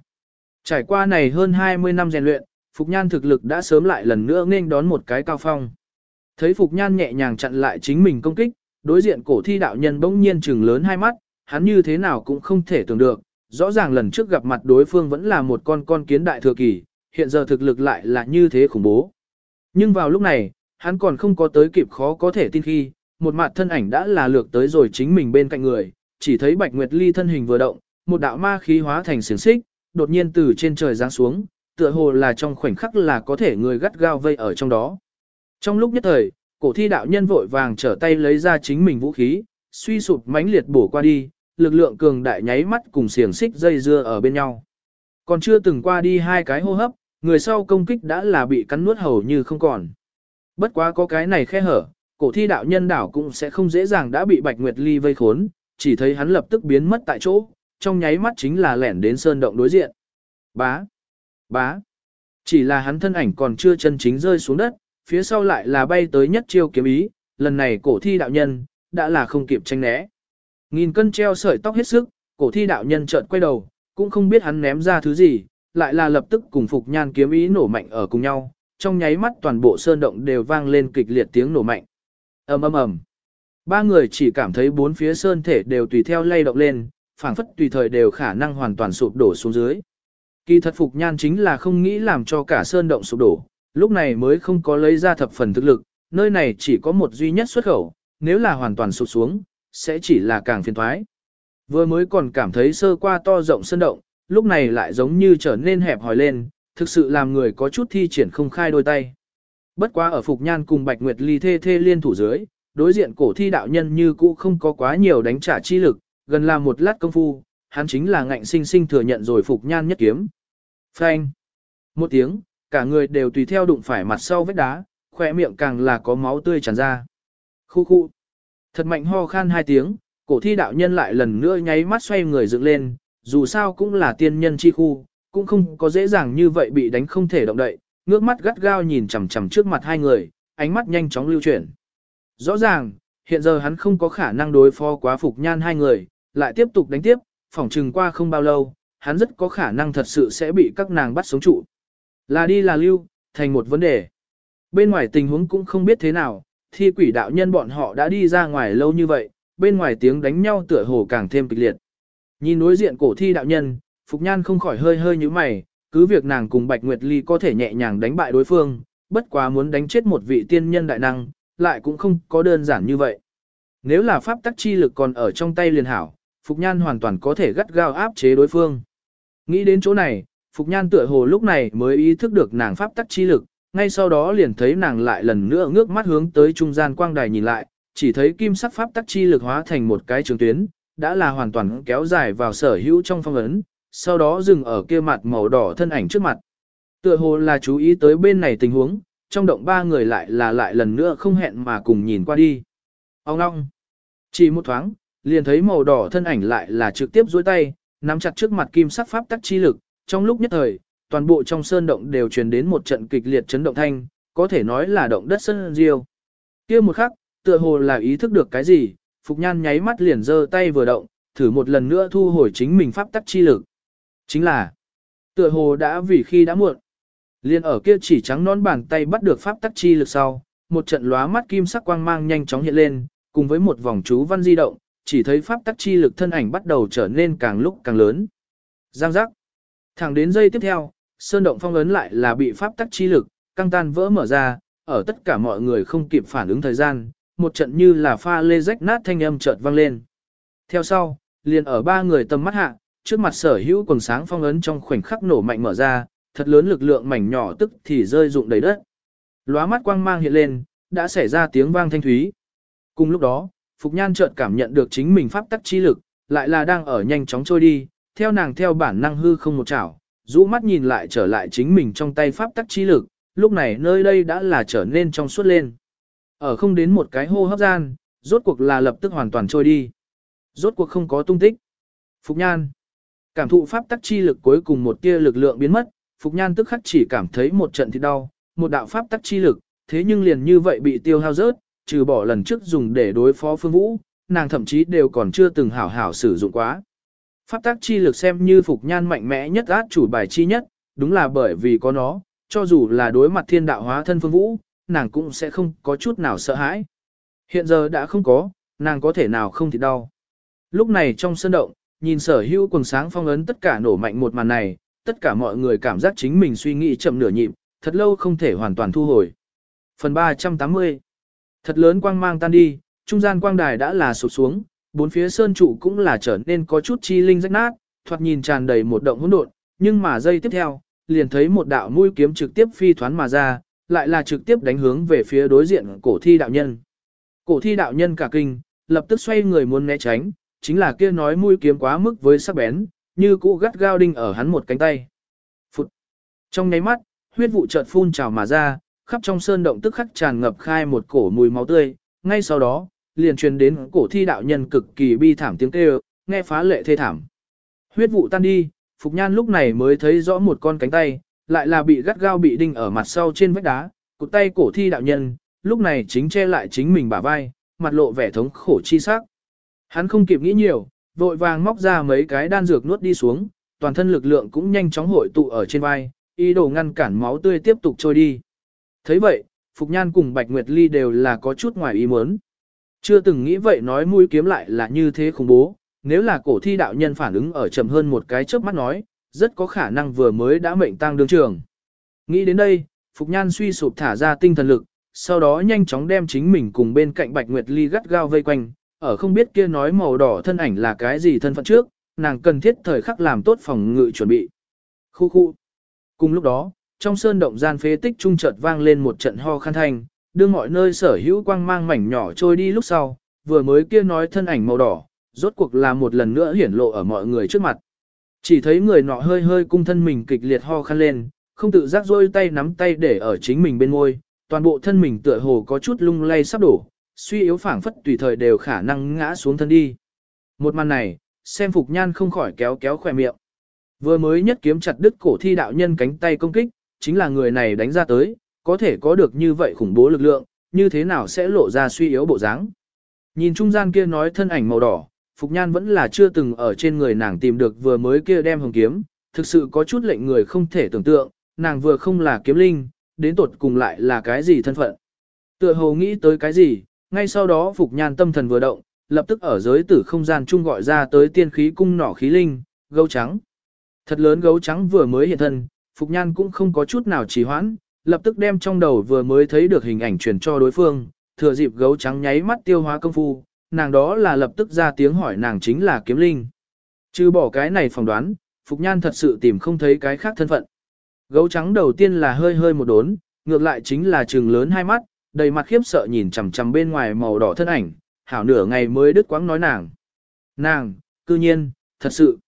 Trải qua này hơn 20 năm rèn luyện, Phục Nhan thực lực đã sớm lại lần nữa nên đón một cái cao phong. Thấy Phục Nhan nhẹ nhàng chặn lại chính mình công kích, đối diện cổ thi đạo nhân bỗng nhiên trừng lớn hai mắt, hắn như thế nào cũng không thể tưởng được, rõ ràng lần trước gặp mặt đối phương vẫn là một con con kiến đại thừa kỳ, hiện giờ thực lực lại là như thế khủng bố. Nhưng vào lúc này, hắn còn không có tới kịp khó có thể tin khi, một mặt thân ảnh đã là lược tới rồi chính mình bên cạnh người, chỉ thấy Bạch Nguyệt Ly thân hình vừa động, một đạo ma khí hóa thành xiềng xích, đột nhiên từ trên trời giáng xuống, tựa hồ là trong khoảnh khắc là có thể người gắt gao vây ở trong đó. Trong lúc nhất thời, cổ thi đạo nhân vội vàng trở tay lấy ra chính mình vũ khí, suy sụp mãnh liệt bổ qua đi, lực lượng cường đại nháy mắt cùng xiềng xích dây dưa ở bên nhau. Còn chưa từng qua đi hai cái hô hấp, người sau công kích đã là bị cắn nuốt hầu như không còn. Bất quá có cái này khe hở, cổ thi đạo nhân đảo cũng sẽ không dễ dàng đã bị Bạch Nguyệt Ly vây khốn, chỉ thấy hắn lập tức biến mất tại chỗ, trong nháy mắt chính là lẻn đến sơn động đối diện. Bá! Bá! Chỉ là hắn thân ảnh còn chưa chân chính rơi xuống đất, phía sau lại là bay tới nhất chiêu kiếm ý, lần này cổ thi đạo nhân, đã là không kịp tranh né. Nghìn cân treo sợi tóc hết sức, cổ thi đạo nhân chợt quay đầu, cũng không biết hắn ném ra thứ gì, lại là lập tức cùng phục nhan kiếm ý nổ mạnh ở cùng nhau, trong nháy mắt toàn bộ sơn động đều vang lên kịch liệt tiếng nổ mạnh. ầm ầm ầm. Ba người chỉ cảm thấy bốn phía sơn thể đều tùy theo lay động lên, phảng phất tùy thời đều khả năng hoàn toàn sụp đổ xuống dưới. Kỳ thật phục nhan chính là không nghĩ làm cho cả sơn động sụp đổ, lúc này mới không có lấy ra thập phần thực lực, nơi này chỉ có một duy nhất xuất khẩu, nếu là hoàn toàn sụp xuống, sẽ chỉ là càng phiền thoái. Vừa mới còn cảm thấy sơ qua to rộng sân động, lúc này lại giống như trở nên hẹp hòi lên, thực sự làm người có chút thi triển không khai đôi tay. Bất quá ở Phục Nhan cùng Bạch Nguyệt Ly thê thê liên thủ dưới, đối diện cổ thi đạo nhân như cũ không có quá nhiều đánh trả chi lực, gần là một lát công phu, hắn chính là ngạnh sinh sinh thừa nhận rồi Phục Nhan nhất kiếm. Phanh! Một tiếng, cả người đều tùy theo đụng phải mặt sau vết đá, khỏe miệng càng là có máu tươi tràn ra. Khu khu! Thật mạnh ho khan hai tiếng, cổ thi đạo nhân lại lần nữa nháy mắt xoay người dựng lên, dù sao cũng là tiên nhân chi khu, cũng không có dễ dàng như vậy bị đánh không thể động đậy, ngước mắt gắt gao nhìn chằm chằm trước mặt hai người, ánh mắt nhanh chóng lưu chuyển. Rõ ràng, hiện giờ hắn không có khả năng đối phó quá phục nhan hai người, lại tiếp tục đánh tiếp, phỏng trừng qua không bao lâu, hắn rất có khả năng thật sự sẽ bị các nàng bắt sống trụ. Là đi là lưu, thành một vấn đề. Bên ngoài tình huống cũng không biết thế nào, thi quỷ đạo nhân bọn họ đã đi ra ngoài lâu như vậy, bên ngoài tiếng đánh nhau tựa hồ càng thêm kịch liệt. Nhìn đối diện cổ thi đạo nhân, Phục Nhan không khỏi hơi hơi như mày, cứ việc nàng cùng Bạch Nguyệt Ly có thể nhẹ nhàng đánh bại đối phương, bất quá muốn đánh chết một vị tiên nhân đại năng, lại cũng không có đơn giản như vậy. Nếu là pháp tắc chi lực còn ở trong tay liền hảo, Phục Nhan hoàn toàn có thể gắt gao áp chế đối phương. Nghĩ đến chỗ này, Phục Nhan tựa hồ lúc này mới ý thức được nàng pháp tắc chi lực, ngay sau đó liền thấy nàng lại lần nữa ngước mắt hướng tới trung gian quang đài nhìn lại, chỉ thấy kim sắc pháp tắc chi lực hóa thành một cái trường tuyến, đã là hoàn toàn kéo dài vào sở hữu trong phong ấn, sau đó dừng ở kia mặt màu đỏ thân ảnh trước mặt. Tựa hồ là chú ý tới bên này tình huống, trong động ba người lại là lại lần nữa không hẹn mà cùng nhìn qua đi. Ông Long Chỉ một thoáng, liền thấy màu đỏ thân ảnh lại là trực tiếp duỗi tay, nắm chặt trước mặt kim sắc pháp tắc chi lực, trong lúc nhất thời, toàn bộ trong sơn động đều truyền đến một trận kịch liệt chấn động thanh, có thể nói là động đất sơn diêu. Kia một khắc, tựa hồ là ý thức được cái gì, Phục Nhan nháy mắt liền giơ tay vừa động, thử một lần nữa thu hồi chính mình pháp tắc chi lực. Chính là, tựa hồ đã vì khi đã muộn. Liên ở kia chỉ trắng nón bàn tay bắt được pháp tắc chi lực sau, một trận lóa mắt kim sắc quang mang nhanh chóng hiện lên, cùng với một vòng chú văn di động, chỉ thấy pháp tắc chi lực thân ảnh bắt đầu trở nên càng lúc càng lớn. Giang giác. Thẳng đến giây tiếp theo, sơn động phong ấn lại là bị pháp tắc chi lực, căng tan vỡ mở ra, ở tất cả mọi người không kịp phản ứng thời gian, một trận như là pha lê rách nát thanh âm chợt vang lên. Theo sau, liền ở ba người tầm mắt hạ, trước mặt sở hữu quần sáng phong ấn trong khoảnh khắc nổ mạnh mở ra, thật lớn lực lượng mảnh nhỏ tức thì rơi rụng đầy đất. Lóa mắt quang mang hiện lên, đã xảy ra tiếng vang thanh thúy. Cùng lúc đó, Phục Nhan chợt cảm nhận được chính mình pháp tắc chi lực, lại là đang ở nhanh chóng trôi đi, theo nàng theo bản năng hư không một chảo, rũ mắt nhìn lại trở lại chính mình trong tay pháp tắc chi lực, lúc này nơi đây đã là trở nên trong suốt lên. Ở không đến một cái hô hấp gian, rốt cuộc là lập tức hoàn toàn trôi đi. Rốt cuộc không có tung tích. Phục Nhan. Cảm thụ pháp tắc chi lực cuối cùng một tia lực lượng biến mất, Phục Nhan tức khắc chỉ cảm thấy một trận thì đau, một đạo pháp tắc chi lực, thế nhưng liền như vậy bị tiêu hao rớt, trừ bỏ lần trước dùng để đối phó Phương Vũ, nàng thậm chí đều còn chưa từng hảo hảo sử dụng quá. Pháp tắc chi lực xem như Phục Nhan mạnh mẽ nhất át chủ bài chi nhất, đúng là bởi vì có nó, cho dù là đối mặt thiên đạo hóa thân Phương Vũ, nàng cũng sẽ không có chút nào sợ hãi. Hiện giờ đã không có, nàng có thể nào không thì đau. Lúc này trong sân động, nhìn sở hữu quần sáng phong ấn tất cả nổ mạnh một màn này, tất cả mọi người cảm giác chính mình suy nghĩ chậm nửa nhịp, thật lâu không thể hoàn toàn thu hồi. Phần 380 Thật lớn quang mang tan đi, trung gian quang đài đã là sụp xuống, bốn phía sơn trụ cũng là trở nên có chút chi linh rách nát, thoạt nhìn tràn đầy một động hỗn độn, nhưng mà giây tiếp theo, liền thấy một đạo mũi kiếm trực tiếp phi thoán mà ra, lại là trực tiếp đánh hướng về phía đối diện cổ thi đạo nhân. Cổ thi đạo nhân cả kinh, lập tức xoay người muốn né tránh, chính là kia nói mũi kiếm quá mức với sắc bén, như cũ gắt gao đinh ở hắn một cánh tay. Phụt! Trong nháy mắt, huyết vụ chợt phun trào mà ra, khắp trong sơn động tức khắc tràn ngập khai một cổ mùi máu tươi, ngay sau đó, liền truyền đến cổ thi đạo nhân cực kỳ bi thảm tiếng kêu, nghe phá lệ thê thảm. Huyết vụ tan đi, Phục Nhan lúc này mới thấy rõ một con cánh tay, lại là bị gắt gao bị đinh ở mặt sau trên vách đá, cụt tay cổ thi đạo nhân, lúc này chính che lại chính mình bả vai, mặt lộ vẻ thống khổ chi sắc. Hắn không kịp nghĩ nhiều, vội vàng móc ra mấy cái đan dược nuốt đi xuống, toàn thân lực lượng cũng nhanh chóng hội tụ ở trên vai, ý đồ ngăn cản máu tươi tiếp tục trôi đi. thấy vậy, Phục Nhan cùng Bạch Nguyệt Ly đều là có chút ngoài ý muốn. Chưa từng nghĩ vậy nói mũi kiếm lại là như thế khủng bố, nếu là cổ thi đạo nhân phản ứng ở chậm hơn một cái chớp mắt nói, rất có khả năng vừa mới đã mệnh tăng đương trường. Nghĩ đến đây, Phục Nhan suy sụp thả ra tinh thần lực, sau đó nhanh chóng đem chính mình cùng bên cạnh Bạch Nguyệt Ly gắt gao vây quanh, ở không biết kia nói màu đỏ thân ảnh là cái gì thân phận trước, nàng cần thiết thời khắc làm tốt phòng ngự chuẩn bị. Khu khu. Cùng lúc đó, trong sơn động gian phế tích trung chợt vang lên một trận ho khăn thanh, đưa mọi nơi sở hữu quang mang mảnh nhỏ trôi đi lúc sau, vừa mới kia nói thân ảnh màu đỏ, rốt cuộc là một lần nữa hiển lộ ở mọi người trước mặt. Chỉ thấy người nọ hơi hơi cung thân mình kịch liệt ho khăn lên, không tự giác rôi tay nắm tay để ở chính mình bên môi, toàn bộ thân mình tựa hồ có chút lung lay sắp đổ, suy yếu phảng phất tùy thời đều khả năng ngã xuống thân đi. Một màn này, xem Phục Nhan không khỏi kéo kéo khỏe miệng. Vừa mới nhất kiếm chặt đứt cổ thi đạo nhân cánh tay công kích, chính là người này đánh ra tới, có thể có được như vậy khủng bố lực lượng, như thế nào sẽ lộ ra suy yếu bộ dáng. Nhìn trung gian kia nói thân ảnh màu đỏ, Phục Nhan vẫn là chưa từng ở trên người nàng tìm được vừa mới kia đem hồng kiếm, thực sự có chút lệnh người không thể tưởng tượng, nàng vừa không là kiếm linh, đến tột cùng lại là cái gì thân phận. Tựa hồ nghĩ tới cái gì, ngay sau đó Phục Nhan tâm thần vừa động, lập tức ở giới tử không gian chung gọi ra tới tiên khí cung nỏ khí linh, gấu trắng. Thật lớn gấu trắng vừa mới hiện thân, Phục Nhan cũng không có chút nào trì hoãn, lập tức đem trong đầu vừa mới thấy được hình ảnh truyền cho đối phương, thừa dịp gấu trắng nháy mắt tiêu hóa công phu, nàng đó là lập tức ra tiếng hỏi nàng chính là kiếm linh. Chứ bỏ cái này phỏng đoán, Phục Nhan thật sự tìm không thấy cái khác thân phận. Gấu trắng đầu tiên là hơi hơi một đốn, ngược lại chính là trừng lớn hai mắt, đầy mặt khiếp sợ nhìn chằm chằm bên ngoài màu đỏ thân ảnh, hảo nửa ngày mới đứt quãng nói nàng. Nàng, cư nhiên, thật sự.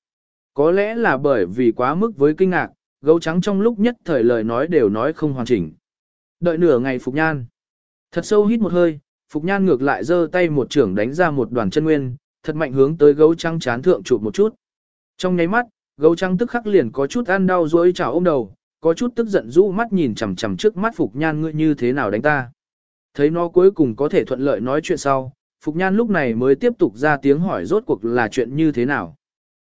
Có lẽ là bởi vì quá mức với kinh ngạc, gấu trắng trong lúc nhất thời lời nói đều nói không hoàn chỉnh. Đợi nửa ngày Phục Nhan. Thật sâu hít một hơi, Phục Nhan ngược lại giơ tay một trưởng đánh ra một đoàn chân nguyên, thật mạnh hướng tới gấu trắng chán thượng chụp một chút. Trong nháy mắt, gấu trắng tức khắc liền có chút ăn đau rối chảo ôm đầu, có chút tức giận rũ mắt nhìn chằm chằm trước mắt Phục Nhan ngươi như thế nào đánh ta. Thấy nó cuối cùng có thể thuận lợi nói chuyện sau, Phục Nhan lúc này mới tiếp tục ra tiếng hỏi rốt cuộc là chuyện như thế nào.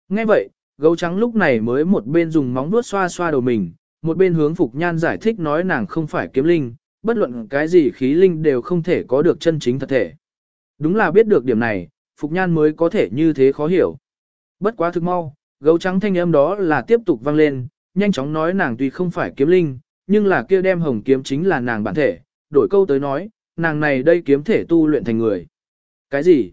Nghe vậy, gấu trắng lúc này mới một bên dùng móng vuốt xoa xoa đầu mình, một bên hướng Phục Nhan giải thích nói nàng không phải kiếm linh, bất luận cái gì khí linh đều không thể có được chân chính thật thể. Đúng là biết được điểm này, Phục Nhan mới có thể như thế khó hiểu. Bất quá thực mau, gấu trắng thanh âm đó là tiếp tục vang lên, nhanh chóng nói nàng tuy không phải kiếm linh, nhưng là kia đem hồng kiếm chính là nàng bản thể, đổi câu tới nói, nàng này đây kiếm thể tu luyện thành người. Cái gì?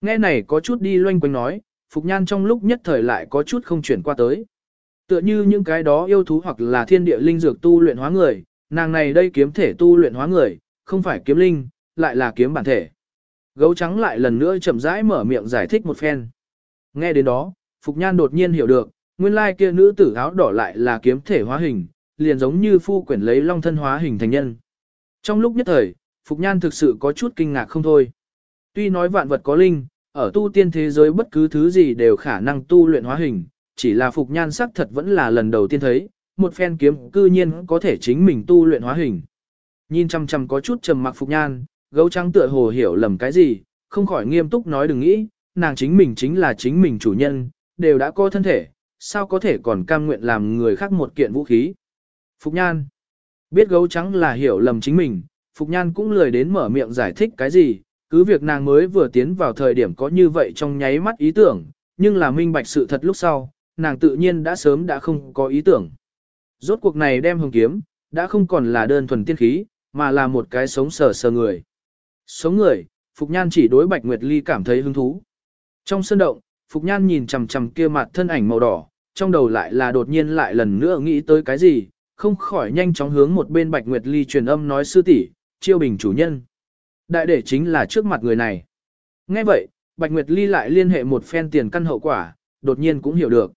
Nghe này có chút đi loanh quanh nói, Phục Nhan trong lúc nhất thời lại có chút không chuyển qua tới. Tựa như những cái đó yêu thú hoặc là thiên địa linh dược tu luyện hóa người, nàng này đây kiếm thể tu luyện hóa người, không phải kiếm linh, lại là kiếm bản thể. Gấu trắng lại lần nữa chậm rãi mở miệng giải thích một phen. Nghe đến đó, Phục Nhan đột nhiên hiểu được, nguyên lai kia nữ tử áo đỏ lại là kiếm thể hóa hình, liền giống như phu quyển lấy long thân hóa hình thành nhân. Trong lúc nhất thời, Phục Nhan thực sự có chút kinh ngạc không thôi. Tuy nói vạn vật có linh, ở tu tiên thế giới bất cứ thứ gì đều khả năng tu luyện hóa hình, chỉ là Phục Nhan sắc thật vẫn là lần đầu tiên thấy, một phen kiếm cư nhiên có thể chính mình tu luyện hóa hình. Nhìn chăm chăm có chút trầm mặc Phục Nhan, gấu trắng tựa hồ hiểu lầm cái gì, không khỏi nghiêm túc nói đừng nghĩ, nàng chính mình chính là chính mình chủ nhân, đều đã có thân thể, sao có thể còn cam nguyện làm người khác một kiện vũ khí. Phục Nhan biết gấu trắng là hiểu lầm chính mình, Phục Nhan cũng lười đến mở miệng giải thích cái gì, cứ việc nàng mới vừa tiến vào thời điểm có như vậy trong nháy mắt ý tưởng, nhưng là minh bạch sự thật lúc sau, nàng tự nhiên đã sớm đã không có ý tưởng. Rốt cuộc này đem hồng kiếm, đã không còn là đơn thuần tiên khí, mà là một cái sống sờ sờ người. Sống người, Phục Nhan chỉ đối Bạch Nguyệt Ly cảm thấy hứng thú. Trong sân động, Phục Nhan nhìn chằm chằm kia mặt thân ảnh màu đỏ, trong đầu lại là đột nhiên lại lần nữa nghĩ tới cái gì, không khỏi nhanh chóng hướng một bên Bạch Nguyệt Ly truyền âm nói sư tỷ, chiêu bình chủ nhân. Đại để chính là trước mặt người này. Nghe vậy, Bạch Nguyệt Ly lại liên hệ một phen tiền căn hậu quả, đột nhiên cũng hiểu được.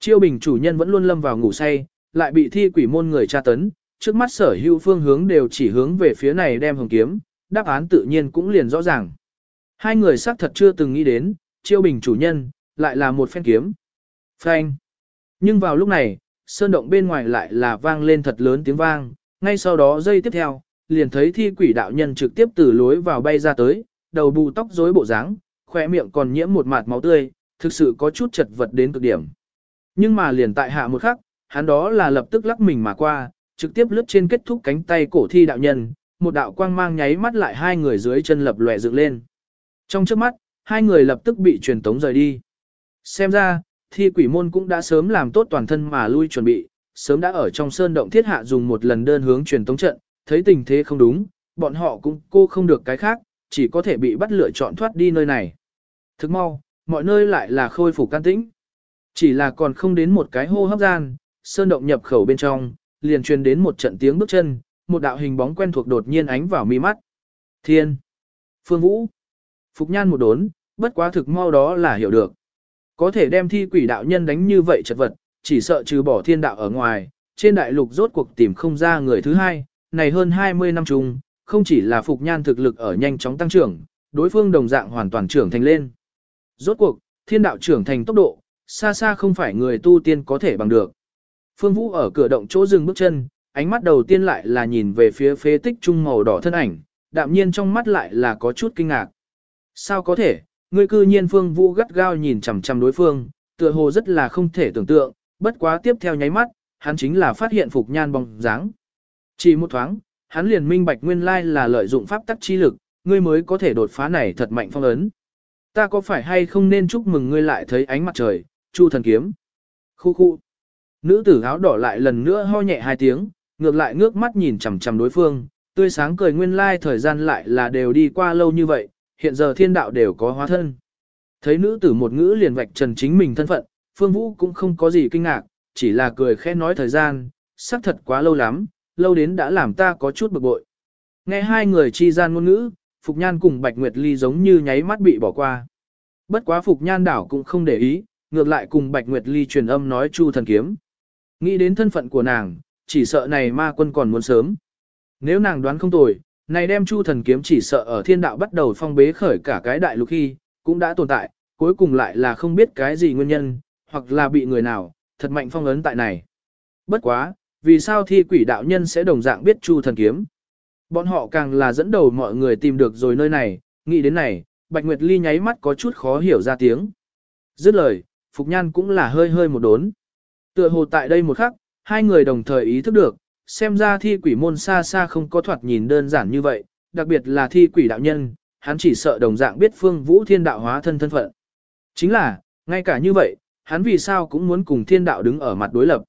Chiêu bình chủ nhân vẫn luôn lâm vào ngủ say, lại bị thi quỷ môn người tra tấn, trước mắt sở hữu phương hướng đều chỉ hướng về phía này đem hồng kiếm, đáp án tự nhiên cũng liền rõ ràng. Hai người xác thật chưa từng nghĩ đến, chiêu bình chủ nhân, lại là một phen kiếm. Phanh. Nhưng vào lúc này, sơn động bên ngoài lại là vang lên thật lớn tiếng vang, ngay sau đó giây tiếp theo, liền thấy thi quỷ đạo nhân trực tiếp từ lối vào bay ra tới, đầu bù tóc rối bộ dáng, khỏe miệng còn nhiễm một mạt máu tươi, thực sự có chút chật vật đến cực điểm. Nhưng mà liền tại hạ một khắc, hắn đó là lập tức lắc mình mà qua, trực tiếp lướt trên kết thúc cánh tay cổ thi đạo nhân, một đạo quang mang nháy mắt lại hai người dưới chân lập lòe dựng lên. Trong trước mắt, hai người lập tức bị truyền tống rời đi. Xem ra, thi quỷ môn cũng đã sớm làm tốt toàn thân mà lui chuẩn bị, sớm đã ở trong sơn động thiết hạ dùng một lần đơn hướng truyền tống trận, thấy tình thế không đúng, bọn họ cũng cô không được cái khác, chỉ có thể bị bắt lựa chọn thoát đi nơi này. Thức mau, mọi nơi lại là khôi phục can tĩnh. Chỉ là còn không đến một cái hô hấp gian, sơn động nhập khẩu bên trong, liền truyền đến một trận tiếng bước chân, một đạo hình bóng quen thuộc đột nhiên ánh vào mi mắt. Thiên! Phương Vũ! Phục nhan một đốn, bất quá thực mau đó là hiểu được. Có thể đem thi quỷ đạo nhân đánh như vậy chật vật, chỉ sợ trừ bỏ thiên đạo ở ngoài, trên đại lục rốt cuộc tìm không ra người thứ hai, này hơn 20 năm chung, không chỉ là Phục Nhan thực lực ở nhanh chóng tăng trưởng, đối phương đồng dạng hoàn toàn trưởng thành lên. Rốt cuộc, thiên đạo trưởng thành tốc độ, xa xa không phải người tu tiên có thể bằng được. Phương Vũ ở cửa động chỗ dừng bước chân, ánh mắt đầu tiên lại là nhìn về phía phế tích trung màu đỏ thân ảnh, đạm nhiên trong mắt lại là có chút kinh ngạc. Sao có thể, người cư nhiên Phương Vũ gắt gao nhìn chằm chằm đối phương, tựa hồ rất là không thể tưởng tượng, bất quá tiếp theo nháy mắt, hắn chính là phát hiện Phục Nhan bóng dáng. Chỉ một thoáng, hắn liền minh bạch nguyên lai là lợi dụng pháp tắc chi lực, ngươi mới có thể đột phá này thật mạnh phong ấn. Ta có phải hay không nên chúc mừng ngươi lại thấy ánh mặt trời, Chu thần kiếm. Khu khu. Nữ tử áo đỏ lại lần nữa ho nhẹ hai tiếng, ngược lại ngước mắt nhìn chằm chằm đối phương, tươi sáng cười nguyên lai thời gian lại là đều đi qua lâu như vậy, hiện giờ thiên đạo đều có hóa thân. Thấy nữ tử một ngữ liền vạch trần chính mình thân phận, Phương Vũ cũng không có gì kinh ngạc, chỉ là cười khẽ nói thời gian, xác thật quá lâu lắm, lâu đến đã làm ta có chút bực bội. Nghe hai người chi gian ngôn ngữ, Phục Nhan cùng Bạch Nguyệt Ly giống như nháy mắt bị bỏ qua. Bất quá Phục Nhan đảo cũng không để ý, ngược lại cùng Bạch Nguyệt Ly truyền âm nói Chu thần kiếm. Nghĩ đến thân phận của nàng, chỉ sợ này ma quân còn muốn sớm. Nếu nàng đoán không tồi, này đem Chu thần kiếm chỉ sợ ở thiên đạo bắt đầu phong bế khởi cả cái đại lục khi, cũng đã tồn tại, cuối cùng lại là không biết cái gì nguyên nhân, hoặc là bị người nào, thật mạnh phong ấn tại này. Bất quá, vì sao thi quỷ đạo nhân sẽ đồng dạng biết Chu thần kiếm? Bọn họ càng là dẫn đầu mọi người tìm được rồi nơi này, nghĩ đến này, Bạch Nguyệt Ly nháy mắt có chút khó hiểu ra tiếng. Dứt lời, Phục Nhan cũng là hơi hơi một đốn. Tựa hồ tại đây một khắc, hai người đồng thời ý thức được, xem ra thi quỷ môn xa xa không có thoạt nhìn đơn giản như vậy, đặc biệt là thi quỷ đạo nhân, hắn chỉ sợ đồng dạng biết phương vũ thiên đạo hóa thân thân phận. Chính là, ngay cả như vậy, hắn vì sao cũng muốn cùng thiên đạo đứng ở mặt đối lập.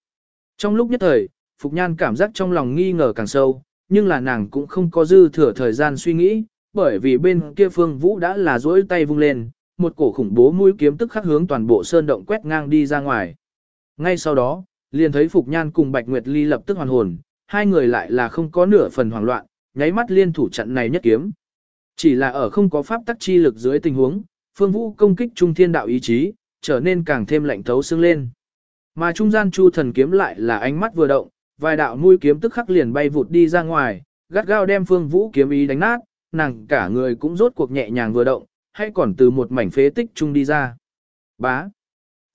Trong lúc nhất thời, Phục Nhan cảm giác trong lòng nghi ngờ càng sâu, nhưng là nàng cũng không có dư thừa thời gian suy nghĩ, bởi vì bên kia phương vũ đã là duỗi tay vung lên, một cổ khủng bố mũi kiếm tức khắc hướng toàn bộ sơn động quét ngang đi ra ngoài. Ngay sau đó, liền thấy Phục Nhan cùng Bạch Nguyệt Ly lập tức hoàn hồn, hai người lại là không có nửa phần hoảng loạn, nháy mắt liên thủ trận này nhất kiếm. Chỉ là ở không có pháp tắc chi lực dưới tình huống, Phương Vũ công kích trung thiên đạo ý chí, trở nên càng thêm lạnh thấu xương lên. Mà trung gian Chu thần kiếm lại là ánh mắt vừa động, vài đạo mũi kiếm tức khắc liền bay vụt đi ra ngoài, gắt gao đem Phương Vũ kiếm ý đánh nát, nàng cả người cũng rốt cuộc nhẹ nhàng vừa động, hay còn từ một mảnh phế tích trung đi ra. Bá.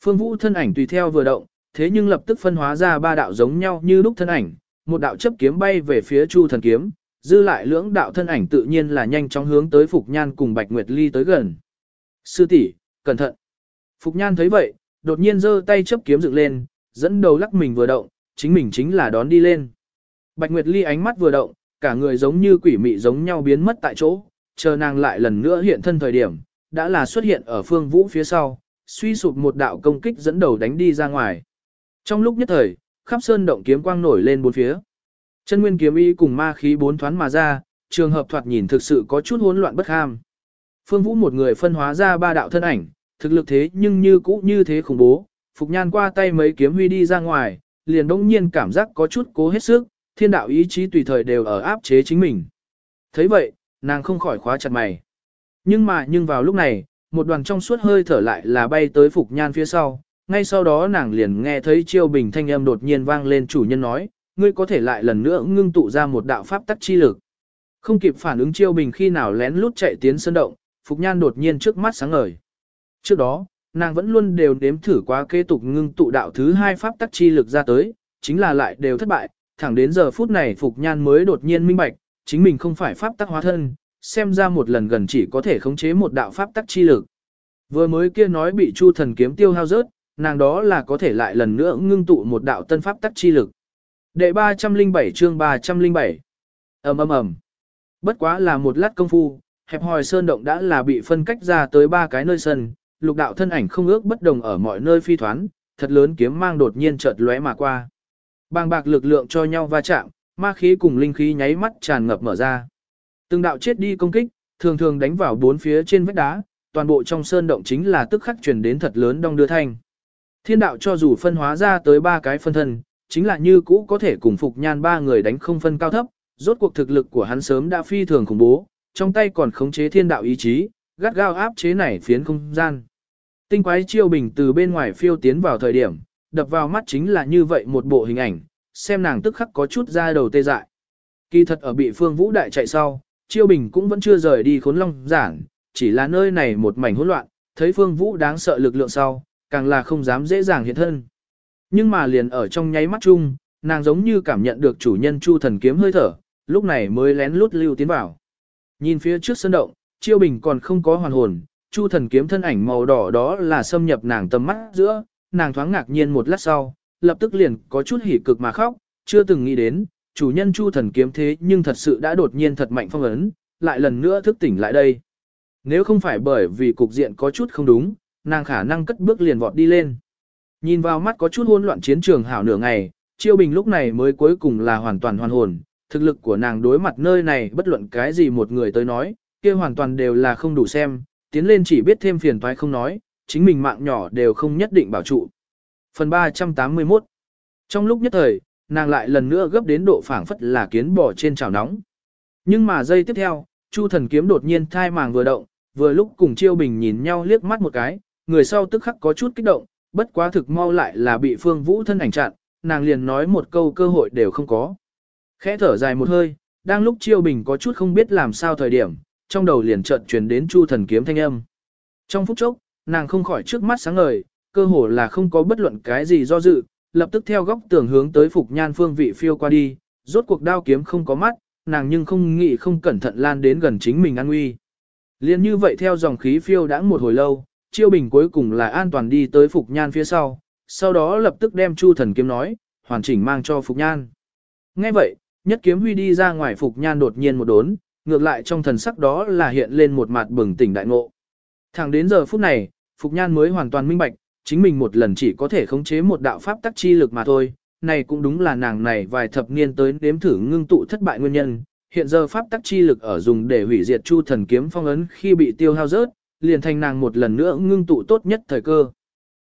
Phương Vũ thân ảnh tùy theo vừa động, thế nhưng lập tức phân hóa ra ba đạo giống nhau như lúc thân ảnh, một đạo chấp kiếm bay về phía Chu thần kiếm, dư lại lưỡng đạo thân ảnh tự nhiên là nhanh chóng hướng tới Phục Nhan cùng Bạch Nguyệt Ly tới gần. Sư tỷ, cẩn thận. Phục Nhan thấy vậy, đột nhiên giơ tay chấp kiếm dựng lên, dẫn đầu lắc mình vừa động, chính mình chính là đón đi lên. Bạch Nguyệt Ly ánh mắt vừa động, cả người giống như quỷ mị giống nhau biến mất tại chỗ, chờ nàng lại lần nữa hiện thân thời điểm, đã là xuất hiện ở phương vũ phía sau, suy sụp một đạo công kích dẫn đầu đánh đi ra ngoài. Trong lúc nhất thời, khắp sơn động kiếm quang nổi lên bốn phía. Chân nguyên kiếm y cùng ma khí bốn thoán mà ra, trường hợp thoạt nhìn thực sự có chút hỗn loạn bất ham. Phương Vũ một người phân hóa ra ba đạo thân ảnh, thực lực thế nhưng như cũ như thế khủng bố, Phục Nhan qua tay mấy kiếm huy đi ra ngoài, liền đông nhiên cảm giác có chút cố hết sức, thiên đạo ý chí tùy thời đều ở áp chế chính mình. thấy vậy, nàng không khỏi khóa chặt mày. Nhưng mà nhưng vào lúc này, một đoàn trong suốt hơi thở lại là bay tới Phục Nhan phía sau, ngay sau đó nàng liền nghe thấy chiêu bình thanh âm đột nhiên vang lên chủ nhân nói, ngươi có thể lại lần nữa ngưng tụ ra một đạo pháp tắc chi lực. Không kịp phản ứng chiêu bình khi nào lén lút chạy tiến sân động, Phục Nhan đột nhiên trước mắt sáng ngời. Trước đó, nàng vẫn luôn đều nếm thử quá kế tục ngưng tụ đạo thứ hai pháp tắc chi lực ra tới, chính là lại đều thất bại, thẳng đến giờ phút này Phục Nhan mới đột nhiên minh bạch, chính mình không phải pháp tắc hóa thân, xem ra một lần gần chỉ có thể khống chế một đạo pháp tắc chi lực. Vừa mới kia nói bị Chu thần kiếm tiêu hao rớt, nàng đó là có thể lại lần nữa ngưng tụ một đạo tân pháp tắc chi lực. Đệ 307 chương 307 ầm ầm ầm Bất quá là một lát công phu, hẹp hòi sơn động đã là bị phân cách ra tới ba cái nơi sân, lục đạo thân ảnh không ước bất đồng ở mọi nơi phi thoán, thật lớn kiếm mang đột nhiên chợt lóe mà qua. Bàng bạc lực lượng cho nhau va chạm, ma khí cùng linh khí nháy mắt tràn ngập mở ra. Từng đạo chết đi công kích, thường thường đánh vào bốn phía trên vách đá, toàn bộ trong sơn động chính là tức khắc truyền đến thật lớn đông đưa thanh. Thiên đạo cho dù phân hóa ra tới ba cái phân thân, chính là như cũ có thể cùng phục nhan ba người đánh không phân cao thấp, rốt cuộc thực lực của hắn sớm đã phi thường khủng bố, trong tay còn khống chế thiên đạo ý chí, gắt gao áp chế này phiến không gian. Tinh quái chiêu bình từ bên ngoài phiêu tiến vào thời điểm, đập vào mắt chính là như vậy một bộ hình ảnh, xem nàng tức khắc có chút ra đầu tê dại. Kỳ thật ở bị phương vũ đại chạy sau, chiêu bình cũng vẫn chưa rời đi khốn long giảng, chỉ là nơi này một mảnh hỗn loạn, thấy phương vũ đáng sợ lực lượng sau, càng là không dám dễ dàng hiện thân. Nhưng mà liền ở trong nháy mắt chung, nàng giống như cảm nhận được chủ nhân chu thần kiếm hơi thở, lúc này mới lén lút lưu tiến vào. Nhìn phía trước sân động, chiêu bình còn không có hoàn hồn, chu thần kiếm thân ảnh màu đỏ đó là xâm nhập nàng tầm mắt giữa, nàng thoáng ngạc nhiên một lát sau, lập tức liền có chút hỉ cực mà khóc, chưa từng nghĩ đến, chủ nhân chu thần kiếm thế nhưng thật sự đã đột nhiên thật mạnh phong ấn, lại lần nữa thức tỉnh lại đây. Nếu không phải bởi vì cục diện có chút không đúng, nàng khả năng cất bước liền vọt đi lên. Nhìn vào mắt có chút hỗn loạn chiến trường hảo nửa ngày, Chiêu Bình lúc này mới cuối cùng là hoàn toàn hoàn hồn, thực lực của nàng đối mặt nơi này bất luận cái gì một người tới nói, kia hoàn toàn đều là không đủ xem, tiến lên chỉ biết thêm phiền toái không nói, chính mình mạng nhỏ đều không nhất định bảo trụ. Phần 381 Trong lúc nhất thời, nàng lại lần nữa gấp đến độ phảng phất là kiến bò trên chảo nóng. Nhưng mà giây tiếp theo, Chu thần kiếm đột nhiên thai màng vừa động, vừa lúc cùng Chiêu Bình nhìn nhau liếc mắt một cái, người sau tức khắc có chút kích động, bất quá thực mau lại là bị Phương Vũ thân ảnh chặn, nàng liền nói một câu cơ hội đều không có. Khẽ thở dài một hơi, đang lúc Chiêu Bình có chút không biết làm sao thời điểm, trong đầu liền chợt truyền đến Chu thần kiếm thanh âm. Trong phút chốc, nàng không khỏi trước mắt sáng ngời, cơ hồ là không có bất luận cái gì do dự, lập tức theo góc tường hướng tới Phục Nhan phương vị phiêu qua đi, rốt cuộc đao kiếm không có mắt, nàng nhưng không nghĩ không cẩn thận lan đến gần chính mình an nguy. Liên như vậy theo dòng khí phiêu đã một hồi lâu, Chiêu Bình cuối cùng là an toàn đi tới Phục Nhan phía sau, sau đó lập tức đem Chu thần kiếm nói, hoàn chỉnh mang cho Phục Nhan. Nghe vậy, nhất kiếm huy đi ra ngoài Phục Nhan đột nhiên một đốn, ngược lại trong thần sắc đó là hiện lên một mặt bừng tỉnh đại ngộ. Thẳng đến giờ phút này, Phục Nhan mới hoàn toàn minh bạch, chính mình một lần chỉ có thể khống chế một đạo pháp tắc chi lực mà thôi, này cũng đúng là nàng này vài thập niên tới nếm thử ngưng tụ thất bại nguyên nhân. Hiện giờ pháp tắc chi lực ở dùng để hủy diệt Chu thần kiếm phong ấn khi bị tiêu hao rớt, liền thành nàng một lần nữa ngưng tụ tốt nhất thời cơ.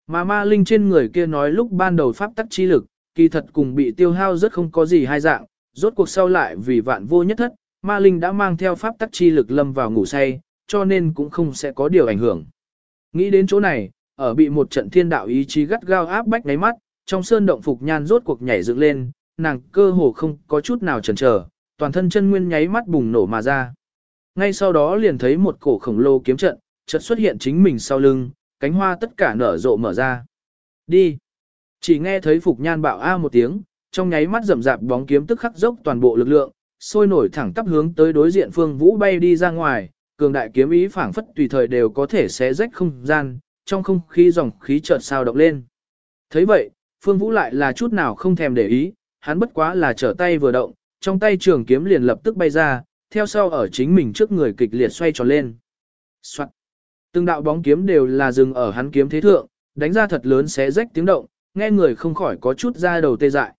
Mà ma linh trên người kia nói lúc ban đầu pháp tắc chi lực, kỳ thật cùng bị tiêu hao rất không có gì hai dạng, rốt cuộc sau lại vì vạn vô nhất thất, ma linh đã mang theo pháp tắc chi lực lâm vào ngủ say, cho nên cũng không sẽ có điều ảnh hưởng. Nghĩ đến chỗ này, ở bị một trận thiên đạo ý chí gắt gao áp bách ngáy mắt, trong sơn động phục nhan rốt cuộc nhảy dựng lên, nàng cơ hồ không có chút nào chần chờ, toàn thân chân nguyên nháy mắt bùng nổ mà ra. Ngay sau đó liền thấy một cổ khổng lồ kiếm trận, chợt xuất hiện chính mình sau lưng, cánh hoa tất cả nở rộ mở ra. Đi! Chỉ nghe thấy Phục Nhan bạo A một tiếng, trong nháy mắt rậm rạp bóng kiếm tức khắc dốc toàn bộ lực lượng, sôi nổi thẳng tắp hướng tới đối diện Phương Vũ bay đi ra ngoài, cường đại kiếm ý phảng phất tùy thời đều có thể xé rách không gian, trong không khí dòng khí chợt sao động lên. Thấy vậy, Phương Vũ lại là chút nào không thèm để ý, hắn bất quá là trở tay vừa động, trong tay trường kiếm liền lập tức bay ra, theo sau ở chính mình trước người kịch liệt xoay tròn lên. Soạn. Từng đạo bóng kiếm đều là dừng ở hắn kiếm thế thượng, đánh ra thật lớn xé rách tiếng động, nghe người không khỏi có chút ra đầu tê dại.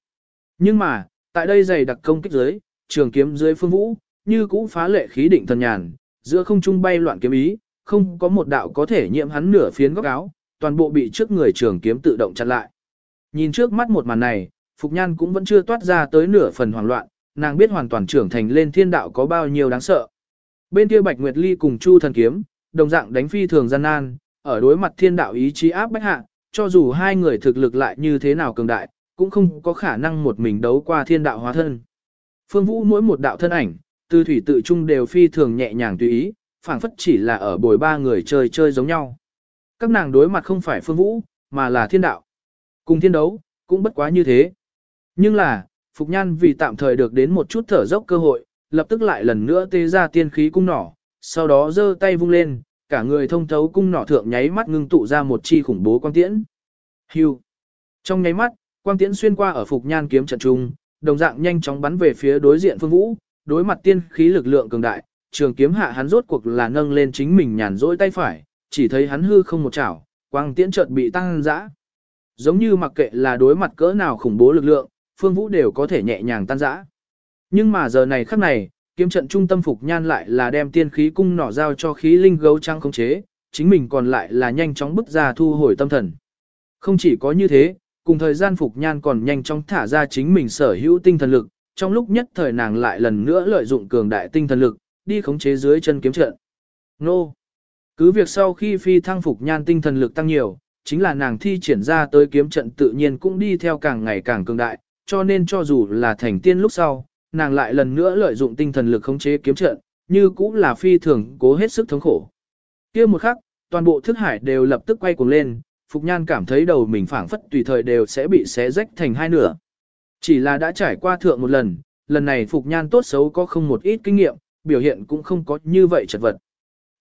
Nhưng mà, tại đây dày đặc công kích dưới, trường kiếm dưới phương vũ, như cũ phá lệ khí định thần nhàn, giữa không trung bay loạn kiếm ý, không có một đạo có thể nhiễm hắn nửa phiến góc áo, toàn bộ bị trước người trường kiếm tự động chặn lại. Nhìn trước mắt một màn này, Phục Nhan cũng vẫn chưa toát ra tới nửa phần hoảng loạn, nàng biết hoàn toàn trưởng thành lên thiên đạo có bao nhiêu đáng sợ. Bên kia Bạch Nguyệt Ly cùng Chu thần kiếm, đồng dạng đánh phi thường gian nan, ở đối mặt thiên đạo ý chí áp bách hạ, cho dù hai người thực lực lại như thế nào cường đại, cũng không có khả năng một mình đấu qua thiên đạo hóa thân. Phương Vũ mỗi một đạo thân ảnh, từ thủy tự trung đều phi thường nhẹ nhàng tùy ý, phảng phất chỉ là ở bồi ba người chơi chơi giống nhau. Các nàng đối mặt không phải Phương Vũ, mà là thiên đạo. Cùng thiên đấu, cũng bất quá như thế. Nhưng là, Phục Nhan vì tạm thời được đến một chút thở dốc cơ hội, lập tức lại lần nữa tê ra tiên khí cung nỏ, sau đó giơ tay vung lên, cả người thông thấu cung nỏ thượng nháy mắt ngưng tụ ra một chi khủng bố quang tiễn. Hưu. Trong nháy mắt, quang tiễn xuyên qua ở Phục Nhan kiếm trận trung, đồng dạng nhanh chóng bắn về phía đối diện Phương Vũ, đối mặt tiên khí lực lượng cường đại, trường kiếm hạ hắn rốt cuộc là nâng lên chính mình nhàn rỗi tay phải, chỉ thấy hắn hư không một chảo, quang tiễn chợt bị tăng dã. Giống như mặc kệ là đối mặt cỡ nào khủng bố lực lượng, Phương Vũ đều có thể nhẹ nhàng tan dã. Nhưng mà giờ này khắc này, kiếm trận trung tâm phục nhan lại là đem tiên khí cung nỏ giao cho khí linh gấu trăng khống chế, chính mình còn lại là nhanh chóng bức ra thu hồi tâm thần. Không chỉ có như thế, cùng thời gian phục nhan còn nhanh chóng thả ra chính mình sở hữu tinh thần lực, trong lúc nhất thời nàng lại lần nữa lợi dụng cường đại tinh thần lực, đi khống chế dưới chân kiếm trận. Nô! Cứ việc sau khi phi thăng phục nhan tinh thần lực tăng nhiều, chính là nàng thi triển ra tới kiếm trận tự nhiên cũng đi theo càng ngày càng cường đại, cho nên cho dù là thành tiên lúc sau, nàng lại lần nữa lợi dụng tinh thần lực khống chế kiếm trận, như cũng là phi thường cố hết sức thống khổ. Kia một khắc, toàn bộ thức hải đều lập tức quay cuồng lên, Phục Nhan cảm thấy đầu mình phảng phất tùy thời đều sẽ bị xé rách thành hai nửa. Chỉ là đã trải qua thượng một lần, lần này Phục Nhan tốt xấu có không một ít kinh nghiệm, biểu hiện cũng không có như vậy chật vật.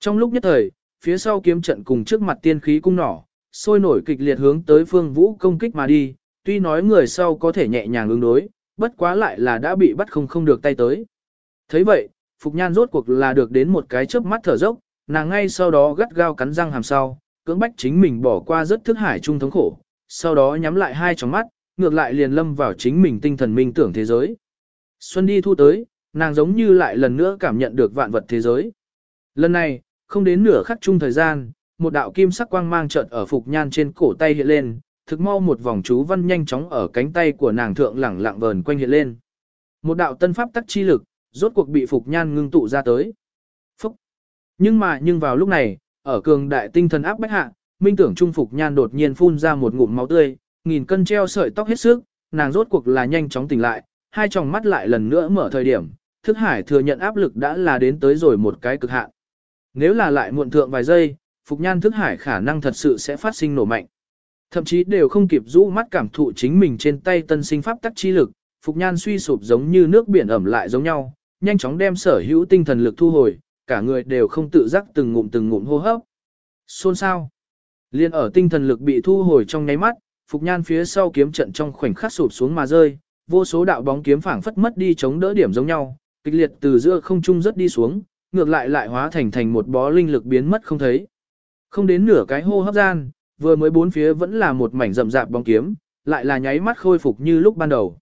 Trong lúc nhất thời, phía sau kiếm trận cùng trước mặt tiên khí cung nỏ, sôi nổi kịch liệt hướng tới phương vũ công kích mà đi, tuy nói người sau có thể nhẹ nhàng ứng đối, bất quá lại là đã bị bắt không không được tay tới. thấy vậy, Phục Nhan rốt cuộc là được đến một cái chớp mắt thở dốc, nàng ngay sau đó gắt gao cắn răng hàm sau, cưỡng bách chính mình bỏ qua rất thức hải trung thống khổ, sau đó nhắm lại hai tròng mắt, ngược lại liền lâm vào chính mình tinh thần minh tưởng thế giới. Xuân đi thu tới, nàng giống như lại lần nữa cảm nhận được vạn vật thế giới. Lần này, không đến nửa khắc chung thời gian, một đạo kim sắc quang mang chợt ở Phục Nhan trên cổ tay hiện lên, thực mau một vòng chú văn nhanh chóng ở cánh tay của nàng thượng lẳng lặng vờn quanh hiện lên. Một đạo tân pháp tắc chi lực, rốt cuộc bị Phục Nhan ngưng tụ ra tới. Phúc! Nhưng mà nhưng vào lúc này, ở cường đại tinh thần áp bách hạ, minh tưởng trung Phục Nhan đột nhiên phun ra một ngụm máu tươi, nghìn cân treo sợi tóc hết sức, nàng rốt cuộc là nhanh chóng tỉnh lại, hai tròng mắt lại lần nữa mở thời điểm, thức hải thừa nhận áp lực đã là đến tới rồi một cái cực hạn. Nếu là lại muộn thượng vài giây, Phục Nhan thức hải khả năng thật sự sẽ phát sinh nổ mạnh. Thậm chí đều không kịp rũ mắt cảm thụ chính mình trên tay tân sinh pháp tắc chi lực, Phục Nhan suy sụp giống như nước biển ẩm lại giống nhau, nhanh chóng đem sở hữu tinh thần lực thu hồi, cả người đều không tự giác từng ngụm từng ngụm hô hấp. Xôn sao? Liên ở tinh thần lực bị thu hồi trong nháy mắt, Phục Nhan phía sau kiếm trận trong khoảnh khắc sụp xuống mà rơi, vô số đạo bóng kiếm phảng phất mất đi chống đỡ điểm giống nhau, kịch liệt từ giữa không trung rất đi xuống, ngược lại lại hóa thành thành một bó linh lực biến mất không thấy. Không đến nửa cái hô hấp gian, vừa mới bốn phía vẫn là một mảnh rậm rạp bóng kiếm, lại là nháy mắt khôi phục như lúc ban đầu.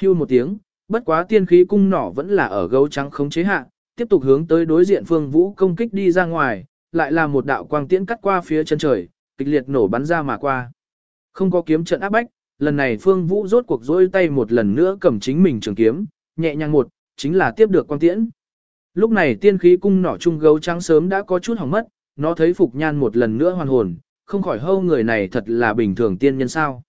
Hưu một tiếng, bất quá tiên khí cung nỏ vẫn là ở gấu trắng khống chế hạ, tiếp tục hướng tới đối diện phương vũ công kích đi ra ngoài, lại là một đạo quang tiễn cắt qua phía chân trời, kịch liệt nổ bắn ra mà qua. Không có kiếm trận áp bách, lần này phương vũ rốt cuộc dối tay một lần nữa cầm chính mình trường kiếm, nhẹ nhàng một, chính là tiếp được quang tiễn. Lúc này tiên khí cung nỏ trung gấu trắng sớm đã có chút hỏng mất, nó thấy Phục Nhan một lần nữa hoàn hồn, không khỏi hâu người này thật là bình thường tiên nhân sao.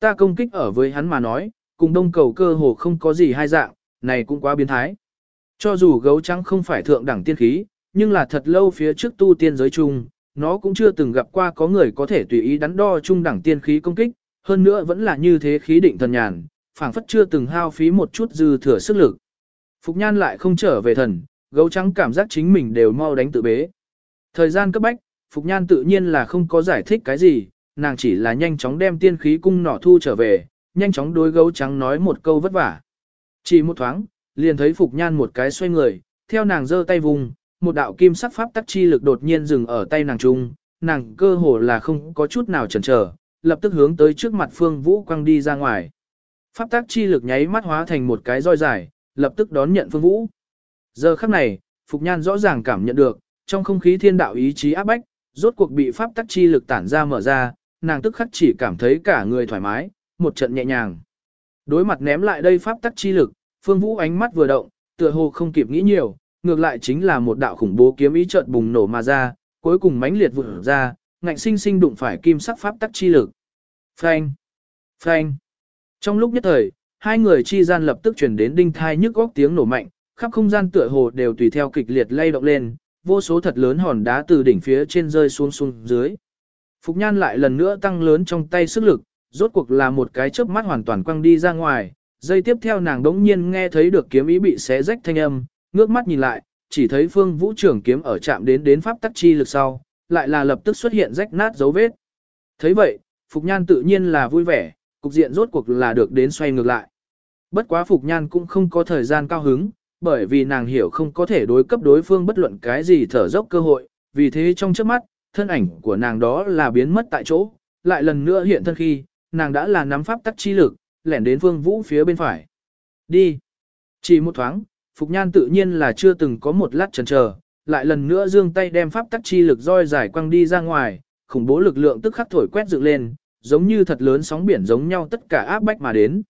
Ta công kích ở với hắn mà nói, cùng đông cầu cơ hồ không có gì hai dạng, này cũng quá biến thái. Cho dù gấu trắng không phải thượng đẳng tiên khí, nhưng là thật lâu phía trước tu tiên giới chung, nó cũng chưa từng gặp qua có người có thể tùy ý đắn đo trung đẳng tiên khí công kích, hơn nữa vẫn là như thế khí định thần nhàn, phảng phất chưa từng hao phí một chút dư thừa sức lực. Phục Nhan lại không trở về thần, gấu trắng cảm giác chính mình đều mau đánh tự bế. Thời gian cấp bách, Phục Nhan tự nhiên là không có giải thích cái gì, nàng chỉ là nhanh chóng đem tiên khí cung nỏ thu trở về, nhanh chóng đối gấu trắng nói một câu vất vả. Chỉ một thoáng, liền thấy Phục Nhan một cái xoay người, theo nàng giơ tay vùng, một đạo kim sắc pháp tắc chi lực đột nhiên dừng ở tay nàng trung, nàng cơ hồ là không có chút nào chần chờ, lập tức hướng tới trước mặt Phương Vũ quăng đi ra ngoài. Pháp tắc chi lực nháy mắt hóa thành một cái roi dài, lập tức đón nhận Phương Vũ. Giờ khắc này, Phục Nhan rõ ràng cảm nhận được, trong không khí thiên đạo ý chí áp bách, rốt cuộc bị pháp tắc chi lực tản ra mở ra, nàng tức khắc chỉ cảm thấy cả người thoải mái, một trận nhẹ nhàng. Đối mặt ném lại đây pháp tắc chi lực, Phương Vũ ánh mắt vừa động, tựa hồ không kịp nghĩ nhiều, ngược lại chính là một đạo khủng bố kiếm ý chợt bùng nổ mà ra, cuối cùng mãnh liệt vụt ra, ngạnh sinh sinh đụng phải kim sắc pháp tắc chi lực. Phanh! Phanh! Trong lúc nhất thời, hai người chi gian lập tức chuyển đến đinh thai nhức góc tiếng nổ mạnh, khắp không gian tựa hồ đều tùy theo kịch liệt lay động lên, vô số thật lớn hòn đá từ đỉnh phía trên rơi xuống xuống dưới. Phục Nhan lại lần nữa tăng lớn trong tay sức lực, rốt cuộc là một cái chớp mắt hoàn toàn quăng đi ra ngoài, dây tiếp theo nàng đống nhiên nghe thấy được kiếm ý bị xé rách thanh âm, ngước mắt nhìn lại, chỉ thấy phương vũ trưởng kiếm ở chạm đến đến pháp tắc chi lực sau, lại là lập tức xuất hiện rách nát dấu vết. thấy vậy, Phục Nhan tự nhiên là vui vẻ, cục diện rốt cuộc là được đến xoay ngược lại. Bất quá Phục Nhan cũng không có thời gian cao hứng, bởi vì nàng hiểu không có thể đối cấp đối phương bất luận cái gì thở dốc cơ hội, vì thế trong trước mắt, thân ảnh của nàng đó là biến mất tại chỗ, lại lần nữa hiện thân khi, nàng đã là nắm pháp tắc chi lực, lẻn đến phương vũ phía bên phải. Đi! Chỉ một thoáng, Phục Nhan tự nhiên là chưa từng có một lát chần chờ, lại lần nữa dương tay đem pháp tắc chi lực roi giải quăng đi ra ngoài, khủng bố lực lượng tức khắc thổi quét dựng lên, giống như thật lớn sóng biển giống nhau tất cả áp bách mà đến.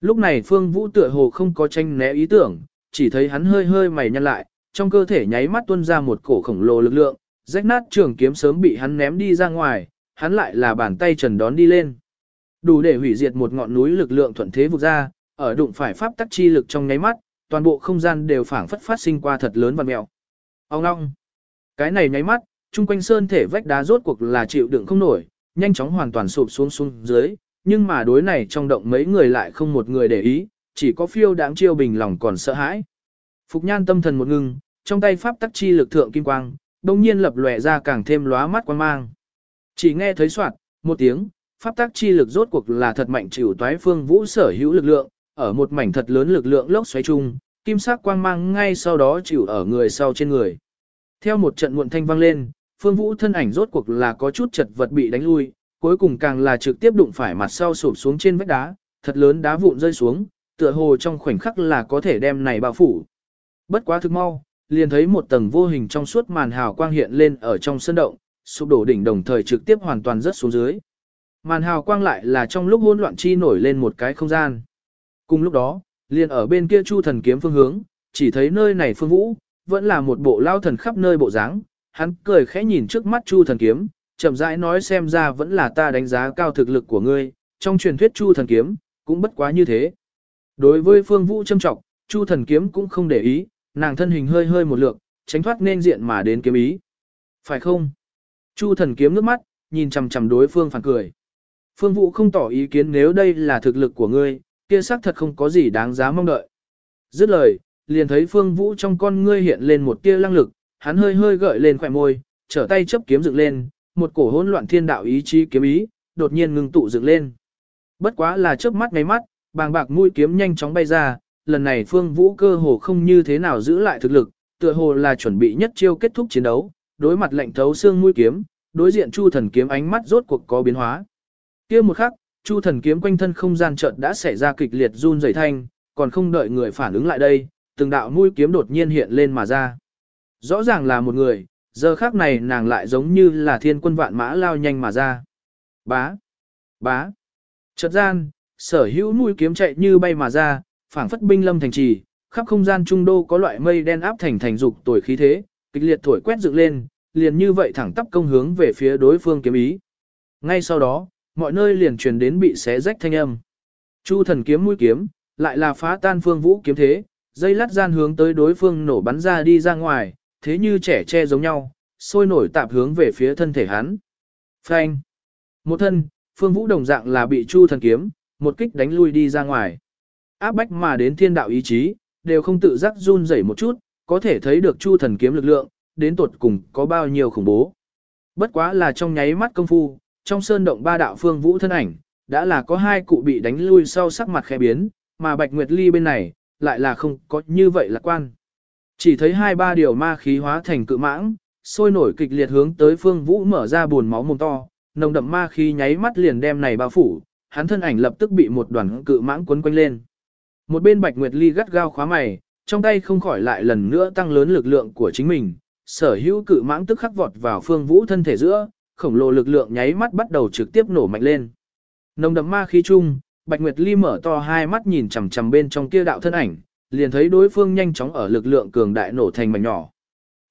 Lúc này Phương Vũ tựa hồ không có tranh né ý tưởng, chỉ thấy hắn hơi hơi mày nhăn lại, trong cơ thể nháy mắt tuôn ra một cổ khổng lồ lực lượng, rách nát trường kiếm sớm bị hắn ném đi ra ngoài, hắn lại là bàn tay trần đón đi lên. Đủ để hủy diệt một ngọn núi lực lượng thuận thế vụt ra, ở đụng phải pháp tắc chi lực trong nháy mắt, toàn bộ không gian đều phảng phất phát sinh qua thật lớn và mèo. Ông long Cái này nháy mắt, chung quanh sơn thể vách đá rốt cuộc là chịu đựng không nổi, nhanh chóng hoàn toàn sụp xuống xuống dưới, nhưng mà đối này trong động mấy người lại không một người để ý, chỉ có phiêu đáng chiêu bình lòng còn sợ hãi. Phục nhan tâm thần một ngưng, trong tay pháp tắc chi lực thượng kim quang, đồng nhiên lập lòe ra càng thêm lóa mắt quan mang. Chỉ nghe thấy soạt, một tiếng, pháp tác chi lực rốt cuộc là thật mạnh chịu toái phương vũ sở hữu lực lượng, ở một mảnh thật lớn lực lượng lốc xoáy chung, kim sắc quang mang ngay sau đó chịu ở người sau trên người. Theo một trận muộn thanh vang lên, phương vũ thân ảnh rốt cuộc là có chút chật vật bị đánh lui, cuối cùng càng là trực tiếp đụng phải mặt sau sụp xuống trên vách đá, thật lớn đá vụn rơi xuống, tựa hồ trong khoảnh khắc là có thể đem này bao phủ. Bất quá thực mau, liền thấy một tầng vô hình trong suốt màn hào quang hiện lên ở trong sân động, sụp đổ đỉnh đồng thời trực tiếp hoàn toàn rớt xuống dưới. Màn hào quang lại là trong lúc hỗn loạn chi nổi lên một cái không gian. Cùng lúc đó, liền ở bên kia Chu thần kiếm phương hướng, chỉ thấy nơi này phương vũ, vẫn là một bộ lao thần khắp nơi bộ dáng. Hắn cười khẽ nhìn trước mắt Chu thần kiếm, chậm rãi nói xem ra vẫn là ta đánh giá cao thực lực của ngươi, trong truyền thuyết Chu thần kiếm, cũng bất quá như thế. Đối với phương vũ châm trọng, Chu thần kiếm cũng không để ý, nàng thân hình hơi hơi một lượt, tránh thoát nên diện mà đến kiếm ý. Phải không? Chu thần kiếm nước mắt, nhìn chằm chằm đối phương phản cười. Phương Vũ không tỏ ý kiến nếu đây là thực lực của ngươi, kia xác thật không có gì đáng giá mong đợi. Dứt lời, liền thấy Phương Vũ trong con ngươi hiện lên một tia lăng lực, hắn hơi hơi gợi lên khỏe môi, trở tay chấp kiếm dựng lên, một cổ hỗn loạn thiên đạo ý chí kiếm ý, đột nhiên ngừng tụ dựng lên. Bất quá là chớp mắt ngay mắt, bàng bạc mũi kiếm nhanh chóng bay ra, lần này Phương Vũ cơ hồ không như thế nào giữ lại thực lực, tựa hồ là chuẩn bị nhất chiêu kết thúc chiến đấu, đối mặt lệnh thấu xương mũi kiếm, đối diện Chu Thần kiếm ánh mắt rốt cuộc có biến hóa. Kia một khắc, Chu Thần kiếm quanh thân không gian chợt đã xảy ra kịch liệt run rẩy thanh, còn không đợi người phản ứng lại đây, từng đạo mũi kiếm đột nhiên hiện lên mà ra. Rõ ràng là một người, giờ khắc này nàng lại giống như là thiên quân vạn mã lao nhanh mà ra. Bá, bá, chợt gian, sở hữu mũi kiếm chạy như bay mà ra, phảng phất binh lâm thành trì, khắp không gian trung đô có loại mây đen áp thành thành dục tuổi khí thế, kịch liệt thổi quét dựng lên, liền như vậy thẳng tắp công hướng về phía đối phương kiếm ý. Ngay sau đó, mọi nơi liền truyền đến bị xé rách thanh âm. Chu thần kiếm mũi kiếm, lại là phá tan phương vũ kiếm thế, dây lát gian hướng tới đối phương nổ bắn ra đi ra ngoài, thế như trẻ che giống nhau, sôi nổi tạp hướng về phía thân thể hắn. Phanh. Một thân, phương vũ đồng dạng là bị chu thần kiếm, một kích đánh lui đi ra ngoài. Áp bách mà đến thiên đạo ý chí, đều không tự giác run rẩy một chút, có thể thấy được chu thần kiếm lực lượng, đến tuột cùng có bao nhiêu khủng bố. Bất quá là trong nháy mắt công phu, trong sơn động ba đạo phương vũ thân ảnh, đã là có hai cụ bị đánh lui sau sắc mặt khẽ biến, mà Bạch Nguyệt Ly bên này, lại là không có như vậy lạc quan. Chỉ thấy hai ba điều ma khí hóa thành cự mãng, sôi nổi kịch liệt hướng tới phương vũ mở ra buồn máu mồm to, nồng đậm ma khí nháy mắt liền đem này bao phủ, hắn thân ảnh lập tức bị một đoàn cự mãng quấn quanh lên. Một bên Bạch Nguyệt Ly gắt gao khóa mày, trong tay không khỏi lại lần nữa tăng lớn lực lượng của chính mình, sở hữu cự mãng tức khắc vọt vào phương vũ thân thể giữa, khổng lồ lực lượng nháy mắt bắt đầu trực tiếp nổ mạnh lên. Nồng đậm ma khí chung, Bạch Nguyệt Ly mở to hai mắt nhìn chằm chằm bên trong kia đạo thân ảnh, liền thấy đối phương nhanh chóng ở lực lượng cường đại nổ thành mảnh nhỏ.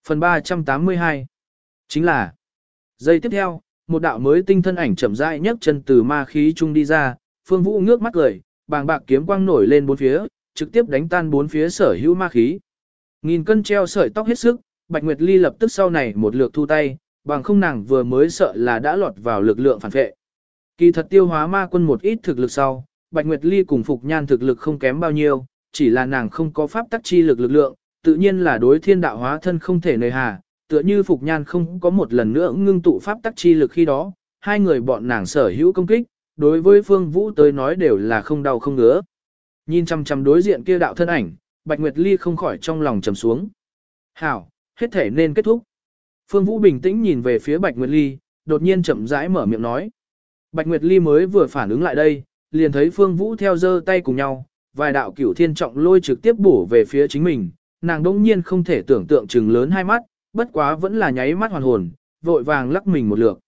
Phần 382 Chính là Giây tiếp theo, một đạo mới tinh thân ảnh chậm rãi nhấc chân từ ma khí chung đi ra, Phương Vũ ngước mắt cười, bàng bạc kiếm quang nổi lên bốn phía, trực tiếp đánh tan bốn phía sở hữu ma khí. Nghìn cân treo sợi tóc hết sức, Bạch Nguyệt Ly lập tức sau này một lượt thu tay, bằng không nàng vừa mới sợ là đã lọt vào lực lượng phản vệ. Kỳ thật tiêu hóa ma quân một ít thực lực sau, Bạch Nguyệt Ly cùng Phục Nhan thực lực không kém bao nhiêu, chỉ là nàng không có pháp tắc chi lực lực lượng, tự nhiên là đối thiên đạo hóa thân không thể nơi hà, tựa như Phục Nhan không có một lần nữa ngưng tụ pháp tắc chi lực khi đó, hai người bọn nàng sở hữu công kích, đối với Phương Vũ tới nói đều là không đau không ngứa. Nhìn chăm chăm đối diện kia đạo thân ảnh, Bạch Nguyệt Ly không khỏi trong lòng trầm xuống. Hảo, hết thể nên kết thúc. Phương Vũ bình tĩnh nhìn về phía Bạch Nguyệt Ly, đột nhiên chậm rãi mở miệng nói. Bạch Nguyệt Ly mới vừa phản ứng lại đây, liền thấy Phương Vũ theo dơ tay cùng nhau, vài đạo cửu thiên trọng lôi trực tiếp bổ về phía chính mình, nàng đông nhiên không thể tưởng tượng chừng lớn hai mắt, bất quá vẫn là nháy mắt hoàn hồn, vội vàng lắc mình một lượt.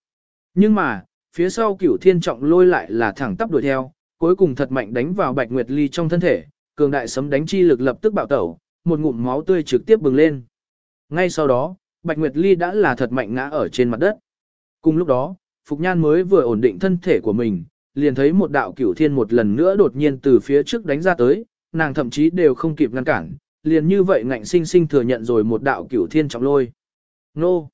Nhưng mà, phía sau cửu thiên trọng lôi lại là thẳng tắp đuổi theo, cuối cùng thật mạnh đánh vào Bạch Nguyệt Ly trong thân thể, cường đại sấm đánh chi lực lập tức bạo tẩu, một ngụm máu tươi trực tiếp bừng lên. Ngay sau đó, Bạch Nguyệt Ly đã là thật mạnh ngã ở trên mặt đất. Cùng lúc đó, Phục Nhan mới vừa ổn định thân thể của mình, liền thấy một đạo cửu thiên một lần nữa đột nhiên từ phía trước đánh ra tới, nàng thậm chí đều không kịp ngăn cản, liền như vậy ngạnh sinh sinh thừa nhận rồi một đạo cửu thiên trọng lôi. Nô!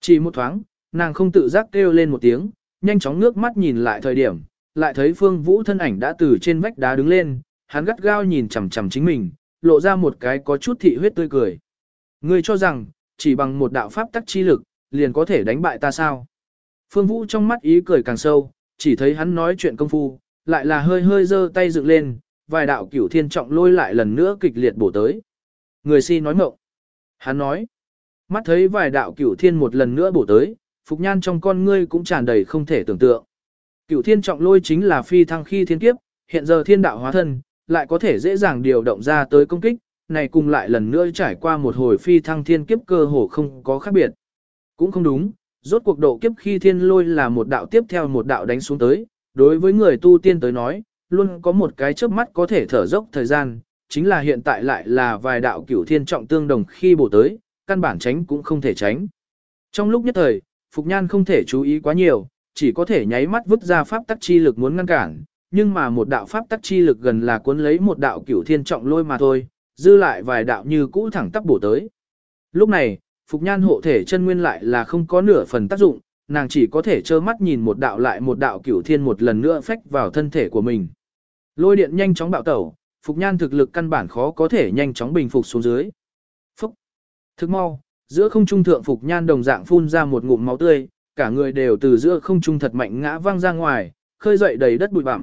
Chỉ một thoáng, nàng không tự giác kêu lên một tiếng, nhanh chóng ngước mắt nhìn lại thời điểm, lại thấy Phương Vũ thân ảnh đã từ trên vách đá đứng lên, hắn gắt gao nhìn chằm chằm chính mình, lộ ra một cái có chút thị huyết tươi cười. Ngươi cho rằng, chỉ bằng một đạo pháp tắc chi lực, liền có thể đánh bại ta sao? Phương Vũ trong mắt ý cười càng sâu, chỉ thấy hắn nói chuyện công phu, lại là hơi hơi giơ tay dựng lên, vài đạo cửu thiên trọng lôi lại lần nữa kịch liệt bổ tới. Người si nói mộng. Hắn nói, mắt thấy vài đạo cửu thiên một lần nữa bổ tới, Phục Nhan trong con ngươi cũng tràn đầy không thể tưởng tượng. Cửu thiên trọng lôi chính là phi thăng khi thiên kiếp, hiện giờ thiên đạo hóa thân, lại có thể dễ dàng điều động ra tới công kích, này cùng lại lần nữa trải qua một hồi phi thăng thiên kiếp cơ hồ không có khác biệt. Cũng không đúng, rốt cuộc độ kiếp khi thiên lôi là một đạo tiếp theo một đạo đánh xuống tới, đối với người tu tiên tới nói, luôn có một cái chớp mắt có thể thở dốc thời gian, chính là hiện tại lại là vài đạo cửu thiên trọng tương đồng khi bổ tới, căn bản tránh cũng không thể tránh. Trong lúc nhất thời, Phục Nhan không thể chú ý quá nhiều, chỉ có thể nháy mắt vứt ra pháp tắc chi lực muốn ngăn cản, nhưng mà một đạo pháp tắc chi lực gần là cuốn lấy một đạo cửu thiên trọng lôi mà thôi, dư lại vài đạo như cũ thẳng tắp bổ tới. Lúc này, Phục Nhan hộ thể chân nguyên lại là không có nửa phần tác dụng, nàng chỉ có thể trơ mắt nhìn một đạo lại một đạo cửu thiên một lần nữa phách vào thân thể của mình. Lôi điện nhanh chóng bạo tẩu, Phục Nhan thực lực căn bản khó có thể nhanh chóng bình phục xuống dưới. Phúc! Thức mau, giữa không trung thượng Phục Nhan đồng dạng phun ra một ngụm máu tươi, cả người đều từ giữa không trung thật mạnh ngã văng ra ngoài, khơi dậy đầy đất bụi bặm.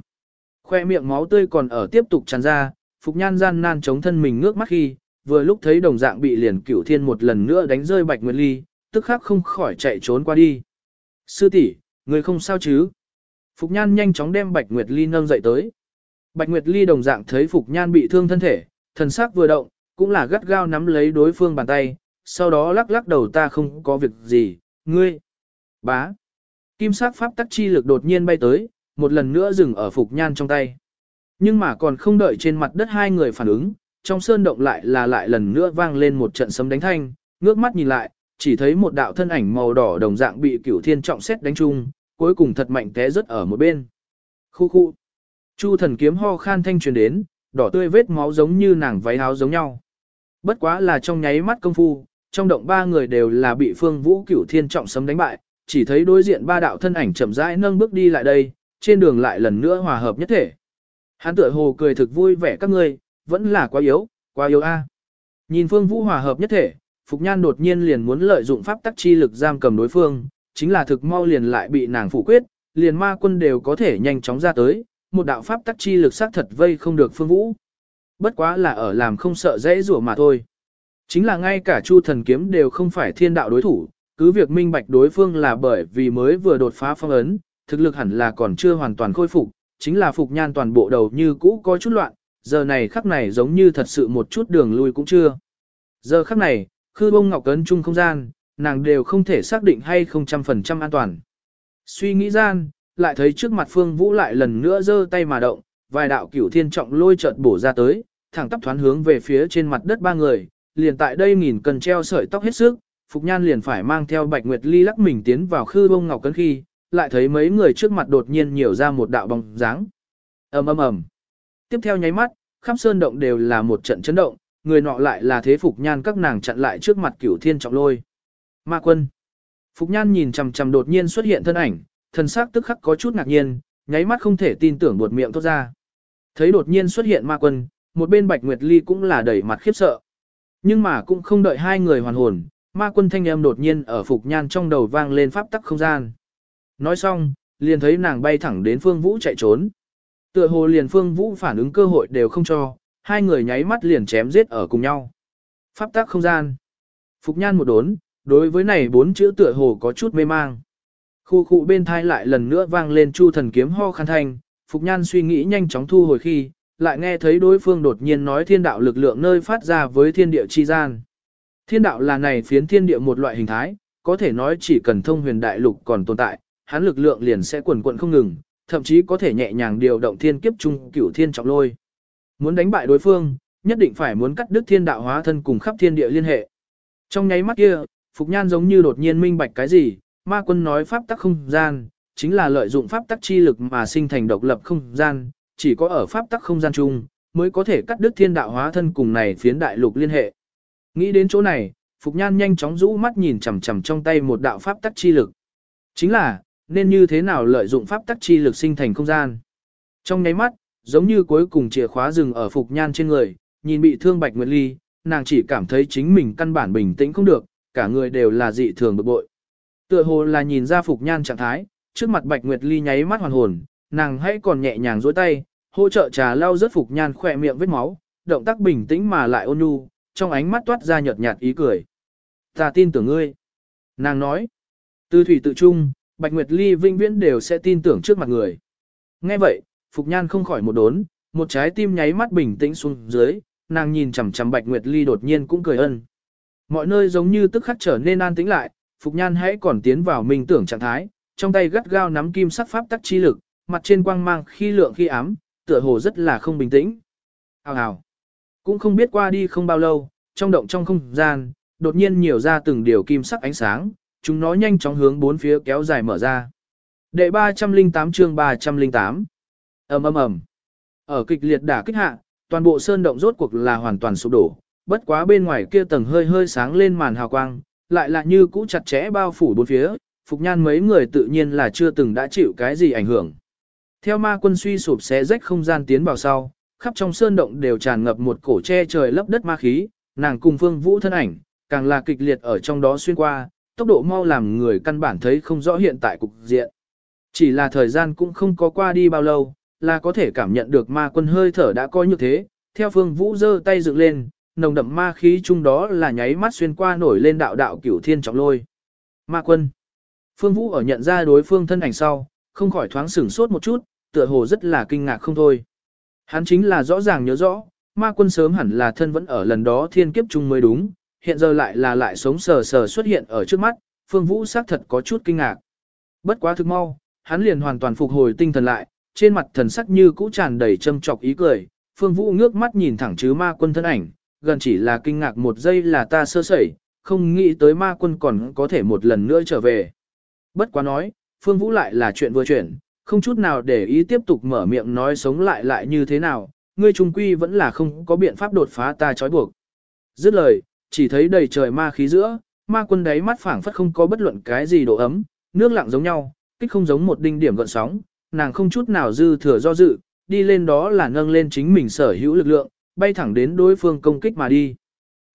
Khoe miệng máu tươi còn ở tiếp tục tràn ra, Phục Nhan gian nan chống thân mình ngước mắt khi, vừa lúc thấy đồng dạng bị liền cửu thiên một lần nữa đánh rơi Bạch Nguyệt Ly, tức khắc không khỏi chạy trốn qua đi. Sư tỷ, người không sao chứ? Phục Nhan nhanh chóng đem Bạch Nguyệt Ly nâng dậy tới. Bạch Nguyệt Ly đồng dạng thấy Phục Nhan bị thương thân thể, thần sắc vừa động, cũng là gắt gao nắm lấy đối phương bàn tay, sau đó lắc lắc đầu ta không có việc gì, ngươi. Bá. Kim sắc pháp tắc chi lực đột nhiên bay tới, một lần nữa dừng ở Phục Nhan trong tay. Nhưng mà còn không đợi trên mặt đất hai người phản ứng, trong sơn động lại là lại lần nữa vang lên một trận sấm đánh thanh, ngước mắt nhìn lại, chỉ thấy một đạo thân ảnh màu đỏ đồng dạng bị cửu thiên trọng xét đánh chung, cuối cùng thật mạnh té rớt ở một bên. Khu khu. Chu thần kiếm ho khan thanh truyền đến, đỏ tươi vết máu giống như nàng váy áo giống nhau. Bất quá là trong nháy mắt công phu, trong động ba người đều là bị phương vũ cửu thiên trọng sấm đánh bại, chỉ thấy đối diện ba đạo thân ảnh chậm rãi nâng bước đi lại đây, trên đường lại lần nữa hòa hợp nhất thể. Hắn tựa hồ cười thực vui vẻ các ngươi, vẫn là quá yếu, quá yếu a. Nhìn phương vũ hòa hợp nhất thể, Phục Nhan đột nhiên liền muốn lợi dụng pháp tắc chi lực giam cầm đối phương, chính là thực mau liền lại bị nàng phủ quyết, liền ma quân đều có thể nhanh chóng ra tới, một đạo pháp tắc chi lực xác thật vây không được phương vũ. Bất quá là ở làm không sợ dễ rủa mà thôi. Chính là ngay cả chu thần kiếm đều không phải thiên đạo đối thủ, cứ việc minh bạch đối phương là bởi vì mới vừa đột phá phong ấn, thực lực hẳn là còn chưa hoàn toàn khôi phục, chính là phục nhan toàn bộ đầu như cũ có chút loạn, giờ này khắc này giống như thật sự một chút đường lui cũng chưa. Giờ khắc này, khư bông ngọc cấn chung không gian, nàng đều không thể xác định hay không trăm phần trăm an toàn. Suy nghĩ gian, lại thấy trước mặt Phương Vũ lại lần nữa giơ tay mà động, vài đạo cửu thiên trọng lôi chợt bổ ra tới, thẳng tắp thoán hướng về phía trên mặt đất ba người, liền tại đây nghìn cần treo sợi tóc hết sức, Phục Nhan liền phải mang theo Bạch Nguyệt Ly lắc mình tiến vào khư bông ngọc cấn khi, lại thấy mấy người trước mặt đột nhiên nhiều ra một đạo bóng dáng. ầm ầm ầm. Tiếp theo nháy mắt, khắp sơn động đều là một trận chấn động, người nọ lại là thế Phục Nhan các nàng chặn lại trước mặt cửu thiên trọng lôi. Ma quân. Phục Nhan nhìn chằm chằm đột nhiên xuất hiện thân ảnh, thần sắc tức khắc có chút ngạc nhiên, nháy mắt không thể tin tưởng buột miệng tốt ra. Thấy đột nhiên xuất hiện ma quân, một bên Bạch Nguyệt Ly cũng là đẩy mặt khiếp sợ. Nhưng mà cũng không đợi hai người hoàn hồn, ma quân thanh âm đột nhiên ở Phục Nhan trong đầu vang lên pháp tắc không gian. Nói xong, liền thấy nàng bay thẳng đến Phương Vũ chạy trốn. Tựa hồ liền Phương Vũ phản ứng cơ hội đều không cho, hai người nháy mắt liền chém giết ở cùng nhau. Pháp tắc không gian. Phục Nhan một đốn, đối với này bốn chữ tựa hồ có chút mê mang. Khu khu bên thai lại lần nữa vang lên chu thần kiếm ho khăn thanh, Phục Nhan suy nghĩ nhanh chóng thu hồi khi, lại nghe thấy đối phương đột nhiên nói thiên đạo lực lượng nơi phát ra với thiên địa chi gian. Thiên đạo là này phiến thiên địa một loại hình thái, có thể nói chỉ cần thông huyền đại lục còn tồn tại, hắn lực lượng liền sẽ quần quận không ngừng, thậm chí có thể nhẹ nhàng điều động thiên kiếp trung cửu thiên trọng lôi. Muốn đánh bại đối phương, nhất định phải muốn cắt đứt thiên đạo hóa thân cùng khắp thiên địa liên hệ. Trong nháy mắt kia, Phục Nhan giống như đột nhiên minh bạch cái gì, ma quân nói pháp tắc không gian, chính là lợi dụng pháp tắc chi lực mà sinh thành độc lập không gian, chỉ có ở pháp tắc không gian chung, mới có thể cắt đứt thiên đạo hóa thân cùng này phiến đại lục liên hệ. Nghĩ đến chỗ này, Phục Nhan nhanh chóng rũ mắt nhìn chằm chằm trong tay một đạo pháp tắc chi lực. Chính là, nên như thế nào lợi dụng pháp tắc chi lực sinh thành không gian. Trong nháy mắt, giống như cuối cùng chìa khóa dừng ở Phục Nhan trên người, nhìn bị thương Bạch Nguyệt Ly, nàng chỉ cảm thấy chính mình căn bản bình tĩnh không được, cả người đều là dị thường bực bội. Tựa hồ là nhìn ra Phục Nhan trạng thái, trước mặt Bạch Nguyệt Ly nháy mắt hoàn hồn, nàng hãy còn nhẹ nhàng duỗi tay, hỗ trợ trà lau rất Phục Nhan khỏe miệng vết máu, động tác bình tĩnh mà lại ôn nhu, trong ánh mắt toát ra nhợt nhạt ý cười. Ta tin tưởng ngươi. Nàng nói, tư thủy tự trung, Bạch Nguyệt Ly vinh viễn đều sẽ tin tưởng trước mặt người. Nghe vậy, Phục Nhan không khỏi một đốn, một trái tim nháy mắt bình tĩnh xuống dưới, nàng nhìn chằm chằm Bạch Nguyệt Ly đột nhiên cũng cười ân. Mọi nơi giống như tức khắc trở nên an tĩnh lại, Phục Nhan hãy còn tiến vào minh tưởng trạng thái, trong tay gắt gao nắm kim sắc pháp tắc chi lực, mặt trên quang mang khi lượng khi ám, tựa hồ rất là không bình tĩnh. Hào hào. Cũng không biết qua đi không bao lâu, trong động trong không gian, đột nhiên nhiều ra từng điều kim sắc ánh sáng, chúng nó nhanh chóng hướng bốn phía kéo dài mở ra. Đệ 308 chương 308 ầm ầm ầm Ở kịch liệt đả kích hạ, toàn bộ sơn động rốt cuộc là hoàn toàn sụp đổ, bất quá bên ngoài kia tầng hơi hơi sáng lên màn hào quang, lại là như cũ chặt chẽ bao phủ bốn phía, Phục Nhan mấy người tự nhiên là chưa từng đã chịu cái gì ảnh hưởng. Theo ma quân suy sụp xé rách không gian tiến vào sau, khắp trong sơn động đều tràn ngập một cổ che trời lấp đất ma khí, nàng cùng Phương Vũ thân ảnh, càng là kịch liệt ở trong đó xuyên qua, tốc độ mau làm người căn bản thấy không rõ hiện tại cục diện. Chỉ là thời gian cũng không có qua đi bao lâu, là có thể cảm nhận được ma quân hơi thở đã coi như thế, theo Phương Vũ giơ tay dựng lên, nồng đậm ma khí chung đó là nháy mắt xuyên qua nổi lên đạo đạo cửu thiên trọng lôi. Ma quân. Phương Vũ ở nhận ra đối phương thân ảnh sau, không khỏi thoáng sửng sốt một chút, tựa hồ rất là kinh ngạc không thôi. Hắn chính là rõ ràng nhớ rõ, ma quân sớm hẳn là thân vẫn ở lần đó thiên kiếp chung mới đúng, hiện giờ lại là lại sống sờ sờ xuất hiện ở trước mắt, Phương Vũ xác thật có chút kinh ngạc. Bất quá thực mau, hắn liền hoàn toàn phục hồi tinh thần lại, trên mặt thần sắc như cũ tràn đầy châm chọc ý cười, Phương Vũ ngước mắt nhìn thẳng chứ ma quân thân ảnh, gần chỉ là kinh ngạc một giây là ta sơ sẩy, không nghĩ tới ma quân còn có thể một lần nữa trở về. Bất quá nói, Phương Vũ lại là chuyện vừa chuyển, không chút nào để ý tiếp tục mở miệng nói sống lại lại như thế nào, ngươi trung quy vẫn là không có biện pháp đột phá ta trói buộc. Dứt lời, chỉ thấy đầy trời ma khí giữa, ma quân đáy mắt phảng phất không có bất luận cái gì độ ấm, nước lặng giống nhau, kích không giống một đinh điểm gợn sóng, nàng không chút nào dư thừa do dự, đi lên đó là nâng lên chính mình sở hữu lực lượng, bay thẳng đến đối phương công kích mà đi.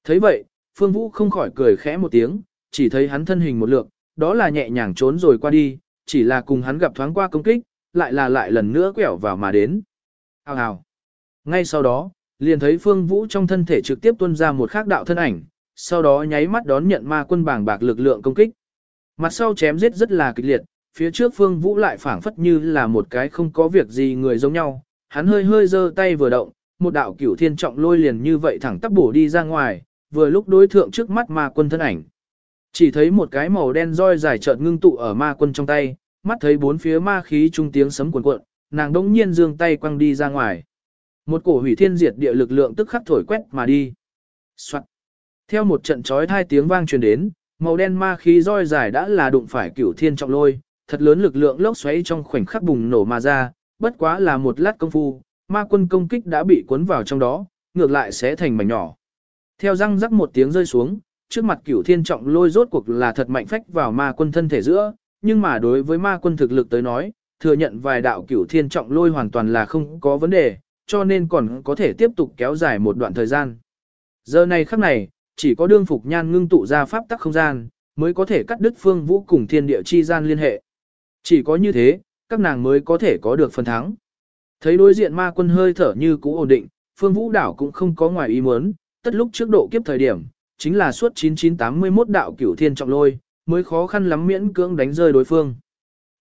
thấy vậy, Phương Vũ không khỏi cười khẽ một tiếng, chỉ thấy hắn thân hình một lượng, đó là nhẹ nhàng trốn rồi qua đi, chỉ là cùng hắn gặp thoáng qua công kích, lại là lại lần nữa quẹo vào mà đến. Hào hào. Ngay sau đó, liền thấy Phương Vũ trong thân thể trực tiếp tuôn ra một khác đạo thân ảnh, sau đó nháy mắt đón nhận ma quân bảng bạc lực lượng công kích. Mặt sau chém giết rất là kịch liệt, phía trước Phương Vũ lại phảng phất như là một cái không có việc gì người giống nhau, hắn hơi hơi giơ tay vừa động, một đạo cửu thiên trọng lôi liền như vậy thẳng tắp bổ đi ra ngoài, vừa lúc đối thượng trước mắt ma quân thân ảnh. Chỉ thấy một cái màu đen roi dài chợt ngưng tụ ở ma quân trong tay, mắt thấy bốn phía ma khí trung tiếng sấm cuồn cuộn, nàng đống nhiên giương tay quăng đi ra ngoài. Một cổ hủy thiên diệt địa lực lượng tức khắc thổi quét mà đi. Soạn. Theo một trận chói hai tiếng vang truyền đến, màu đen ma khí roi dài đã là đụng phải cửu thiên trọng lôi, thật lớn lực lượng lốc xoáy trong khoảnh khắc bùng nổ mà ra, bất quá là một lát công phu, ma quân công kích đã bị cuốn vào trong đó, ngược lại sẽ thành mảnh nhỏ. Theo răng rắc một tiếng rơi xuống, trước mặt cửu thiên trọng lôi rốt cuộc là thật mạnh phách vào ma quân thân thể giữa, nhưng mà đối với ma quân thực lực tới nói, thừa nhận vài đạo cửu thiên trọng lôi hoàn toàn là không có vấn đề, cho nên còn có thể tiếp tục kéo dài một đoạn thời gian. Giờ này khắc này, chỉ có đương phục nhan ngưng tụ ra pháp tắc không gian, mới có thể cắt đứt phương vũ cùng thiên địa chi gian liên hệ. Chỉ có như thế, các nàng mới có thể có được phần thắng. Thấy đối diện ma quân hơi thở như cũ ổn định, phương vũ đảo cũng không có ngoài ý muốn, tất lúc trước độ kiếp thời điểm, chính là suốt 9981 đạo cửu thiên trọng lôi, mới khó khăn lắm miễn cưỡng đánh rơi đối phương.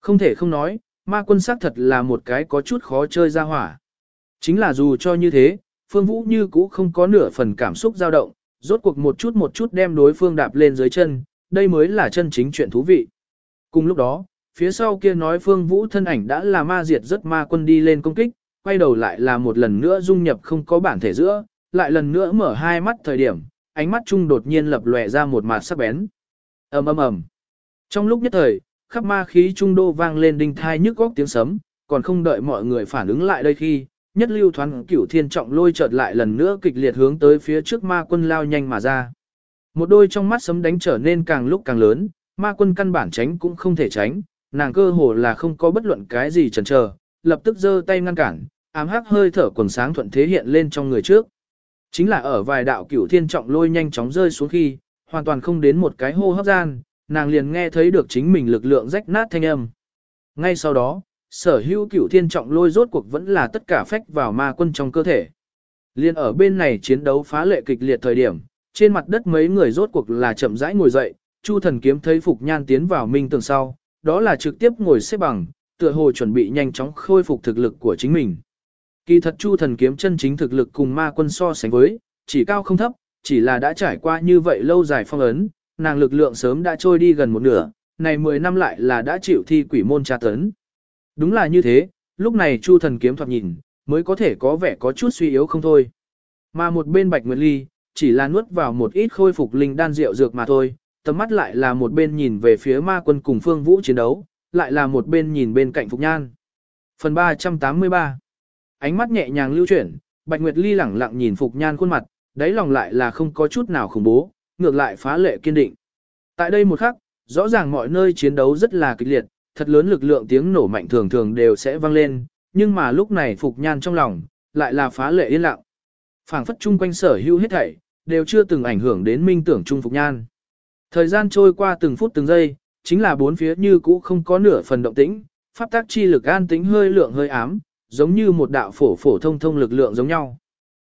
Không thể không nói, ma quân xác thật là một cái có chút khó chơi ra hỏa. Chính là dù cho như thế, Phương Vũ như cũ không có nửa phần cảm xúc dao động, rốt cuộc một chút một chút đem đối phương đạp lên dưới chân, đây mới là chân chính chuyện thú vị. Cùng lúc đó, phía sau kia nói Phương Vũ thân ảnh đã là ma diệt rất ma quân đi lên công kích, quay đầu lại là một lần nữa dung nhập không có bản thể giữa, lại lần nữa mở hai mắt thời điểm, ánh mắt chung đột nhiên lập lòe ra một mặt sắc bén. ầm ầm ầm. Trong lúc nhất thời, khắp ma khí trung đô vang lên đinh thai nhức góc tiếng sấm, còn không đợi mọi người phản ứng lại đây khi, nhất lưu thoáng cửu thiên trọng lôi chợt lại lần nữa kịch liệt hướng tới phía trước ma quân lao nhanh mà ra. Một đôi trong mắt sấm đánh trở nên càng lúc càng lớn, ma quân căn bản tránh cũng không thể tránh, nàng cơ hồ là không có bất luận cái gì chần chờ, lập tức giơ tay ngăn cản, ám hắc hơi thở quần sáng thuận thế hiện lên trong người trước. Chính là ở vài đạo cửu thiên trọng lôi nhanh chóng rơi xuống khi, hoàn toàn không đến một cái hô hấp gian, nàng liền nghe thấy được chính mình lực lượng rách nát thanh âm. Ngay sau đó, sở hữu cửu thiên trọng lôi rốt cuộc vẫn là tất cả phách vào ma quân trong cơ thể. Liên ở bên này chiến đấu phá lệ kịch liệt thời điểm, trên mặt đất mấy người rốt cuộc là chậm rãi ngồi dậy, Chu thần kiếm thấy Phục Nhan tiến vào minh tường sau, đó là trực tiếp ngồi xếp bằng, tựa hồ chuẩn bị nhanh chóng khôi phục thực lực của chính mình. Kỳ thật Chu thần kiếm chân chính thực lực cùng ma quân so sánh với, chỉ cao không thấp, chỉ là đã trải qua như vậy lâu dài phong ấn, nàng lực lượng sớm đã trôi đi gần một nửa, này 10 năm lại là đã chịu thi quỷ môn tra tấn. Đúng là như thế, lúc này Chu thần kiếm thoạt nhìn, mới có thể có vẻ có chút suy yếu không thôi. Mà một bên Bạch Nguyệt Ly, chỉ là nuốt vào một ít khôi phục linh đan rượu dược mà thôi, tầm mắt lại là một bên nhìn về phía ma quân cùng phương vũ chiến đấu, lại là một bên nhìn bên cạnh Phục Nhan. Phần 383 Ánh mắt nhẹ nhàng lưu chuyển, Bạch Nguyệt Ly lẳng lặng nhìn Phục Nhan khuôn mặt, đáy lòng lại là không có chút nào khủng bố, ngược lại phá lệ kiên định. Tại đây một khắc, rõ ràng mọi nơi chiến đấu rất là kịch liệt, thật lớn lực lượng tiếng nổ mạnh thường thường đều sẽ vang lên, nhưng mà lúc này Phục Nhan trong lòng, lại là phá lệ yên lặng. phảng phất chung quanh sở hữu hết thảy, đều chưa từng ảnh hưởng đến minh tưởng trung Phục Nhan. Thời gian trôi qua từng phút từng giây, chính là bốn phía như cũ không có nửa phần động tĩnh, pháp tác chi lực an tĩnh hơi lượng hơi ám, giống như một đạo phổ phổ thông thông lực lượng giống nhau.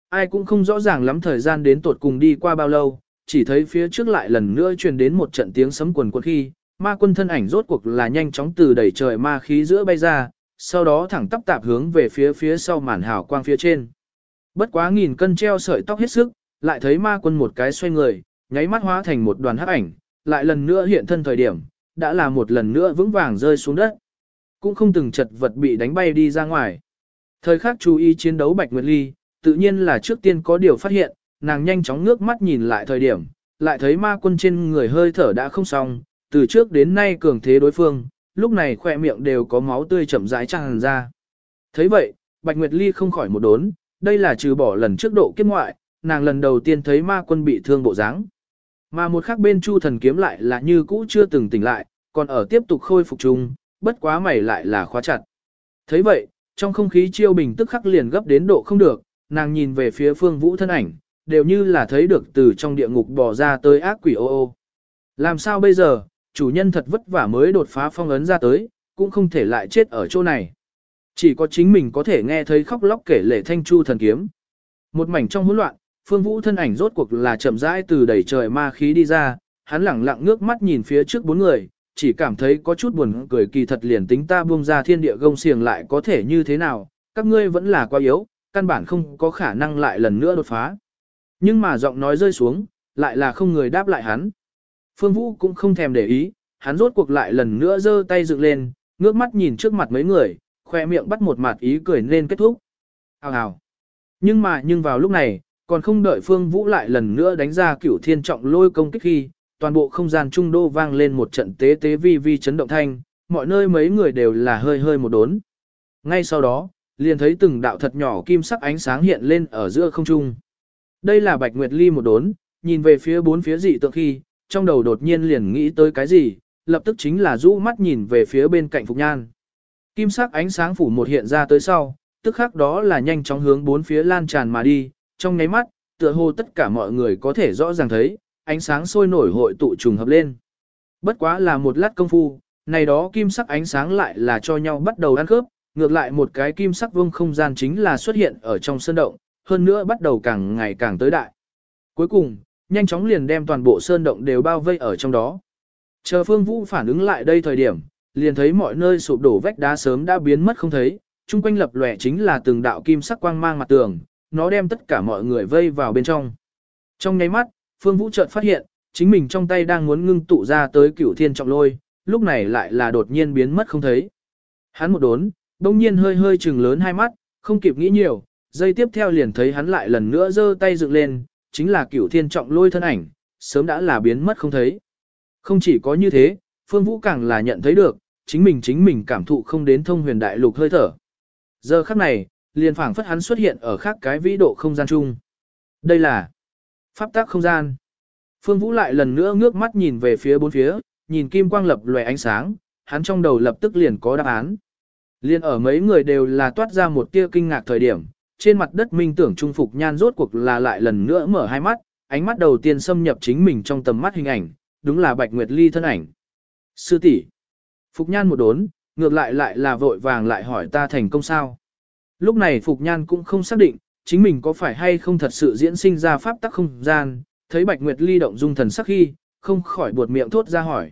Ai cũng không rõ ràng lắm thời gian đến tột cùng đi qua bao lâu, chỉ thấy phía trước lại lần nữa truyền đến một trận tiếng sấm quần quần khi, ma quân thân ảnh rốt cuộc là nhanh chóng từ đầy trời ma khí giữa bay ra, sau đó thẳng tắp tạp hướng về phía phía sau màn hào quang phía trên. Bất quá nghìn cân treo sợi tóc hết sức, lại thấy ma quân một cái xoay người, nháy mắt hóa thành một đoàn hắc ảnh, lại lần nữa hiện thân thời điểm, đã là một lần nữa vững vàng rơi xuống đất. Cũng không từng chật vật bị đánh bay đi ra ngoài. Thời khắc chú ý chiến đấu Bạch Nguyệt Ly, tự nhiên là trước tiên có điều phát hiện, nàng nhanh chóng ngước mắt nhìn lại thời điểm, lại thấy ma quân trên người hơi thở đã không xong, từ trước đến nay cường thế đối phương, lúc này khỏe miệng đều có máu tươi chậm rãi tràn ra. thấy vậy, Bạch Nguyệt Ly không khỏi một đốn, đây là trừ bỏ lần trước độ kiếp ngoại, nàng lần đầu tiên thấy ma quân bị thương bộ dáng. Mà một khác bên Chu thần kiếm lại là như cũ chưa từng tỉnh lại, còn ở tiếp tục khôi phục chung, bất quá mày lại là khóa chặt. thấy vậy, trong không khí chiêu bình tức khắc liền gấp đến độ không được, nàng nhìn về phía phương vũ thân ảnh, đều như là thấy được từ trong địa ngục bò ra tới ác quỷ ô ô. Làm sao bây giờ, chủ nhân thật vất vả mới đột phá phong ấn ra tới, cũng không thể lại chết ở chỗ này. Chỉ có chính mình có thể nghe thấy khóc lóc kể lệ thanh chu thần kiếm. Một mảnh trong hỗn loạn, phương vũ thân ảnh rốt cuộc là chậm rãi từ đầy trời ma khí đi ra, hắn lẳng lặng ngước mắt nhìn phía trước bốn người, chỉ cảm thấy có chút buồn cười kỳ thật liền tính ta buông ra thiên địa gông xiềng lại có thể như thế nào, các ngươi vẫn là quá yếu, căn bản không có khả năng lại lần nữa đột phá. Nhưng mà giọng nói rơi xuống, lại là không người đáp lại hắn. Phương Vũ cũng không thèm để ý, hắn rốt cuộc lại lần nữa giơ tay dựng lên, ngước mắt nhìn trước mặt mấy người, khoe miệng bắt một mặt ý cười nên kết thúc. Hào hào. Nhưng mà nhưng vào lúc này, còn không đợi Phương Vũ lại lần nữa đánh ra cửu thiên trọng lôi công kích khi, toàn bộ không gian trung đô vang lên một trận tế tế vi vi chấn động thanh, mọi nơi mấy người đều là hơi hơi một đốn. Ngay sau đó, liền thấy từng đạo thật nhỏ kim sắc ánh sáng hiện lên ở giữa không trung. Đây là Bạch Nguyệt Ly một đốn, nhìn về phía bốn phía dị tượng khi, trong đầu đột nhiên liền nghĩ tới cái gì, lập tức chính là rũ mắt nhìn về phía bên cạnh Phục Nhan. Kim sắc ánh sáng phủ một hiện ra tới sau, tức khắc đó là nhanh chóng hướng bốn phía lan tràn mà đi, trong nháy mắt, tựa hồ tất cả mọi người có thể rõ ràng thấy, ánh sáng sôi nổi hội tụ trùng hợp lên. Bất quá là một lát công phu, này đó kim sắc ánh sáng lại là cho nhau bắt đầu ăn khớp, ngược lại một cái kim sắc vương không gian chính là xuất hiện ở trong sơn động, hơn nữa bắt đầu càng ngày càng tới đại. Cuối cùng, nhanh chóng liền đem toàn bộ sơn động đều bao vây ở trong đó. Chờ Phương Vũ phản ứng lại đây thời điểm, liền thấy mọi nơi sụp đổ vách đá sớm đã biến mất không thấy, chung quanh lập lòe chính là từng đạo kim sắc quang mang mặt tường, nó đem tất cả mọi người vây vào bên trong. Trong nháy mắt, Phương Vũ chợt phát hiện, chính mình trong tay đang muốn ngưng tụ ra tới cửu thiên trọng lôi, lúc này lại là đột nhiên biến mất không thấy. Hắn một đốn, đông nhiên hơi hơi trừng lớn hai mắt, không kịp nghĩ nhiều, giây tiếp theo liền thấy hắn lại lần nữa giơ tay dựng lên, chính là cửu thiên trọng lôi thân ảnh, sớm đã là biến mất không thấy. Không chỉ có như thế, Phương Vũ càng là nhận thấy được, chính mình chính mình cảm thụ không đến thông huyền đại lục hơi thở. Giờ khắc này, liền phảng phất hắn xuất hiện ở khác cái vĩ độ không gian chung. Đây là pháp tác không gian. Phương Vũ lại lần nữa ngước mắt nhìn về phía bốn phía, nhìn kim quang lập lòe ánh sáng, hắn trong đầu lập tức liền có đáp án. Liên ở mấy người đều là toát ra một tia kinh ngạc thời điểm, trên mặt đất minh tưởng trung phục nhan rốt cuộc là lại lần nữa mở hai mắt, ánh mắt đầu tiên xâm nhập chính mình trong tầm mắt hình ảnh, đúng là Bạch Nguyệt Ly thân ảnh. Sư tỷ, Phục Nhan một đốn, ngược lại lại là vội vàng lại hỏi ta thành công sao. Lúc này Phục Nhan cũng không xác định, chính mình có phải hay không thật sự diễn sinh ra pháp tắc không gian, thấy Bạch Nguyệt Ly động dung thần sắc khi, không khỏi buột miệng thốt ra hỏi.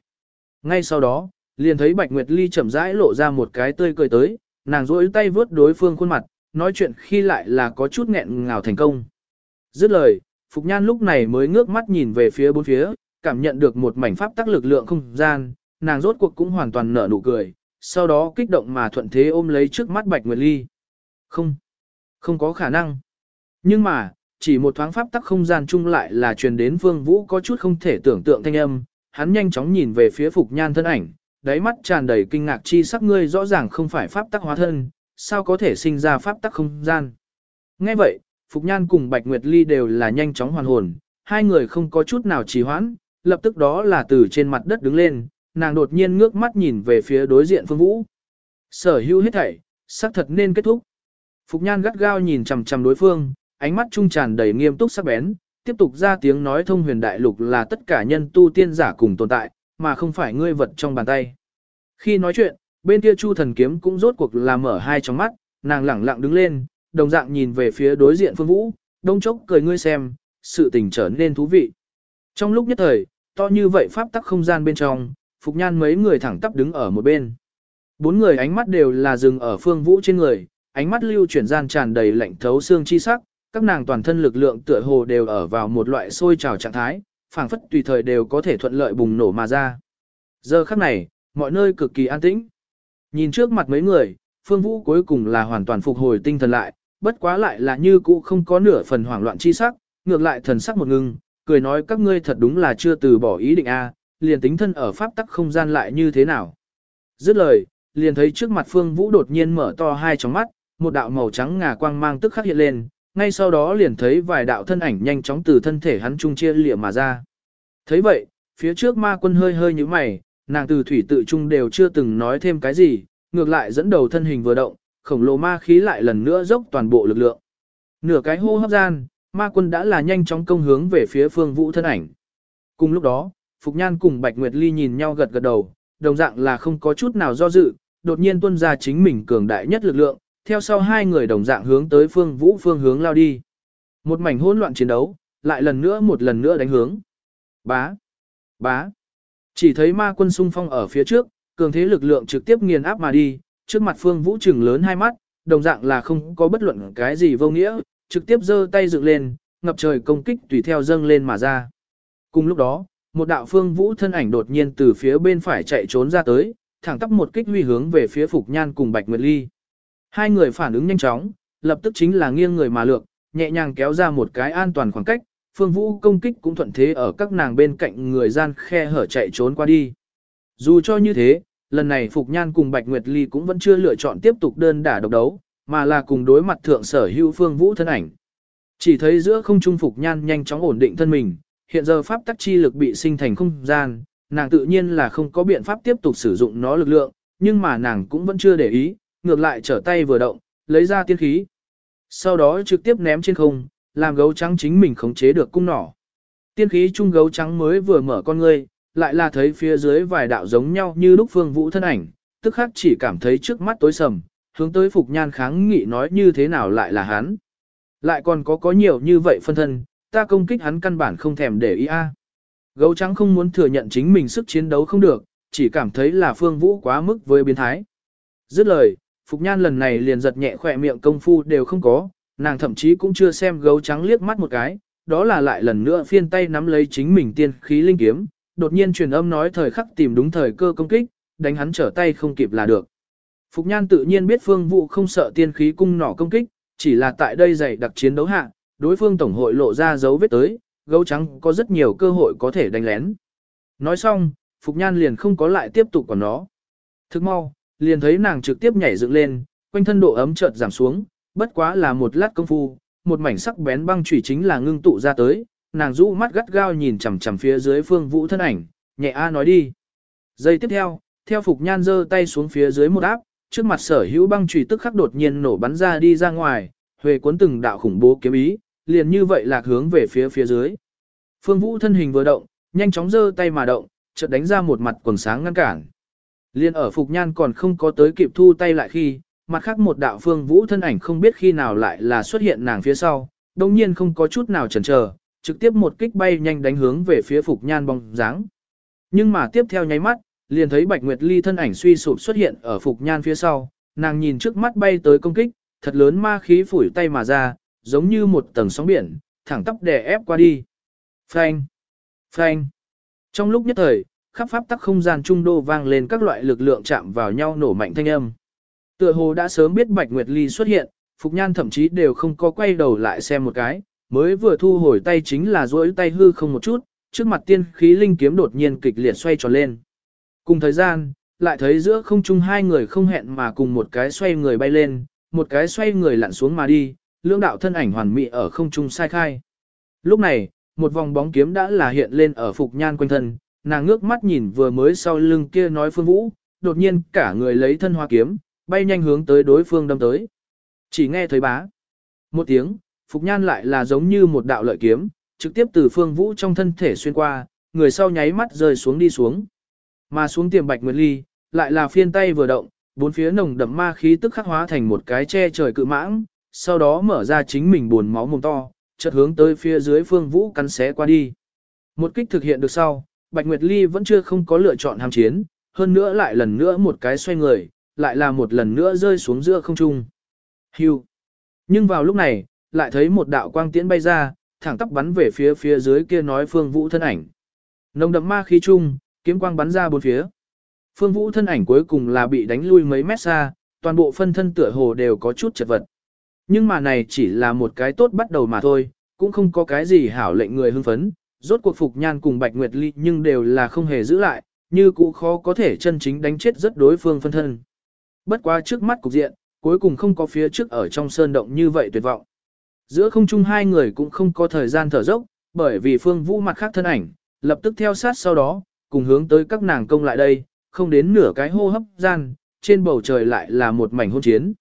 Ngay sau đó, liền thấy Bạch Nguyệt Ly chậm rãi lộ ra một cái tươi cười tới, nàng rỗi tay vướt đối phương khuôn mặt, nói chuyện khi lại là có chút nghẹn ngào thành công. Dứt lời, Phục Nhan lúc này mới ngước mắt nhìn về phía bốn phía, cảm nhận được một mảnh pháp tắc lực lượng không gian, nàng rốt cuộc cũng hoàn toàn nở nụ cười, sau đó kích động mà thuận thế ôm lấy trước mắt Bạch Nguyệt Ly. Không, không có khả năng. Nhưng mà, chỉ một thoáng pháp tắc không gian chung lại là truyền đến Vương Vũ có chút không thể tưởng tượng thanh âm, hắn nhanh chóng nhìn về phía Phục Nhan thân ảnh, đáy mắt tràn đầy kinh ngạc chi sắc ngươi rõ ràng không phải pháp tắc hóa thân, sao có thể sinh ra pháp tắc không gian. Nghe vậy, Phục Nhan cùng Bạch Nguyệt Ly đều là nhanh chóng hoàn hồn, hai người không có chút nào trì hoãn, lập tức đó là từ trên mặt đất đứng lên, nàng đột nhiên ngước mắt nhìn về phía đối diện Phương Vũ. Sở hữu hết thảy, sắc thật nên kết thúc. Phục Nhan gắt gao nhìn chằm chằm đối phương, ánh mắt trung tràn đầy nghiêm túc sắc bén, tiếp tục ra tiếng nói thông huyền đại lục là tất cả nhân tu tiên giả cùng tồn tại, mà không phải ngươi vật trong bàn tay. Khi nói chuyện, bên kia Chu thần kiếm cũng rốt cuộc là mở hai tròng mắt, nàng lẳng lặng đứng lên, đồng dạng nhìn về phía đối diện Phương Vũ, đông chốc cười ngươi xem, sự tình trở nên thú vị. Trong lúc nhất thời, to như vậy pháp tắc không gian bên trong, Phục Nhan mấy người thẳng tắp đứng ở một bên. Bốn người ánh mắt đều là dừng ở Phương Vũ trên người, ánh mắt lưu chuyển gian tràn đầy lạnh thấu xương chi sắc, các nàng toàn thân lực lượng tựa hồ đều ở vào một loại sôi trào trạng thái, phảng phất tùy thời đều có thể thuận lợi bùng nổ mà ra. Giờ khắc này, mọi nơi cực kỳ an tĩnh. Nhìn trước mặt mấy người, Phương Vũ cuối cùng là hoàn toàn phục hồi tinh thần lại, bất quá lại là như cũ không có nửa phần hoảng loạn chi sắc, ngược lại thần sắc một ngưng, cười nói các ngươi thật đúng là chưa từ bỏ ý định a, liền tính thân ở pháp tắc không gian lại như thế nào. Dứt lời, liền thấy trước mặt Phương Vũ đột nhiên mở to hai tròng mắt, một đạo màu trắng ngà quang mang tức khắc hiện lên, ngay sau đó liền thấy vài đạo thân ảnh nhanh chóng từ thân thể hắn trung chia lịa mà ra. thấy vậy, phía trước ma quân hơi hơi như mày, nàng từ thủy tự trung đều chưa từng nói thêm cái gì, ngược lại dẫn đầu thân hình vừa động, khổng lồ ma khí lại lần nữa dốc toàn bộ lực lượng. Nửa cái hô hấp gian, ma quân đã là nhanh chóng công hướng về phía phương vũ thân ảnh. Cùng lúc đó, Phục Nhan cùng Bạch Nguyệt Ly nhìn nhau gật gật đầu, đồng dạng là không có chút nào do dự, đột nhiên tuân ra chính mình cường đại nhất lực lượng, theo sau hai người đồng dạng hướng tới phương vũ phương hướng lao đi. Một mảnh hỗn loạn chiến đấu, lại lần nữa một lần nữa đánh hướng. Bá! Bá! Chỉ thấy ma quân xung phong ở phía trước, cường thế lực lượng trực tiếp nghiền áp mà đi, trước mặt phương vũ trừng lớn hai mắt, đồng dạng là không có bất luận cái gì vô nghĩa, trực tiếp giơ tay dựng lên, ngập trời công kích tùy theo dâng lên mà ra. Cùng lúc đó, một đạo phương vũ thân ảnh đột nhiên từ phía bên phải chạy trốn ra tới, thẳng tắp một kích huy hướng về phía Phục Nhan cùng Bạch Nguyệt Ly. Hai người phản ứng nhanh chóng, lập tức chính là nghiêng người mà lược, nhẹ nhàng kéo ra một cái an toàn khoảng cách, phương vũ công kích cũng thuận thế ở các nàng bên cạnh người gian khe hở chạy trốn qua đi. Dù cho như thế, lần này Phục Nhan cùng Bạch Nguyệt Ly cũng vẫn chưa lựa chọn tiếp tục đơn đả độc đấu, mà là cùng đối mặt thượng sở hữu phương vũ thân ảnh. Chỉ thấy giữa không trung Phục Nhan nhanh chóng ổn định thân mình, hiện giờ pháp tắc chi lực bị sinh thành không gian, nàng tự nhiên là không có biện pháp tiếp tục sử dụng nó lực lượng, nhưng mà nàng cũng vẫn chưa để ý, ngược lại trở tay vừa động, lấy ra tiên khí. Sau đó trực tiếp ném trên không, làm gấu trắng chính mình khống chế được cung nỏ. Tiên khí trung gấu trắng mới vừa mở con ngươi, lại là thấy phía dưới vài đạo giống nhau như lúc phương vũ thân ảnh, tức khắc chỉ cảm thấy trước mắt tối sầm, hướng tới Phục Nhan kháng nghị nói như thế nào lại là hắn. Lại còn có có nhiều như vậy phân thân, ta công kích hắn căn bản không thèm để ý a. Gấu trắng không muốn thừa nhận chính mình sức chiến đấu không được, chỉ cảm thấy là phương vũ quá mức với biến thái. Dứt lời, Phục Nhan lần này liền giật nhẹ khỏe miệng công phu đều không có, nàng thậm chí cũng chưa xem gấu trắng liếc mắt một cái, đó là lại lần nữa phiên tay nắm lấy chính mình tiên khí linh kiếm, đột nhiên truyền âm nói thời khắc tìm đúng thời cơ công kích, đánh hắn trở tay không kịp là được. Phục Nhan tự nhiên biết phương Vũ không sợ tiên khí cung nỏ công kích, chỉ là tại đây dày đặc chiến đấu hạ, đối phương tổng hội lộ ra dấu vết tới, gấu trắng có rất nhiều cơ hội có thể đánh lén. Nói xong, Phục Nhan liền không có lại tiếp tục của nó. Thức mau, liền thấy nàng trực tiếp nhảy dựng lên, quanh thân độ ấm chợt giảm xuống, bất quá là một lát công phu, một mảnh sắc bén băng chủy chính là ngưng tụ ra tới, nàng rũ mắt gắt gao nhìn chằm chằm phía dưới phương vũ thân ảnh, nhẹ a nói đi. Giây tiếp theo, theo Phục Nhan giơ tay xuống phía dưới một áp, trước mặt sở hữu băng chủy tức khắc đột nhiên nổ bắn ra đi ra ngoài, huề cuốn từng đạo khủng bố kiếm ý, liền như vậy lạc hướng về phía phía dưới. Phương Vũ thân hình vừa động, nhanh chóng giơ tay mà động, chợt đánh ra một mặt quần sáng ngăn cản. Liên ở Phục Nhan còn không có tới kịp thu tay lại khi, mặt khác một đạo Phương Vũ thân ảnh không biết khi nào lại là xuất hiện nàng phía sau, đồng nhiên không có chút nào chần chờ, trực tiếp một kích bay nhanh đánh hướng về phía Phục Nhan bóng dáng. Nhưng mà tiếp theo nháy mắt, liền thấy Bạch Nguyệt Ly thân ảnh suy sụp xuất hiện ở Phục Nhan phía sau, nàng nhìn trước mắt bay tới công kích, thật lớn ma khí phủi tay mà ra, giống như một tầng sóng biển, thẳng tắp đè ép qua đi. Phanh! Phanh! Trong lúc nhất thời, khắp pháp tắc không gian trung đô vang lên các loại lực lượng chạm vào nhau nổ mạnh thanh âm. Tựa hồ đã sớm biết Bạch Nguyệt Ly xuất hiện, Phục Nhan thậm chí đều không có quay đầu lại xem một cái, mới vừa thu hồi tay chính là duỗi tay hư không một chút, trước mặt tiên khí linh kiếm đột nhiên kịch liệt xoay tròn lên. Cùng thời gian, lại thấy giữa không trung hai người không hẹn mà cùng một cái xoay người bay lên, một cái xoay người lặn xuống mà đi, lưỡng đạo thân ảnh hoàn mỹ ở không trung sai khai. Lúc này, một vòng bóng kiếm đã là hiện lên ở Phục Nhan quanh thân, nàng ngước mắt nhìn vừa mới sau lưng kia nói Phương Vũ, đột nhiên cả người lấy thân hoa kiếm, bay nhanh hướng tới đối phương đâm tới. Chỉ nghe thấy bá. Một tiếng, Phục Nhan lại là giống như một đạo lợi kiếm, trực tiếp từ Phương Vũ trong thân thể xuyên qua, người sau nháy mắt rơi xuống đi xuống. Mà xuống tiềm bạch nguyệt ly, lại là phiên tay vừa động, bốn phía nồng đậm ma khí tức khắc hóa thành một cái che trời cự mãng, sau đó mở ra chính mình buồn máu mồm to, chợt hướng tới phía dưới Phương Vũ cắn xé qua đi. Một kích thực hiện được sau, Bạch Nguyệt Ly vẫn chưa không có lựa chọn hàm chiến, hơn nữa lại lần nữa một cái xoay người, lại là một lần nữa rơi xuống giữa không trung. Hưu. Nhưng vào lúc này, lại thấy một đạo quang tiễn bay ra, thẳng tắp bắn về phía phía dưới kia nói Phương Vũ thân ảnh. Nồng đậm ma khí trung, kiếm quang bắn ra bốn phía. Phương Vũ thân ảnh cuối cùng là bị đánh lui mấy mét xa, toàn bộ phân thân tựa hồ đều có chút chật vật. Nhưng mà này chỉ là một cái tốt bắt đầu mà thôi, cũng không có cái gì hảo lệnh người hưng phấn, rốt cuộc Phục Nhan cùng Bạch Nguyệt Ly nhưng đều là không hề giữ lại, như cũ khó có thể chân chính đánh chết rất đối phương phân thân. Bất quá trước mắt cục diện, cuối cùng không có phía trước ở trong sơn động như vậy tuyệt vọng. Giữa không trung hai người cũng không có thời gian thở dốc, bởi vì Phương Vũ mặt khác thân ảnh, lập tức theo sát sau đó, cùng hướng tới các nàng công lại đây, không đến nửa cái hô hấp gian, trên bầu trời lại là một mảnh hôn chiến.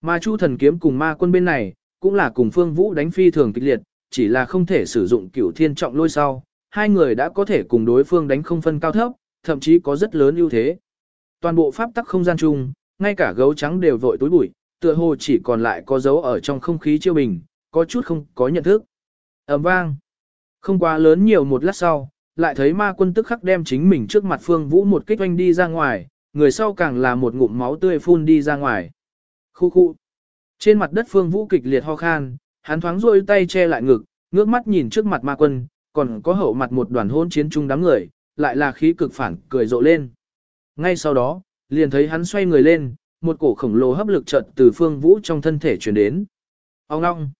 Mà Chu thần kiếm cùng ma quân bên này, cũng là cùng Phương Vũ đánh phi thường kịch liệt, chỉ là không thể sử dụng cửu thiên trọng lôi sau, hai người đã có thể cùng đối phương đánh không phân cao thấp, thậm chí có rất lớn ưu thế. Toàn bộ pháp tắc không gian chung, ngay cả gấu trắng đều vội túi bụi, tựa hồ chỉ còn lại có dấu ở trong không khí chiêu bình, có chút không có nhận thức. ầm vang. Không quá lớn nhiều một lát sau, lại thấy ma quân tức khắc đem chính mình trước mặt phương vũ một kích oanh đi ra ngoài, người sau càng là một ngụm máu tươi phun đi ra ngoài. Khu khu. Trên mặt đất phương vũ kịch liệt ho khan, hắn thoáng rôi tay che lại ngực, ngước mắt nhìn trước mặt ma quân, còn có hậu mặt một đoàn hôn chiến chung đám người, lại là khí cực phản cười rộ lên. Ngay sau đó, liền thấy hắn xoay người lên, một cổ khổng lồ hấp lực chợt từ phương vũ trong thân thể chuyển đến. Ông ngong.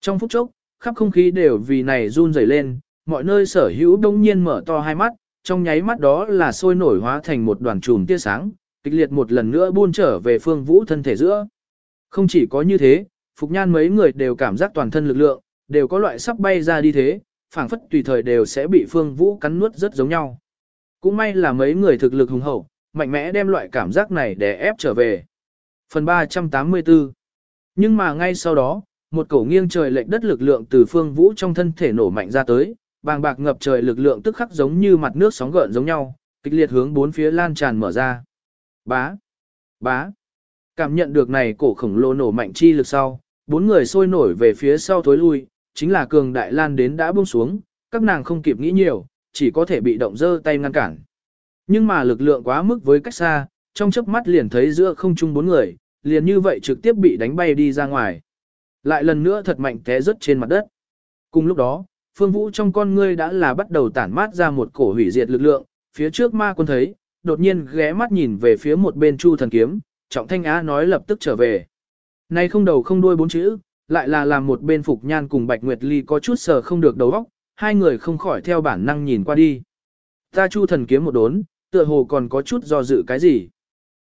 Trong phút chốc, khắp không khí đều vì này run rẩy lên, mọi nơi sở hữu đông nhiên mở to hai mắt, trong nháy mắt đó là sôi nổi hóa thành một đoàn chùm tia sáng, kịch liệt một lần nữa buôn trở về phương vũ thân thể giữa. Không chỉ có như thế, Phục Nhan mấy người đều cảm giác toàn thân lực lượng, đều có loại sắp bay ra đi thế, phảng phất tùy thời đều sẽ bị phương vũ cắn nuốt rất giống nhau. Cũng may là mấy người thực lực hùng hậu, mạnh mẽ đem loại cảm giác này để ép trở về. Phần 384 Nhưng mà ngay sau đó, một cổ nghiêng trời lệch đất lực lượng từ phương vũ trong thân thể nổ mạnh ra tới, bàng bạc ngập trời lực lượng tức khắc giống như mặt nước sóng gợn giống nhau, kịch liệt hướng bốn phía lan tràn mở ra. Bá! Bá! Cảm nhận được này cổ khổng lồ nổ mạnh chi lực sau, bốn người sôi nổi về phía sau thối lui, chính là cường đại lan đến đã buông xuống, các nàng không kịp nghĩ nhiều, chỉ có thể bị động dơ tay ngăn cản. Nhưng mà lực lượng quá mức với cách xa, trong chớp mắt liền thấy giữa không trung bốn người, liền như vậy trực tiếp bị đánh bay đi ra ngoài. Lại lần nữa thật mạnh té rớt trên mặt đất. Cùng lúc đó, phương vũ trong con ngươi đã là bắt đầu tản mát ra một cổ hủy diệt lực lượng, phía trước ma quân thấy, đột nhiên ghé mắt nhìn về phía một bên chu thần kiếm, trọng thanh á nói lập tức trở về. Này không đầu không đuôi bốn chữ, lại là làm một bên Phục Nhan cùng Bạch Nguyệt Ly có chút sờ không được đầu óc, hai người không khỏi theo bản năng nhìn qua đi. Ta chu thần kiếm một đốn, tựa hồ còn có chút do dự cái gì.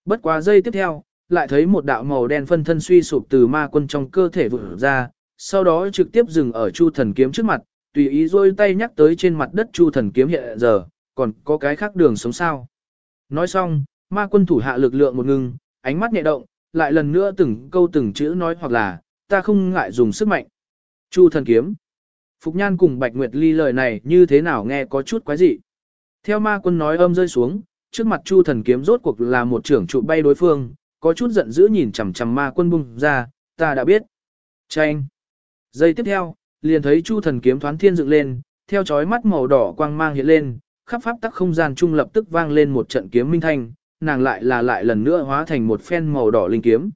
Bất quá giây tiếp theo, lại thấy một đạo màu đen phân thân suy sụp từ ma quân trong cơ thể vụt ra, sau đó trực tiếp dừng ở chu thần kiếm trước mặt, tùy ý rôi tay nhắc tới trên mặt đất chu thần kiếm hiện giờ, còn có cái khác đường sống sao. Nói xong, ma quân thủ hạ lực lượng một ngưng, ánh mắt nhẹ động, lại lần nữa từng câu từng chữ nói hoặc là, ta không ngại dùng sức mạnh. Chu thần kiếm. Phục Nhan cùng Bạch Nguyệt Ly lời này như thế nào nghe có chút quái dị. Theo ma quân nói âm rơi xuống, trước mặt Chu thần kiếm rốt cuộc là một trưởng trụ bay đối phương, có chút giận dữ nhìn chằm chằm ma quân bung ra, ta đã biết. Chanh. Giây tiếp theo, liền thấy Chu thần kiếm thoán thiên dựng lên, theo chói mắt màu đỏ quang mang hiện lên, khắp pháp tắc không gian trung lập tức vang lên một trận kiếm minh thanh, nàng lại là lại lần nữa hóa thành một phen màu đỏ linh kiếm.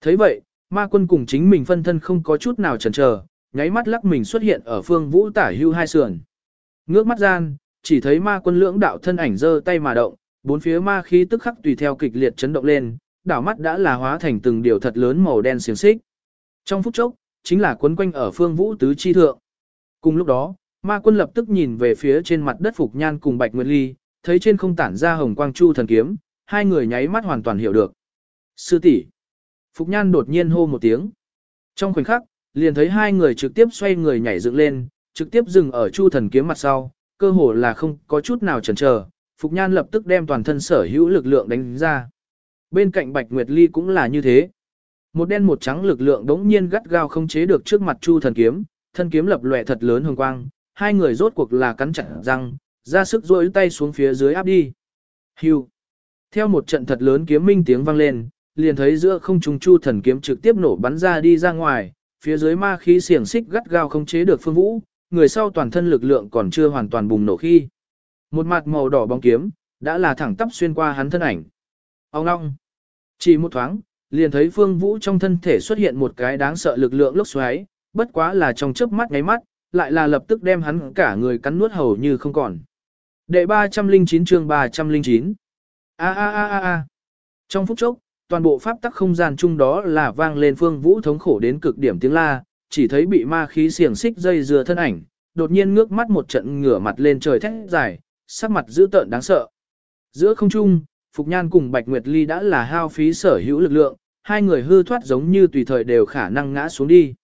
thấy vậy, ma quân cùng chính mình phân thân không có chút nào chần chờ, nháy mắt lắc mình xuất hiện ở phương vũ tả hưu hai sườn. Ngước mắt gian, chỉ thấy ma quân lưỡng đạo thân ảnh giơ tay mà động, bốn phía ma khí tức khắc tùy theo kịch liệt chấn động lên, đảo mắt đã là hóa thành từng điều thật lớn màu đen xiềng xích. Trong phút chốc, chính là quấn quanh ở phương vũ tứ chi thượng. Cùng lúc đó, ma quân lập tức nhìn về phía trên mặt đất Phục Nhan cùng Bạch Nguyệt Ly, thấy trên không tản ra hồng quang chu thần kiếm, hai người nháy mắt hoàn toàn hiểu được. Sư tỷ Phục Nhan đột nhiên hô một tiếng. Trong khoảnh khắc, liền thấy hai người trực tiếp xoay người nhảy dựng lên, trực tiếp dừng ở chu thần kiếm mặt sau, cơ hồ là không có chút nào chần chờ. Phục Nhan lập tức đem toàn thân sở hữu lực lượng đánh ra. Bên cạnh Bạch Nguyệt Ly cũng là như thế. Một đen một trắng lực lượng đống nhiên gắt gao không chế được trước mặt Chu thần kiếm, thân kiếm lập lòe thật lớn hồng quang, hai người rốt cuộc là cắn chặt răng, ra sức duỗi tay xuống phía dưới áp đi. Hưu. Theo một trận thật lớn kiếm minh tiếng vang lên, liền thấy giữa không trung Chu thần kiếm trực tiếp nổ bắn ra đi ra ngoài, phía dưới ma khí xiềng xích gắt gao không chế được Phương Vũ, người sau toàn thân lực lượng còn chưa hoàn toàn bùng nổ khi. Một mặt màu đỏ bóng kiếm, đã là thẳng tắp xuyên qua hắn thân ảnh. Ông ngong. Chỉ một thoáng, liền thấy Phương Vũ trong thân thể xuất hiện một cái đáng sợ lực lượng lốc xoáy, bất quá là trong chớp mắt ngáy mắt, lại là lập tức đem hắn cả người cắn nuốt hầu như không còn. Đệ 309 chương 309 A a a a a Trong phút chốc, toàn bộ pháp tắc không gian chung đó là vang lên Phương Vũ thống khổ đến cực điểm tiếng la, chỉ thấy bị ma khí xiềng xích dây dừa thân ảnh, đột nhiên ngước mắt một trận ngửa mặt lên trời thét dài, sắc mặt dữ tợn đáng sợ. Giữa không trung, Phục Nhan cùng Bạch Nguyệt Ly đã là hao phí sở hữu lực lượng, hai người hư thoát giống như tùy thời đều khả năng ngã xuống đi.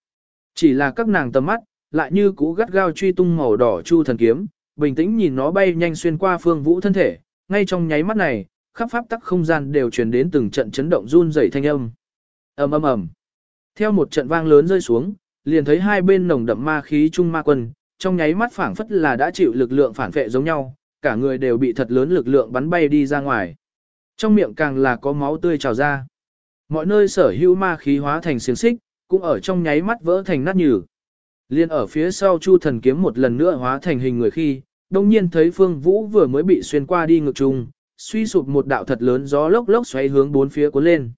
Chỉ là các nàng tầm mắt, lại như cũ gắt gao truy tung màu đỏ chu thần kiếm, bình tĩnh nhìn nó bay nhanh xuyên qua phương vũ thân thể, ngay trong nháy mắt này, khắp pháp tắc không gian đều truyền đến từng trận chấn động run rẩy thanh âm. ầm ầm ầm. Theo một trận vang lớn rơi xuống, liền thấy hai bên nồng đậm ma khí trung ma quân, trong nháy mắt phảng phất là đã chịu lực lượng phản vệ giống nhau, cả người đều bị thật lớn lực lượng bắn bay đi ra ngoài. Trong miệng càng là có máu tươi trào ra. Mọi nơi sở hữu ma khí hóa thành xiềng xích, cũng ở trong nháy mắt vỡ thành nát nhừ. Liên ở phía sau Chu thần kiếm một lần nữa hóa thành hình người khi, đồng nhiên thấy Phương Vũ vừa mới bị xuyên qua đi ngược trùng, suy sụp một đạo thật lớn gió lốc lốc xoáy hướng bốn phía cuốn lên.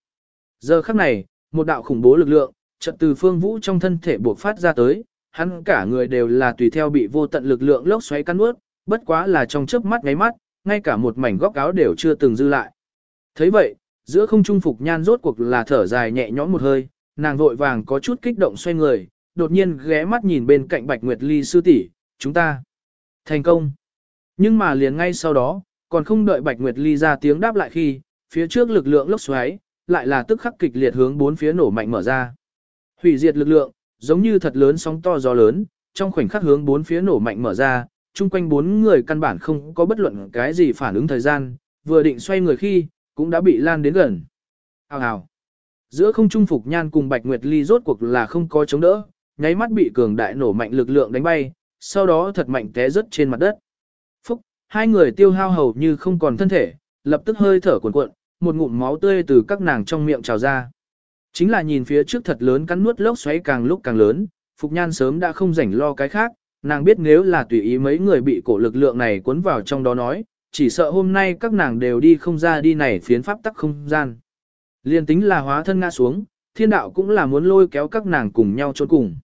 Giờ khắc này, một đạo khủng bố lực lượng, chợt từ Phương Vũ trong thân thể buộc phát ra tới, hắn cả người đều là tùy theo bị vô tận lực lượng lốc xoáy cắn nuốt, bất quá là trong chớp mắt ngáy mắt, ngay cả một mảnh góc áo đều chưa từng dư lại. Thấy vậy, giữa không trung phục nhan rốt cuộc là thở dài nhẹ nhõm một hơi, nàng vội vàng có chút kích động xoay người, đột nhiên ghé mắt nhìn bên cạnh Bạch Nguyệt Ly sư tỷ, chúng ta thành công. Nhưng mà liền ngay sau đó, còn không đợi Bạch Nguyệt Ly ra tiếng đáp lại khi, phía trước lực lượng lốc xoáy, lại là tức khắc kịch liệt hướng bốn phía nổ mạnh mở ra. Hủy diệt lực lượng, giống như thật lớn sóng to gió lớn, trong khoảnh khắc hướng bốn phía nổ mạnh mở ra, chung quanh bốn người căn bản không có bất luận cái gì phản ứng thời gian, vừa định xoay người khi, cũng đã bị lan đến gần. Hào hào. Giữa không trung phục nhan cùng Bạch Nguyệt Ly rốt cuộc là không có chống đỡ, nháy mắt bị cường đại nổ mạnh lực lượng đánh bay, sau đó thật mạnh té rớt trên mặt đất. Phúc, hai người tiêu hao hầu như không còn thân thể, lập tức hơi thở cuồn cuộn, một ngụm máu tươi từ các nàng trong miệng trào ra. Chính là nhìn phía trước thật lớn cắn nuốt lốc xoáy càng lúc càng lớn, Phục Nhan sớm đã không rảnh lo cái khác, nàng biết nếu là tùy ý mấy người bị cổ lực lượng này cuốn vào trong đó nói, chỉ sợ hôm nay các nàng đều đi không ra đi này phiến pháp tắc không gian. Liên tính là hóa thân ngã xuống, thiên đạo cũng là muốn lôi kéo các nàng cùng nhau trốn cùng.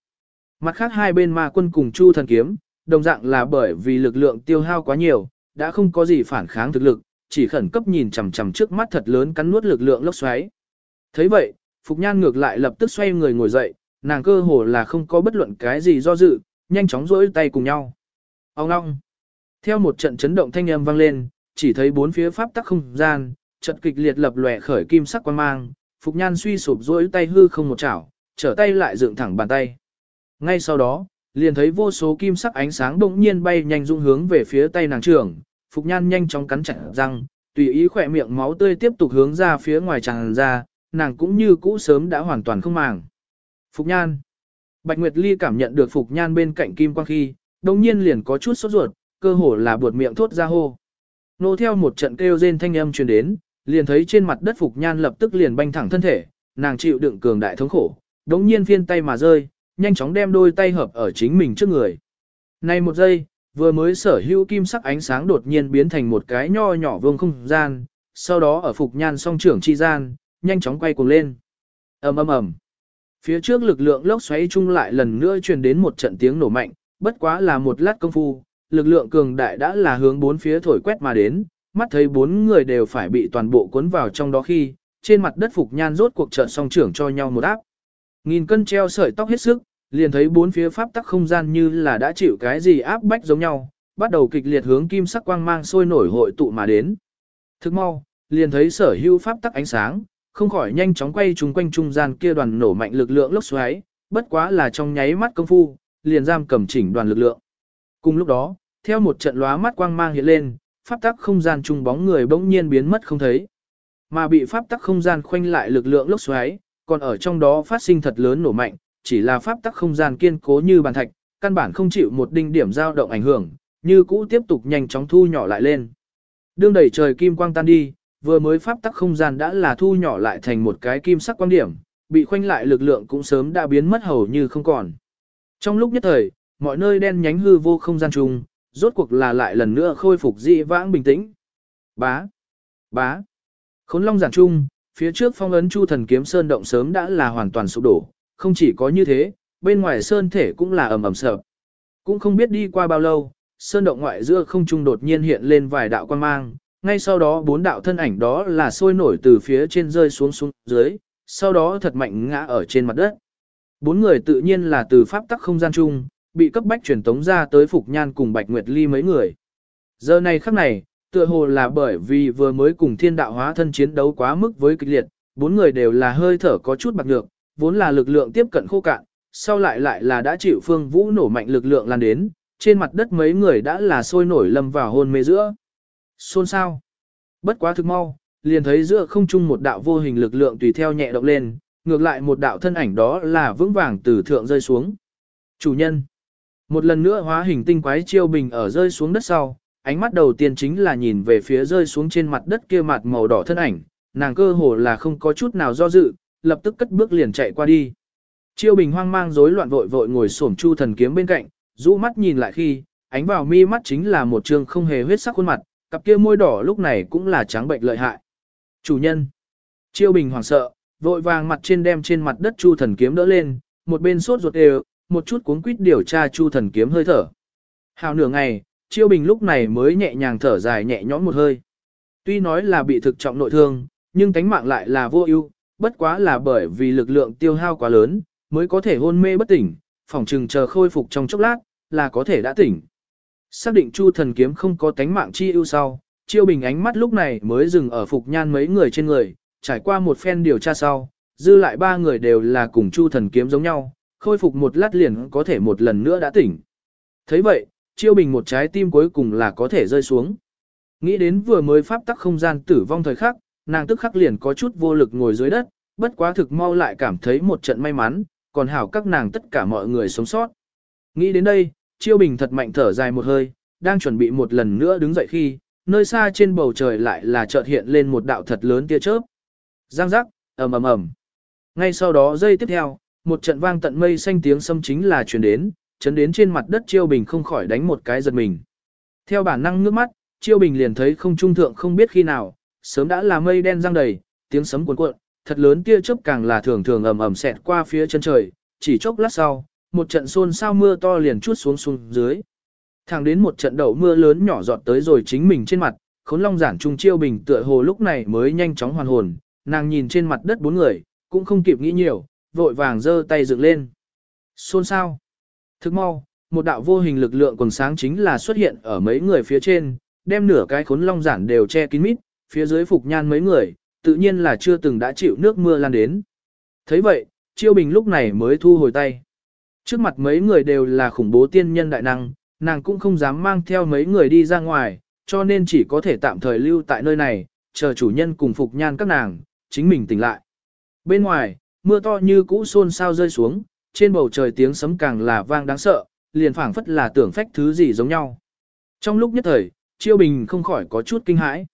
Mặt khác hai bên ma quân cùng chu thần kiếm, đồng dạng là bởi vì lực lượng tiêu hao quá nhiều, đã không có gì phản kháng thực lực, chỉ khẩn cấp nhìn chằm chằm trước mắt thật lớn cắn nuốt lực lượng lốc xoáy. thấy vậy, Phục Nhan ngược lại lập tức xoay người ngồi dậy, nàng cơ hồ là không có bất luận cái gì do dự, nhanh chóng rỗi tay cùng nhau. Ông ngong. Theo một trận chấn động thanh âm vang lên, chỉ thấy bốn phía pháp tắc không gian, trận kịch liệt lập lòe khởi kim sắc quan mang, Phục Nhan suy sụp rỗi tay hư không một chảo, trở tay lại dựng thẳng bàn tay. Ngay sau đó, liền thấy vô số kim sắc ánh sáng bỗng nhiên bay nhanh dung hướng về phía tay nàng trưởng, Phục Nhan nhanh chóng cắn chặt răng, tùy ý khỏe miệng máu tươi tiếp tục hướng ra phía ngoài tràn ra, nàng cũng như cũ sớm đã hoàn toàn không màng. Phục Nhan Bạch Nguyệt Ly cảm nhận được Phục Nhan bên cạnh kim quang khi, đồng nhiên liền có chút sốt ruột, cơ hồ là buột miệng thốt ra hô. Nô theo một trận kêu rên thanh âm truyền đến, liền thấy trên mặt đất Phục Nhan lập tức liền banh thẳng thân thể, nàng chịu đựng cường đại thống khổ, đồng nhiên phiên tay mà rơi, nhanh chóng đem đôi tay hợp ở chính mình trước người. Này một giây, vừa mới sở hữu kim sắc ánh sáng đột nhiên biến thành một cái nho nhỏ vương không gian, sau đó ở Phục Nhan song trưởng chi gian, nhanh chóng quay cuồng lên. ầm ầm ầm. Phía trước lực lượng lốc xoáy chung lại lần nữa truyền đến một trận tiếng nổ mạnh, bất quá là một lát công phu, lực lượng cường đại đã là hướng bốn phía thổi quét mà đến, mắt thấy bốn người đều phải bị toàn bộ cuốn vào trong đó khi, trên mặt đất Phục Nhan rốt cuộc trận song trưởng cho nhau một áp. Nghìn cân treo sợi tóc hết sức, liền thấy bốn phía pháp tắc không gian như là đã chịu cái gì áp bách giống nhau, bắt đầu kịch liệt hướng kim sắc quang mang sôi nổi hội tụ mà đến. Thức mau, liền thấy sở hữu pháp tắc ánh sáng, không khỏi nhanh chóng quay chung quanh trung gian kia đoàn nổ mạnh lực lượng lốc xoáy, bất quá là trong nháy mắt công phu, liền giam cầm chỉnh đoàn lực lượng. Cùng lúc đó, theo một trận lóa mắt quang mang hiện lên, pháp tắc không gian trung bóng người bỗng nhiên biến mất không thấy. Mà bị pháp tắc không gian khoanh lại lực lượng lốc xoáy, còn ở trong đó phát sinh thật lớn nổ mạnh, chỉ là pháp tắc không gian kiên cố như bàn thạch, căn bản không chịu một đinh điểm dao động ảnh hưởng, như cũ tiếp tục nhanh chóng thu nhỏ lại lên. Đương đẩy trời kim quang tan đi, vừa mới pháp tắc không gian đã là thu nhỏ lại thành một cái kim sắc quan điểm, bị khoanh lại lực lượng cũng sớm đã biến mất hầu như không còn. Trong lúc nhất thời, mọi nơi đen nhánh hư vô không gian chung, rốt cuộc là lại lần nữa khôi phục dị vãng bình tĩnh. Bá, bá, khốn long giản chung, phía trước phong ấn chu thần kiếm sơn động sớm đã là hoàn toàn sụp đổ, không chỉ có như thế, bên ngoài sơn thể cũng là ầm ầm sợ. Cũng không biết đi qua bao lâu, sơn động ngoại giữa không trung đột nhiên hiện lên vài đạo quan mang, ngay sau đó bốn đạo thân ảnh đó là sôi nổi từ phía trên rơi xuống xuống dưới, sau đó thật mạnh ngã ở trên mặt đất. Bốn người tự nhiên là từ pháp tắc không gian chung, bị cấp bách truyền tống ra tới Phục Nhan cùng Bạch Nguyệt Ly mấy người. Giờ này khắc này, tựa hồ là bởi vì vừa mới cùng thiên đạo hóa thân chiến đấu quá mức với kịch liệt, bốn người đều là hơi thở có chút bạc nhược, vốn là lực lượng tiếp cận khô cạn, sau lại lại là đã chịu phương vũ nổ mạnh lực lượng lan đến, trên mặt đất mấy người đã là sôi nổi lâm vào hôn mê giữa. Xôn sao? Bất quá thực mau, liền thấy giữa không trung một đạo vô hình lực lượng tùy theo nhẹ động lên, ngược lại một đạo thân ảnh đó là vững vàng từ thượng rơi xuống. Chủ nhân. Một lần nữa hóa hình tinh quái chiêu bình ở rơi xuống đất sau, ánh mắt đầu tiên chính là nhìn về phía rơi xuống trên mặt đất kia mặt màu đỏ thân ảnh, nàng cơ hồ là không có chút nào do dự, lập tức cất bước liền chạy qua đi. Chiêu bình hoang mang rối loạn vội vội ngồi xổm chu thần kiếm bên cạnh, rũ mắt nhìn lại khi, ánh vào mi mắt chính là một trương không hề huyết sắc khuôn mặt, cặp kia môi đỏ lúc này cũng là trắng bệnh lợi hại. Chủ nhân. Chiêu bình hoảng sợ, vội vàng mặt trên đem trên mặt đất chu thần kiếm đỡ lên, một bên sốt ruột đều, một chút cuốn quýt điều tra chu thần kiếm hơi thở. Hào nửa ngày, chiêu bình lúc này mới nhẹ nhàng thở dài nhẹ nhõm một hơi. Tuy nói là bị thực trọng nội thương, nhưng tánh mạng lại là vô ưu, bất quá là bởi vì lực lượng tiêu hao quá lớn, mới có thể hôn mê bất tỉnh, phòng trừng chờ khôi phục trong chốc lát, là có thể đã tỉnh. Xác định Chu thần kiếm không có tánh mạng chi ưu sau, Chiêu Bình ánh mắt lúc này mới dừng ở Phục Nhan mấy người trên người, trải qua một phen điều tra sau, dư lại ba người đều là cùng Chu thần kiếm giống nhau, khôi phục một lát liền có thể một lần nữa đã tỉnh. thấy vậy, Chiêu Bình một trái tim cuối cùng là có thể rơi xuống. Nghĩ đến vừa mới pháp tắc không gian tử vong thời khắc, nàng tức khắc liền có chút vô lực ngồi dưới đất, bất quá thực mau lại cảm thấy một trận may mắn, còn hảo các nàng tất cả mọi người sống sót. Nghĩ đến đây, Chiêu Bình thật mạnh thở dài một hơi, đang chuẩn bị một lần nữa đứng dậy khi, nơi xa trên bầu trời lại là chợt hiện lên một đạo thật lớn tia chớp. Giang giác, ầm ầm ầm. Ngay sau đó giây tiếp theo, một trận vang tận mây xanh tiếng xâm chính là truyền đến, chấn đến trên mặt đất Chiêu Bình không khỏi đánh một cái giật mình. Theo bản năng nước mắt, Chiêu Bình liền thấy không trung thượng không biết khi nào, sớm đã là mây đen răng đầy, tiếng sấm cuồn cuộn, thật lớn tia chớp càng là thường thường ầm ầm xẹt qua phía chân trời, chỉ chốc lát sau, một trận xôn xao mưa to liền chút xuống xuống dưới. Thẳng đến một trận đậu mưa lớn nhỏ giọt tới rồi chính mình trên mặt, khốn long giản trung chiêu bình tựa hồ lúc này mới nhanh chóng hoàn hồn, nàng nhìn trên mặt đất bốn người, cũng không kịp nghĩ nhiều, vội vàng giơ tay dựng lên. Xôn xao. Thức mau, một đạo vô hình lực lượng quần sáng chính là xuất hiện ở mấy người phía trên, đem nửa cái khốn long giản đều che kín mít, phía dưới phục nhan mấy người, tự nhiên là chưa từng đã chịu nước mưa lan đến. thấy vậy, Chiêu Bình lúc này mới thu hồi tay. Trước mặt mấy người đều là khủng bố tiên nhân đại năng, nàng cũng không dám mang theo mấy người đi ra ngoài, cho nên chỉ có thể tạm thời lưu tại nơi này, chờ chủ nhân cùng phục nhan các nàng, chính mình tỉnh lại. Bên ngoài, mưa to như cũ xôn sao rơi xuống, trên bầu trời tiếng sấm càng là vang đáng sợ, liền phảng phất là tưởng phách thứ gì giống nhau. Trong lúc nhất thời, Chiêu Bình không khỏi có chút kinh hãi.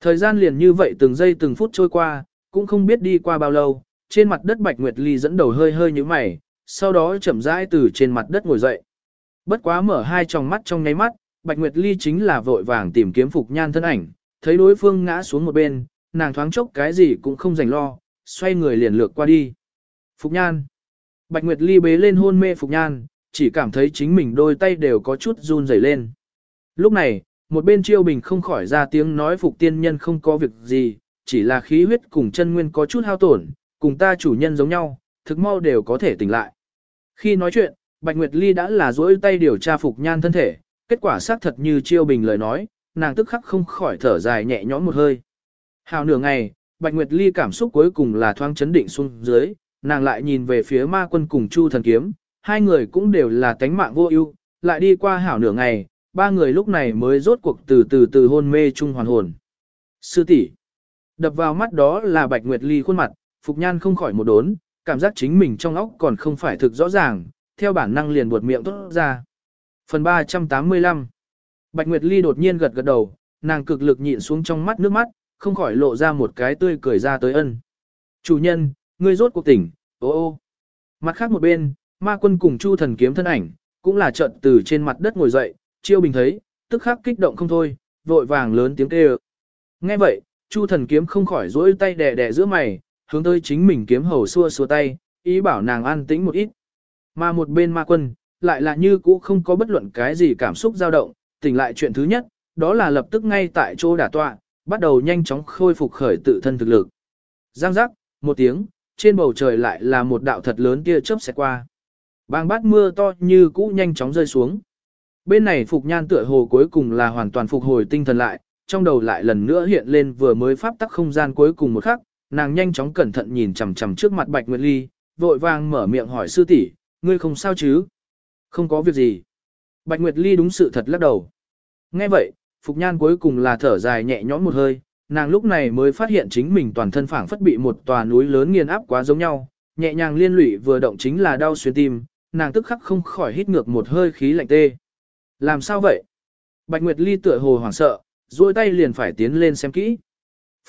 Thời gian liền như vậy từng giây từng phút trôi qua, cũng không biết đi qua bao lâu, trên mặt đất Bạch Nguyệt Ly dẫn đầu hơi hơi như mày, sau đó chậm rãi từ trên mặt đất ngồi dậy. Bất quá mở hai tròng mắt trong nháy mắt, Bạch Nguyệt Ly chính là vội vàng tìm kiếm Phục Nhan thân ảnh, thấy đối phương ngã xuống một bên, nàng thoáng chốc cái gì cũng không dành lo, xoay người liền lược qua đi. Phục Nhan. Bạch Nguyệt Ly bế lên hôn mê Phục Nhan, chỉ cảm thấy chính mình đôi tay đều có chút run rẩy lên. Lúc này, một bên Triêu Bình không khỏi ra tiếng nói Phục Tiên Nhân không có việc gì, chỉ là khí huyết cùng chân nguyên có chút hao tổn, cùng ta chủ nhân giống nhau, thực mau đều có thể tỉnh lại. Khi nói chuyện, Bạch Nguyệt Ly đã là dối tay điều tra Phục Nhan thân thể, kết quả xác thật như Chiêu Bình lời nói, nàng tức khắc không khỏi thở dài nhẹ nhõm một hơi. Hào nửa ngày, Bạch Nguyệt Ly cảm xúc cuối cùng là thoáng chấn định xuống dưới, nàng lại nhìn về phía ma quân cùng Chu thần kiếm, hai người cũng đều là tánh mạng vô ưu, lại đi qua hảo nửa ngày, ba người lúc này mới rốt cuộc từ từ từ hôn mê chung hoàn hồn. Sư tỷ Đập vào mắt đó là Bạch Nguyệt Ly khuôn mặt, Phục Nhan không khỏi một đốn, cảm giác chính mình trong óc còn không phải thực rõ ràng, theo bản năng liền buột miệng tốt ra. Phần 385 Bạch Nguyệt Ly đột nhiên gật gật đầu, nàng cực lực nhịn xuống trong mắt nước mắt, không khỏi lộ ra một cái tươi cười ra tới ân. Chủ nhân, ngươi rốt cuộc tỉnh, ô ô. Mặt khác một bên, ma quân cùng chu thần kiếm thân ảnh, cũng là trận từ trên mặt đất ngồi dậy, chiêu bình thấy, tức khắc kích động không thôi, vội vàng lớn tiếng kêu. Nghe vậy, chu thần kiếm không khỏi rỗi tay đè đè giữa mày, hướng tới chính mình kiếm hầu xua xua tay, ý bảo nàng an tĩnh một ít. Mà một bên ma quân, lại là như cũ không có bất luận cái gì cảm xúc dao động, tỉnh lại chuyện thứ nhất, đó là lập tức ngay tại chỗ đả tọa, bắt đầu nhanh chóng khôi phục khởi tự thân thực lực. Giang giác, một tiếng, trên bầu trời lại là một đạo thật lớn tia chớp xẹt qua. Bang bát mưa to như cũ nhanh chóng rơi xuống. Bên này Phục Nhan tựa hồ cuối cùng là hoàn toàn phục hồi tinh thần lại, trong đầu lại lần nữa hiện lên vừa mới pháp tắc không gian cuối cùng một khắc, nàng nhanh chóng cẩn thận nhìn chằm chằm trước mặt Bạch Nguyệt Ly, vội vàng mở miệng hỏi sư tỷ, ngươi không sao chứ? Không có việc gì. Bạch Nguyệt Ly đúng sự thật lắc đầu. Nghe vậy, Phục Nhan cuối cùng là thở dài nhẹ nhõm một hơi, nàng lúc này mới phát hiện chính mình toàn thân phảng phất bị một tòa núi lớn nghiền áp quá giống nhau, nhẹ nhàng liên lụy vừa động chính là đau xuyên tim, nàng tức khắc không khỏi hít ngược một hơi khí lạnh tê. Làm sao vậy? Bạch Nguyệt Ly tựa hồ hoảng sợ, duỗi tay liền phải tiến lên xem kỹ.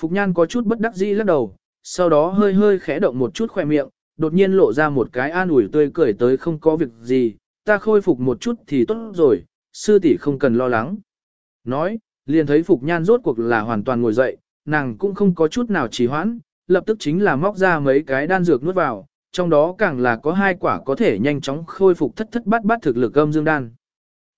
Phục Nhan có chút bất đắc dĩ lắc đầu, sau đó hơi hơi khẽ động một chút khỏe miệng, đột nhiên lộ ra một cái an ủi tươi cười tới không có việc gì, ta khôi phục một chút thì tốt rồi, sư tỷ không cần lo lắng. Nói, liền thấy Phục Nhan rốt cuộc là hoàn toàn ngồi dậy, nàng cũng không có chút nào trì hoãn, lập tức chính là móc ra mấy cái đan dược nuốt vào, trong đó càng là có hai quả có thể nhanh chóng khôi phục thất thất bát bát thực lực âm dương đan.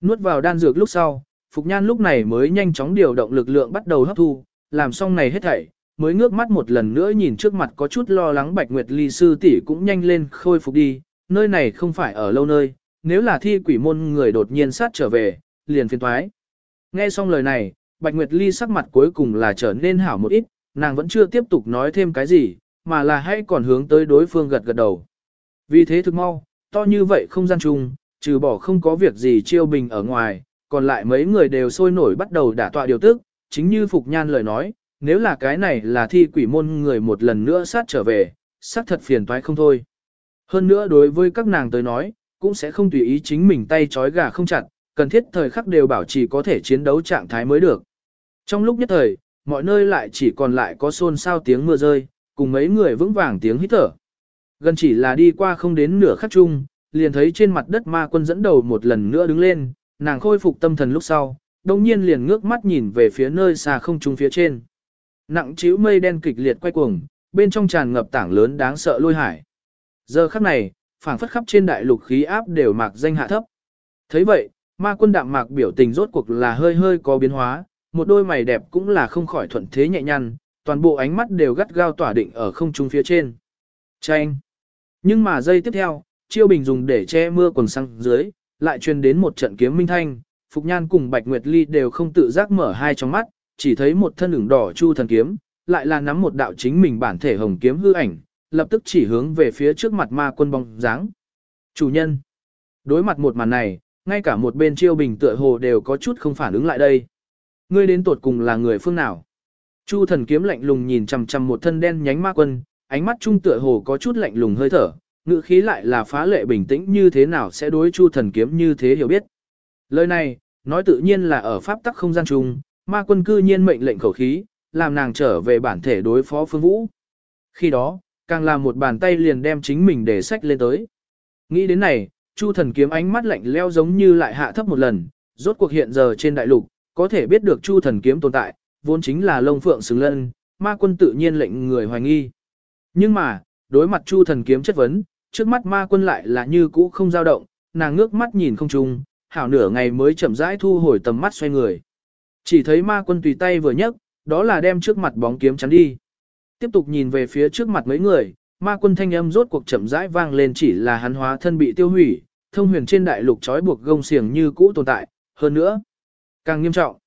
Nuốt vào đan dược lúc sau, Phục Nhan lúc này mới nhanh chóng điều động lực lượng bắt đầu hấp thu, làm xong này hết thảy, mới ngước mắt một lần nữa nhìn trước mặt có chút lo lắng Bạch Nguyệt Ly sư tỷ cũng nhanh lên khôi phục đi, nơi này không phải ở lâu nơi, nếu là thi quỷ môn người đột nhiên sát trở về, liền phiền toái Nghe xong lời này, Bạch Nguyệt Ly sắc mặt cuối cùng là trở nên hảo một ít, nàng vẫn chưa tiếp tục nói thêm cái gì, mà là hay còn hướng tới đối phương gật gật đầu. Vì thế thực mau, to như vậy không gian chung, trừ bỏ không có việc gì chiêu bình ở ngoài, còn lại mấy người đều sôi nổi bắt đầu đả tọa điều tức, chính như Phục Nhan lời nói, nếu là cái này là thi quỷ môn người một lần nữa sát trở về, sát thật phiền toái không thôi. Hơn nữa đối với các nàng tới nói, cũng sẽ không tùy ý chính mình tay trói gà không chặt, cần thiết thời khắc đều bảo trì có thể chiến đấu trạng thái mới được. Trong lúc nhất thời, mọi nơi lại chỉ còn lại có xôn xao tiếng mưa rơi, cùng mấy người vững vàng tiếng hít thở. Gần chỉ là đi qua không đến nửa khắc chung, liền thấy trên mặt đất ma quân dẫn đầu một lần nữa đứng lên, nàng khôi phục tâm thần lúc sau, đồng nhiên liền ngước mắt nhìn về phía nơi xa không trung phía trên. Nặng chiếu mây đen kịch liệt quay cuồng, bên trong tràn ngập tảng lớn đáng sợ lôi hải. Giờ khắc này, phảng phất khắp trên đại lục khí áp đều mạc danh hạ thấp. thấy vậy, ma quân đạm mạc biểu tình rốt cuộc là hơi hơi có biến hóa, một đôi mày đẹp cũng là không khỏi thuận thế nhẹ nhăn, toàn bộ ánh mắt đều gắt gao tỏa định ở không trung phía trên. Chanh! Nhưng mà giây tiếp theo, chiêu bình dùng để che mưa quần sang dưới, lại truyền đến một trận kiếm minh thanh, Phục Nhan cùng Bạch Nguyệt Ly đều không tự giác mở hai trong mắt, chỉ thấy một thân ửng đỏ chu thần kiếm, lại là nắm một đạo chính mình bản thể hồng kiếm hư ảnh, lập tức chỉ hướng về phía trước mặt ma quân bóng dáng. Chủ nhân! Đối mặt một màn này, ngay cả một bên chiêu bình tựa hồ đều có chút không phản ứng lại đây. Ngươi đến tột cùng là người phương nào? Chu thần kiếm lạnh lùng nhìn chằm chằm một thân đen nhánh ma quân, ánh mắt trung tựa hồ có chút lạnh lùng hơi thở, ngữ khí lại là phá lệ bình tĩnh như thế nào sẽ đối chu thần kiếm như thế hiểu biết. Lời này, nói tự nhiên là ở pháp tắc không gian chung, ma quân cư nhiên mệnh lệnh khẩu khí, làm nàng trở về bản thể đối phó phương vũ. Khi đó, càng làm một bàn tay liền đem chính mình để sách lên tới. Nghĩ đến này, Chu thần kiếm ánh mắt lạnh leo giống như lại hạ thấp một lần, rốt cuộc hiện giờ trên đại lục, có thể biết được Chu thần kiếm tồn tại, vốn chính là lông phượng xứng lân, ma quân tự nhiên lệnh người hoài nghi. Nhưng mà, đối mặt Chu thần kiếm chất vấn, trước mắt ma quân lại là như cũ không dao động, nàng ngước mắt nhìn không trung, hảo nửa ngày mới chậm rãi thu hồi tầm mắt xoay người. Chỉ thấy ma quân tùy tay vừa nhấc, đó là đem trước mặt bóng kiếm chắn đi. Tiếp tục nhìn về phía trước mặt mấy người, ma quân thanh âm rốt cuộc chậm rãi vang lên chỉ là hắn hóa thân bị tiêu hủy, thông huyền trên đại lục trói buộc gông xiềng như cũ tồn tại, hơn nữa, càng nghiêm trọng.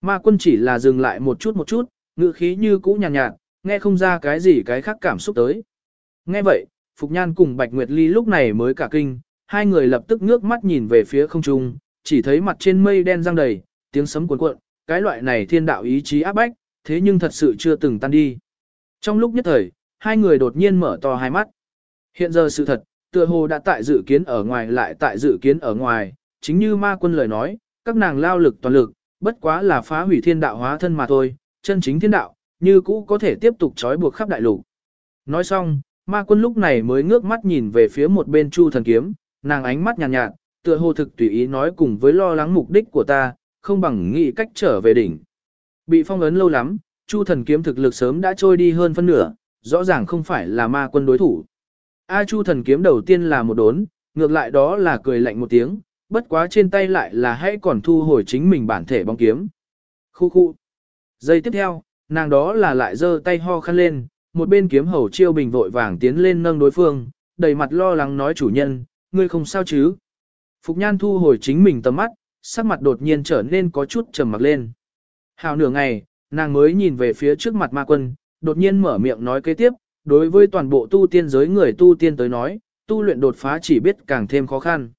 Ma quân chỉ là dừng lại một chút một chút, ngữ khí như cũ nhàn nhạt, nhạt, nghe không ra cái gì cái khác cảm xúc tới. Nghe vậy, Phục Nhan cùng Bạch Nguyệt Ly lúc này mới cả kinh, hai người lập tức ngước mắt nhìn về phía không trung, chỉ thấy mặt trên mây đen răng đầy, tiếng sấm cuồn cuộn, cái loại này thiên đạo ý chí áp bách, thế nhưng thật sự chưa từng tan đi. Trong lúc nhất thời, hai người đột nhiên mở to hai mắt. Hiện giờ sự thật, tựa hồ đã tại dự kiến ở ngoài lại tại dự kiến ở ngoài, chính như ma quân lời nói, các nàng lao lực toàn lực, bất quá là phá hủy thiên đạo hóa thân mà thôi, chân chính thiên đạo, như cũ có thể tiếp tục trói buộc khắp đại lục. Nói xong, ma quân lúc này mới ngước mắt nhìn về phía một bên chu thần kiếm, nàng ánh mắt nhàn nhạt, nhạt, tựa hồ thực tùy ý nói cùng với lo lắng mục đích của ta, không bằng nghĩ cách trở về đỉnh. Bị phong ấn lâu lắm, chu thần kiếm thực lực sớm đã trôi đi hơn phân nửa, rõ ràng không phải là ma quân đối thủ. A chu thần kiếm đầu tiên là một đốn, ngược lại đó là cười lạnh một tiếng, bất quá trên tay lại là hãy còn thu hồi chính mình bản thể bóng kiếm. Khu khu. Giây tiếp theo, nàng đó là lại giơ tay ho khăn lên, một bên kiếm hầu chiêu bình vội vàng tiến lên nâng đối phương, đầy mặt lo lắng nói chủ nhân, ngươi không sao chứ. Phục nhan thu hồi chính mình tầm mắt, sắc mặt đột nhiên trở nên có chút trầm mặc lên. Hào nửa ngày, nàng mới nhìn về phía trước mặt ma quân, đột nhiên mở miệng nói kế tiếp, đối với toàn bộ tu tiên giới người tu tiên tới nói, tu luyện đột phá chỉ biết càng thêm khó khăn.